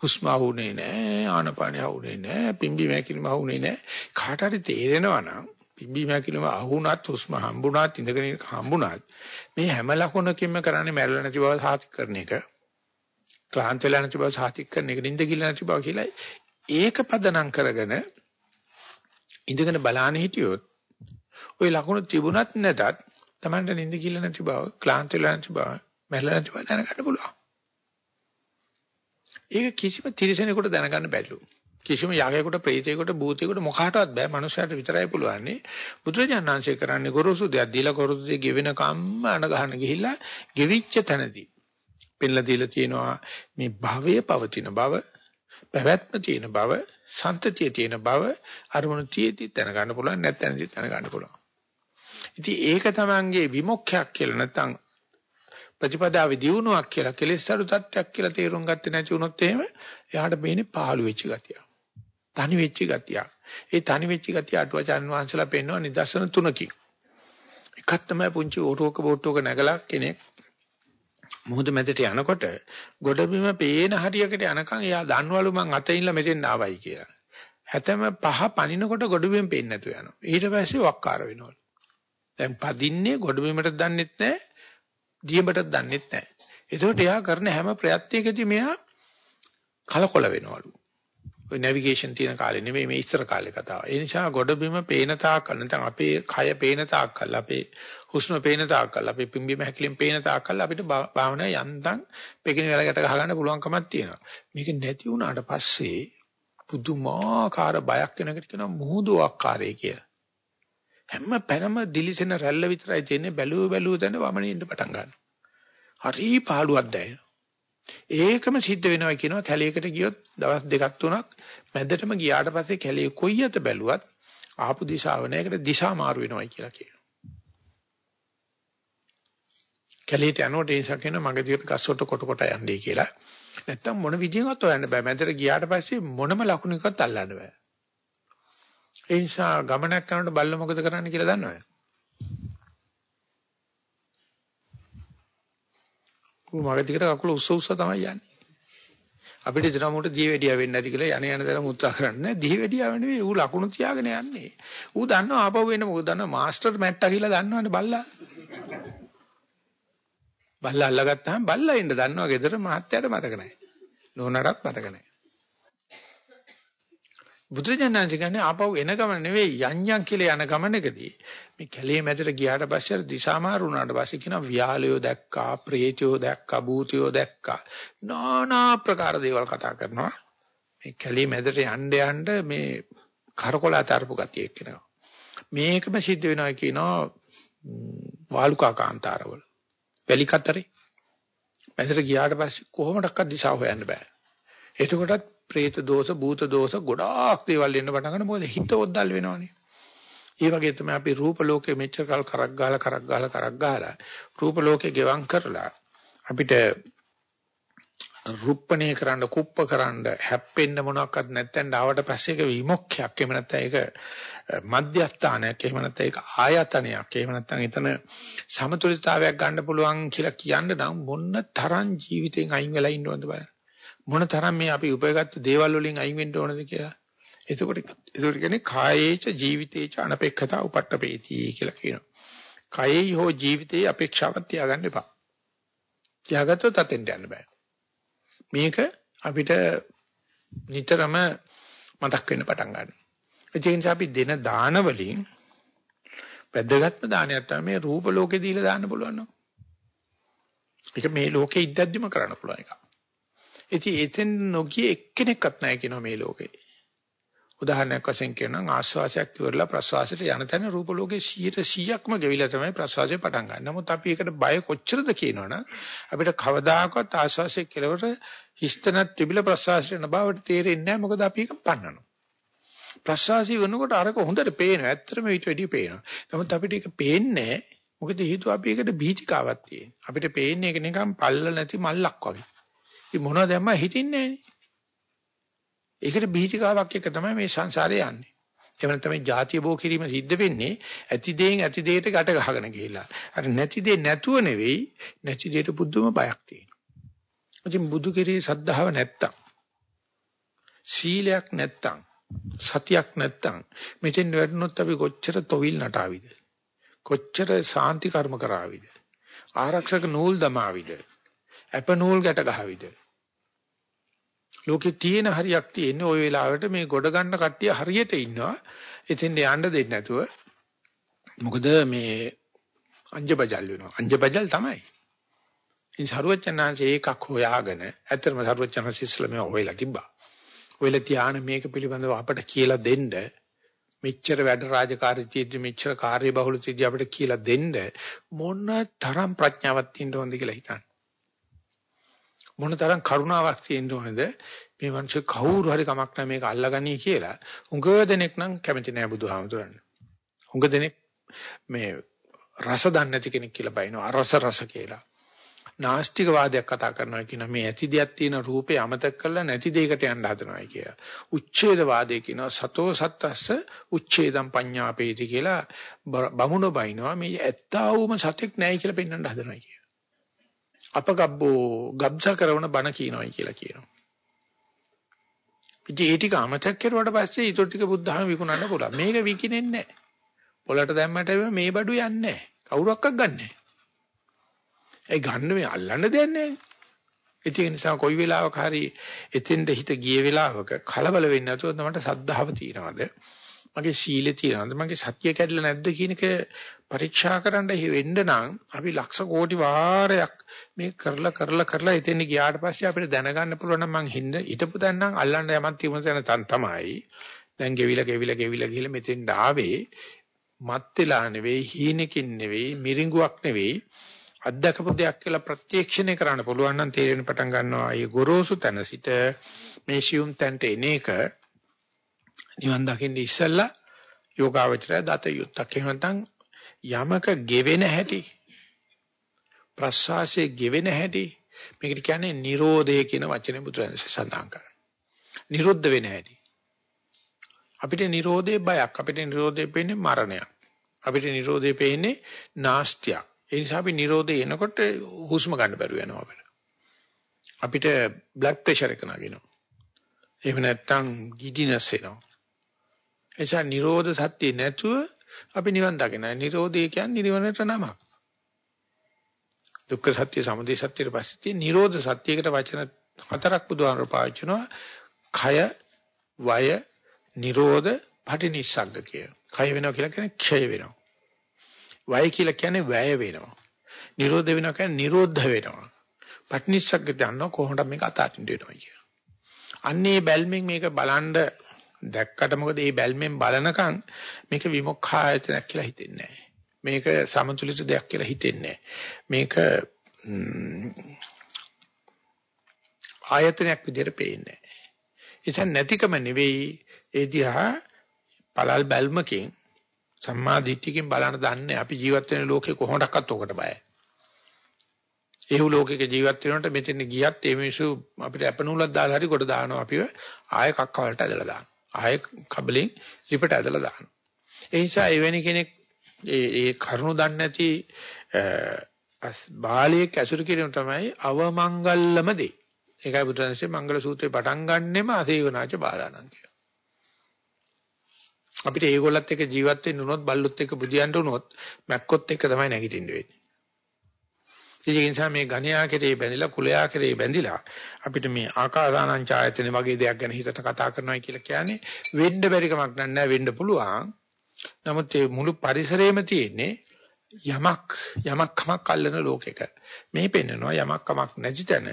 හුස්ම ආවුනේ නැහැ ආනාපානේ ආවුනේ නැහැ පිම්බි මෑකිලිම ආවුනේ නැහැ කාට හරි තේරෙනවා නම් පිම්බීම හැකිලිම අහුණත් හුස්ම හම්බුණත් ඉඳගෙන හම්බුණත් මේ හැම ලකුණකින්ම කරන්නේ මැරෙලා නැති බව සාතික කරන එක. ක්ලාන්ත වෙලා නැති බව සාතික කරන එක නිඳ කිල නැති බව කියලා ඒක පදනම් කරගෙන ඉඳගෙන බලාන හිටියොත් ওই ලකුණු තිබුණත් නැතත් Tamanට නිඳ කිල නැති බව ක්ලාන්ත වෙලා නැති බව මැරෙලා නැති බව දැනගන්න පුළුවන්. ඒක කිසිම තිරසනෙකුට දැනගන්න බැරිලු. කිසිම යකෙකුට ප්‍රේතයෙකුට භූතයෙකුට මොකකටවත් බෑ. මනුස්සයාට විතරයි පුළුවන්නේ බුදුරජාණන්සේ කරන්නේ ගොරෝසු දෙයක්. දීලා ගොරෝසු දෙය ගෙවෙන කම්ම අන ගහන ගිහිල්ලා ගෙවිච්ච තැනදී. පෙන්ලා දීලා තියෙනවා මේ භවයේ පවතින බව පැවැත්ම තියෙන බව සන්තතිය තියෙන බව අරමුණු තියේදී දැනගන්න පුළුවන් නැත්නම් දැනගන්න පුළුවන්. ඉතින් ඒක තමංගේ විමුක්ඛයක් කියලා නැත්නම් ප්‍රතිපදාවේ දියුණුවක් කියලා කෙලෙස් අඩු තත්ත්වයක් කියලා තේරුම් ගත්තේ නැති වුණොත් එහෙම එයාට මේනේ පහළු වෙච්ච ගතිය. තනි වෙච්ච ගතිය. ඒ තනි වෙච්ච ගතිය අටුවචාන් වහන්සේලා පෙන්වන නිදර්ශන තුනකින්. එකක් තමයි පුංචි ඕටෝක බෝට්ටුවක නැගලා කෙනෙක් මොහොත මැදට යනකොට ගොඩබිම පේන හරියකට යනකම් එයා දන්නවලු මං අතේ ඉන්න මෙතෙන් ආවයි කියලා. හැතැම පහ පනිනකොට ගොඩබිම පේන්නේ නැතුව යනවා. ඊට පස්සේ වක්කාර වෙනවලු. දැන් පදින්නේ ගොඩබිමට දන්නෙත් නැහැ, දියඹට දන්නෙත් නැහැ. ඒකට එයා කරන හැම ප්‍රයත්නයකදී මෙයා කලකොල වෙනවලු. ඔය නැවිගේෂන් තියෙන කාලේ නෙමෙයි මේ ඉස්සර කාලේ කතාව. ඒ නිසා ගොඩබිම පේන තාක් නැත්නම් අපේ කය පේන තාක් කල් අපේ හුස්ම පේන තාක් කල් අපේ පිම්බීම හැකිලින් පේන තාක් කල් අපිට භාවනා යන්තම් පෙකින වෙලකට ගහ ගන්න පුළුවන්කමක් තියෙනවා. මේක නැති වුණාට පස්සේ පුදුමාකාර බයක් වෙනකට කියනවා මුහුදුවක්කාරය කියලා. හැම පැනම දිලිසෙන රැල්ල විතරයි තියෙන්නේ බැලුව බැලුව තැන වමනේ ඉන්න පටන් ගන්නවා. හරි පාළුවක් දැනෙනවා. ඒකම සිද්ධ වෙනවා කියනවා කැලේකට ගියොත් දවස් දෙකක් තුනක් මැදටම ගියාට පස්සේ කැලේ කොයි අත බැලුවත් ආපු දිශාව නැයකට දිශා මාරු වෙනවයි කියලා කියනවා. කැලේට යනකොට ඒ සකින මගේ දිහට ගස්සොට කොට කොට යන්නේ කියලා. නැත්තම් මොන විදියෙන්වත් හොයන්න බෑ. මැදට ගියාට පස්සේ මොනම ලකුණකවත් අල්ලන්න බෑ. ඒ නිසා ගමනක් කරනකොට බල්ල මොකද කරන්න කියලා දන්නවද? මගේ දිහට කකුල උස්ස උස්ස තමයි යන්නේ. අපිට දිනමුට දීවැඩියා වෙන්නේ නැති කියලා යන යන දරම උත්සාහ කරන්නේ. දීවැඩියාව නෙවෙයි ඌ ලකුණු තියාගෙන යන්නේ. ඌ දන්නවා ආපහු වෙන්නේ මොකද දන්නවා මාස්ටර් මැට්ටා කියලා දන්නවනේ බල්ලා. බල්ලා අල්ලගත්තාම බල්ලා ඉන්න දන්නවා ගෙදර මහත්තයාට මතක නැහැ. නෝනටත් මතක නැහැ. බුදුරජාණන් කියන්නේ ආපහු එන ගමන නෙවෙයි යන්යන් කියලා යන ගමනකදී මේ කැලේ මැදට ගියාට පස්සේ අර දිශාමාරු වුණාට පස්සේ කියනවා ව්‍යාලයෝ දැක්කා, ප්‍රේතයෝ දැක්කා, භූතයෝ දැක්කා. নানা ප්‍රකාර දේවල් කතා කරනවා. මේ කැලේ මැදට යන්න යන්න මේ කරකොල අතරපු ගතිය එක්කෙනවා. මේකම සිද්ධ වෙනවා කියනවා වාලුකා කාන්තාරවල. වැලි කතරේ. මැදට ගියාට පස්සේ කොහොමඩක්වත් දිශාව හොයන්න බෑ. එතකොටත් പ്രേත දෝෂ, භූත දෝෂ ගොඩාක් දේවල් එන්න පටන් ගන්න මොකද හිත ඔද්දල් වෙනවනේ. ඒ වගේ තමයි අපි රූප ලෝකෙ මෙච්චර කල් කරක් ගහලා කරක් ගහලා කරක් ගහලා රූප ලෝකෙ ගෙවම් කරලා අපිට රුප්පණේ කරන්න කුප්ප කරන්න හැප්පෙන්න මොනවත් නැත්නම් ආවට පස්සේ ඒක විමුක්ඛයක් එහෙම නැත්නම් ඒක මධ්‍යස්ථානයක්. එහෙම නැත්නම් ඒක ආයතනයක්. එහෙම නැත්නම් එතන සමතුලිතතාවයක් ගන්න පුළුවන් කියලා කියන්න නම් මොන තරම් ජීවිතෙන් අයින් වෙලා ඉන්න ඕනද බලන්න. මොන තරම් මේ අපි උපයගත්තු දේවල් වලින් අයින් වෙන්න ඕනද කියලා. එතකොට එතකොට කියන්නේ කායේච ජීවිතේච අනපේක්ෂතා උපට්ඨපේති කියලා කියනවා. කායේ හෝ ජීවිතේ අපේක්ෂාවක් තියාගන්න එපා. තියාගත්තොත් අතෙන්ට යන්න බෑ. මේක අපිට නිතරම මතක් වෙන්න පටන් ගන්නවා. ඒ නිසා අපි දෙන දාන වලින් වැදගත්ම දානයක් තමයි මේ රූප ලෝකේ දීලා දාන්න පුළුවන් නෝ. ඒක මේ ලෝකේ ඉද්දද්දිම කරන්න පුළුවන් එකක්. ඉතින් එතෙන් නොගිය එක්කෙනෙක්වත් නැහැ කියනවා මේ ලෝකේ. උදාහරණයක් වශයෙන් කියනනම් ආශ්වාසයක් ඉවරලා ප්‍රශ්වාසයට යන තැන රූප ලෝකේ 100%ක්ම ගෙවිලා තමයි ප්‍රශ්වාසය පටන් ගන්න. නමුත් අපි ඒකට බය කොච්චරද කියනවනම් අපිට කවදාකවත් ආශ්වාසයේ කෙලවර හිස්තනක් තිබිලා ප්‍රශ්වාසයට යන බවට තේරෙන්නේ නැහැ. මොකද අපි ඒක පන්නනවා. ප්‍රශ්වාසය වෙනකොට අරක හොඳට පේනවා. ඇත්තටම ඊට වැඩිය පේනවා. නමුත් අපිට ඒක පේන්නේ මොකද හේතුව අපි ඒකට බීජිකාවක් තියෙන. අපිට පේන්නේ ඒක නිකන් පල්ල නැති මල්ලක් වගේ. ඉතින් මොනවද දැම්ම හිතින්නේ නැහනේ. ඒකට බීජිකාවක් එක තමයි මේ සංසාරේ යන්නේ. එහෙම නැත්නම් මේ ಜಾතිය බෝ කිරීම සිද්ධ වෙන්නේ ඇති දෙයින් ඇති දෙයට ගැට ගහගෙන ගිහිල්ලා. අර නැති දෙය නැතුව නෙවෙයි නැති දෙයට පුදුම බයක් තියෙනවා. ඉතින් බුදු කෙරේ සද්ධාව නැත්තම් සීලයක් නැත්තම් සතියක් නැත්තම් මෙතෙන් වැටුනොත් අපි කොච්චර තොවිල් නටාවිද? කොච්චර සාන්ති කර්ම කරාවිද? ආරක්ෂක නූල් දමාවිද? අප නූල් ගැට ගහවිද? ලෝකේ තියෙන හරියක් තියෙන්නේ ওই වෙලාවට මේ ගොඩ ගන්න කට්ටිය හරියට ඉන්නවා. එතෙන් යන්න දෙන්නේ නැතුව. මොකද මේ අංජබජල් වෙනවා. අංජබජල් තමයි. ඉතින් සරුවචනාංශේ ඒකක් හොයාගෙන ඇත්තටම සරුවචනාංශ ඉස්ලාමයේ හොයලා තිබ්බා. හොයලා තියාන මේක පිළිබඳව අපට කියලා දෙන්න මෙච්චර වැඩ රාජකාරී තියෙද්දි මෙච්චර කාර්ය බහුල තියෙද්දි අපිට කියලා දෙන්න මොන තරම් ප්‍රඥාවක් තියෙන්න ඕනද කියලා හිතන්න. මොන තරම් කරුණාවක් තියෙන්න ඕනේද? මේ මිනිස්සු කවුරු හරි කමක් නැහැ මේක අල්ලගනී කියලා. උඟ දෙනෙක් නම් කැමති නෑ බුදුහාමුදුරන් උඟ දෙනෙක් මේ රස දන්නේ නැති කෙනෙක් කියලා බයිනවා. අරස රස කියලා. නාස්තික වාදයක් කතා කරනවා කියන මේ ඇති දෙයක් තියෙන රූපේ අමතක කරලා නැති දෙයකට යන්න හදනවා කියලා. උච්ඡේද වාදේ කියනවා. සතෝ සත්තස්ස උච්ඡේදම් පඤ්ඤාපේති කියලා බමුණ බයිනවා. මේ ඇත්තාවුම සතෙක් නැහැ කියලා පෙන්වන්න හදනවා කියලා. අපගබ්බෝ ගබ්සා කරන බණ කියනවායි කියලා කියනවා. ඉතින් ඒ ටික අමතක කරුවාට පස්සේ ඊටු ටික බුද්ධහම විකුණන්න පුළුවන්. මේක විකිනෙන්නේ නැහැ. පොළට දැම්මට මේ බඩු යන්නේ නැහැ. කවුරක්වත් ගන්නෑ. ඒ ගන්න මේ අල්ලන්න දෙයක් නැහැ. ඒ නිසා කොයි වෙලාවක හරි එතෙන්ට හිත ගිය වෙලාවක කලබල වෙන්නේ නැතුව මට සද්ධාව තියනවාද? මගේ සීලය තියනවාද? මගේ සත්‍ය කැඩලා නැද්ද කියන එක පරීක්ෂා කරන්න වෙන්න නම් අපි ලක්ෂ කෝටි වාරයක් මේ කරලා කරලා කරලා එතෙන් ගියාට පස්සේ අපිට දැනගන්න පුළුවන් නම් මං හින්ද හිටපු දැන් නම් අල්ලන්න යමක් තිබුණ තැන තමයි. දැන් ගෙවිලා ගෙවිලා ගෙවිලා ගිහලා මෙතෙන් ආවේ මත් වෙලා නෙවෙයි හීනකින් නෙවෙයි මිරිඟුවක් නෙවෙයි අත්දකපු දෙයක් කියලා ප්‍රත්‍යක්ෂණය කරන්න පුළුවන් නම් තේරෙන පටන් ගන්නවා. ඒ ගොරෝසු තැන සිට මේ සියුම් තැනට එන එක නිවන් දකින්න ඉස්සෙල්ලා යෝගාවචරය දත යුත්තක්. එහෙම නැත්නම් යමක ගෙවෙන හැටි ප්‍රසවාසයේ ගෙවෙන හැටි මේකට කියන්නේ Nirodhe කියන වචනේ බුදුරජාණන් සඳහන් කරනවා. නිරුද්ධ වෙන හැටි. අපිට Nirodhe බයක් අපිට Nirodhe පේන්නේ මරණයක්. අපිට Nirodhe පේන්නේ නාස්තියක්. ඒ නිසා අපි Nirodhe එනකොට හුස්ම ගන්න බැරුව යනවා අපිට. අපිට බ්ලඩ් ප්‍රෙෂර් එක නගිනවා. එහෙම නැත්නම් ගිඩිනස් එනවා. එනිසා Nirodha සත්‍ය නැතුව අපි නිවන් දකිනවා. Nirodhe කියන්නේ නිවනට නමක්. දුක්ඛ සත්‍ය, සමුදය සත්‍යයට පස්සේ තියෙන Nirodha සත්‍යයකට වචන හතරක් බුදුහාමර පාවිච්චි කරනවා. කය, වය, Nirodha, පටිනිස්සග්ග කිය. කය වෙනවා කියලා කියන්නේ ක්ෂය වෙනවා. වය කියලා කියන්නේ වැය වෙනවා. නිරෝධ වෙනවා කියන්නේ නිරෝධ වෙනවා. පටිනිස්සග්ග දන්නව කොහොමද මේක අතාරින්න වෙනවා කියලා. අන්නේ බැල්මෙන් මේක බලන්ඩ දැක්කට මොකද මේ බැල්මෙන් බලනකම් මේක විමුක්ඛායතනක් කියලා හිතෙන්නේ නැහැ. මේක සමතුලිත දෙයක් කියලා හිතෙන්නේ මේක ආයතනයක් විදිහට පේන්නේ නැහැ. නැතිකම නෙවෙයි ඒ දිහා පළල් බැල්මකින් සම්මා දිට්ඨියකින් බලන්න දන්නේ අපි ජීවත් වෙන ලෝකේ කොහොමඩක්වත් ඔකට බයයි. ඒහු ලෝකයක ජීවත් වෙනකොට මෙතන ගියත් ඒ මිනිස්සු අපිට අපනූලක් දාලා හරි කොට දානවා අපිව ආයෙ කක්ක වලට ඇදලා දානවා. ආයෙ කබලෙන් ලිපට ඇදලා දානවා. ඒ නිසා එවැනි කෙනෙක් ඒ ඒ කරුණු දන්නේ නැති බාලයෙක් ඇසුරු කිරීම තමයි අවමංගල්‍යම දේ. ඒකයි බුදුරජාණන්සේ මංගල සූත්‍රේ පටන් ගන්නෙම අසේවනාච බාලාණන් කියලා. අපිට ඒගොල්ලත් එක්ක ජීවත් වෙන්න උනොත් බල්ලොත් එක්ක බුදියන්න උනොත් මැක්කොත් එක්ක තමයි නැගිටින්න වෙන්නේ. ඒ නිසා මේ ඝණයා කෙරේ බැඳිලා කුලයා කෙරේ බැඳිලා අපිට මේ ආකාසානං ඡායතන වගේ දෙයක් ගැන හිතට කතා කරනවා කියලා කියන්නේ වෙන්න බැරි කමක් නැහැ වෙන්න පුළුවන්. නමුත් මේ මුළු පරිසරයේම තියෙන්නේ යමක් යමක් කමක් අල්ලන ලෝකෙක. මේ පෙන්නනවා යමක් කමක් නැති තැන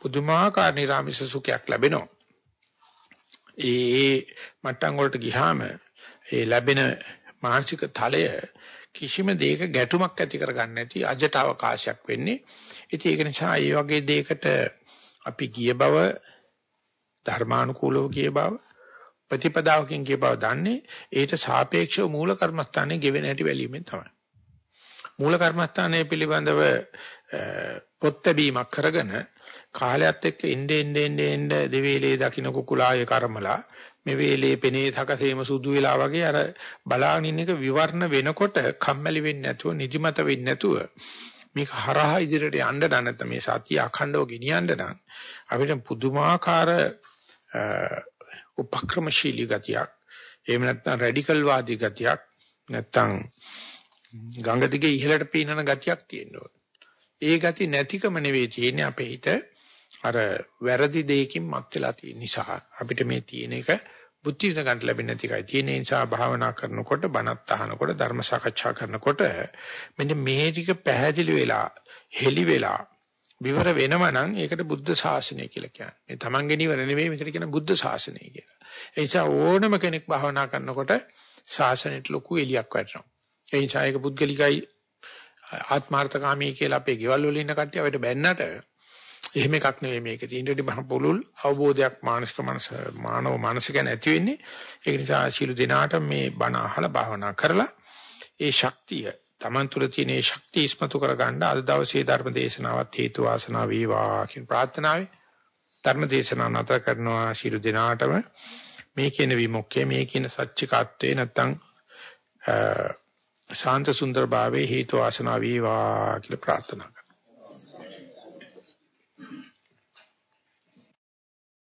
පුදුමාකාර නිර්ාමිෂ සුඛයක් ලැබෙනවා. ඒ මට්ටම් වලට ගියාම ඒ ලැබෙන මානසික තලය කිසිම දෙයක ගැටුමක් ඇති කරගන්න නැති අජට අවකාශයක් වෙන්නේ. ඉතින් ඒක නිසා මේ වගේ දෙයකට අපි ගිය බව ධර්මානුකූලව ගිය බව ප්‍රතිපදාවකින් ගිය බව දන්නේ ඒට සාපේක්ෂව මූල කර්මස්ථානයේ ගෙවෙන හැටි බැලීමෙන් තමයි. මූල කර්මස්ථානයේ පිළිබඳව පොත් බැීමක් කරගෙන කාලයත් එක්ක ඉnde ende ende ende දෙවේලේ දකින්න කුකුලායේ කර්මලා මේ වේලේ පෙනේ සකසේම සුදු වෙලා වගේ අර බලාගෙන ඉන්න එක විවරණ වෙනකොට කම්මැලි වෙන්නේ නැතුව නිදිමත වෙන්නේ නැතුව මේක හරහා ඉදිරියට යන්න නැත්නම් මේ සතිය අඛණ්ඩව ගෙනියන්න නම් අපිට පුදුමාකාර උපක්‍රමශීලී ගතියක් එහෙම නැත්නම් රැඩිකල් වාදී ගතියක් නැත්නම් ගංගා දිගේ ඉහළට පීනන ගතියක් තියෙන්න ඕන. ඒ ගති නැතිකම නෙවෙයි තියෙන්නේ අපේ හිත අර වැරදි දෙයකින් මත් වෙලා තියෙන නිසා අපිට මේ තියෙන එක බුද්ධි විඳ ගන්න ලැබෙන්නේ නැති එකයි තියෙන නිසා භාවනා කරනකොට බණත් අහනකොට ධර්ම සාකච්ඡා කරනකොට මෙන්න මේ ටික පැහැදිලි වෙලා හෙලි වෙලා විවර වෙනව නම් ඒකට බුද්ධ ශාසනය කියලා කියන්නේ. මේ තමන්ගේ නිවර නෙමෙයි මෙතන කියන බුද්ධ ශාසනය කියලා. ඒ නිසා ඕනම කෙනෙක් භාවනා කරනකොට ශාසනයට ලොකු එලියක් වැටෙනවා. ඒ නිසා ඒක පුද්ගලිකයි ආත්මార్థකාමී කියලා අපේ ගෙවල් වල ඉන්න කට්ටිය අපිට බැන්නට එහෙම එකක් නෙවෙයි මේක. තීන්දුවටි බහ පුළුල් අවබෝධයක් මානසික මනස මානව මනස ගැන ඇති වෙන්නේ. ඒක නිසා ශීල දිනාට මේ බණ අහලා භාවනා කරලා ඒ ශක්තිය Taman තුල තියෙන ශක්තිය ඉස්මතු කරගන්න අද දවසේ ධර්ම දේශනාවත් හේතු වාසනා වේවා කියන ප්‍රාර්ථනාවයි ධර්ම දේශනාව නතර කරනවා ශිරු දිනාටම මේ කියන විමුක්තිය මේ කියන සත්‍චිකත්වේ නැත්තම් ශාන්ත සුන්දර භාවයේ හේතු වාසනා වේවා කියලා ප්‍රාර්ථනා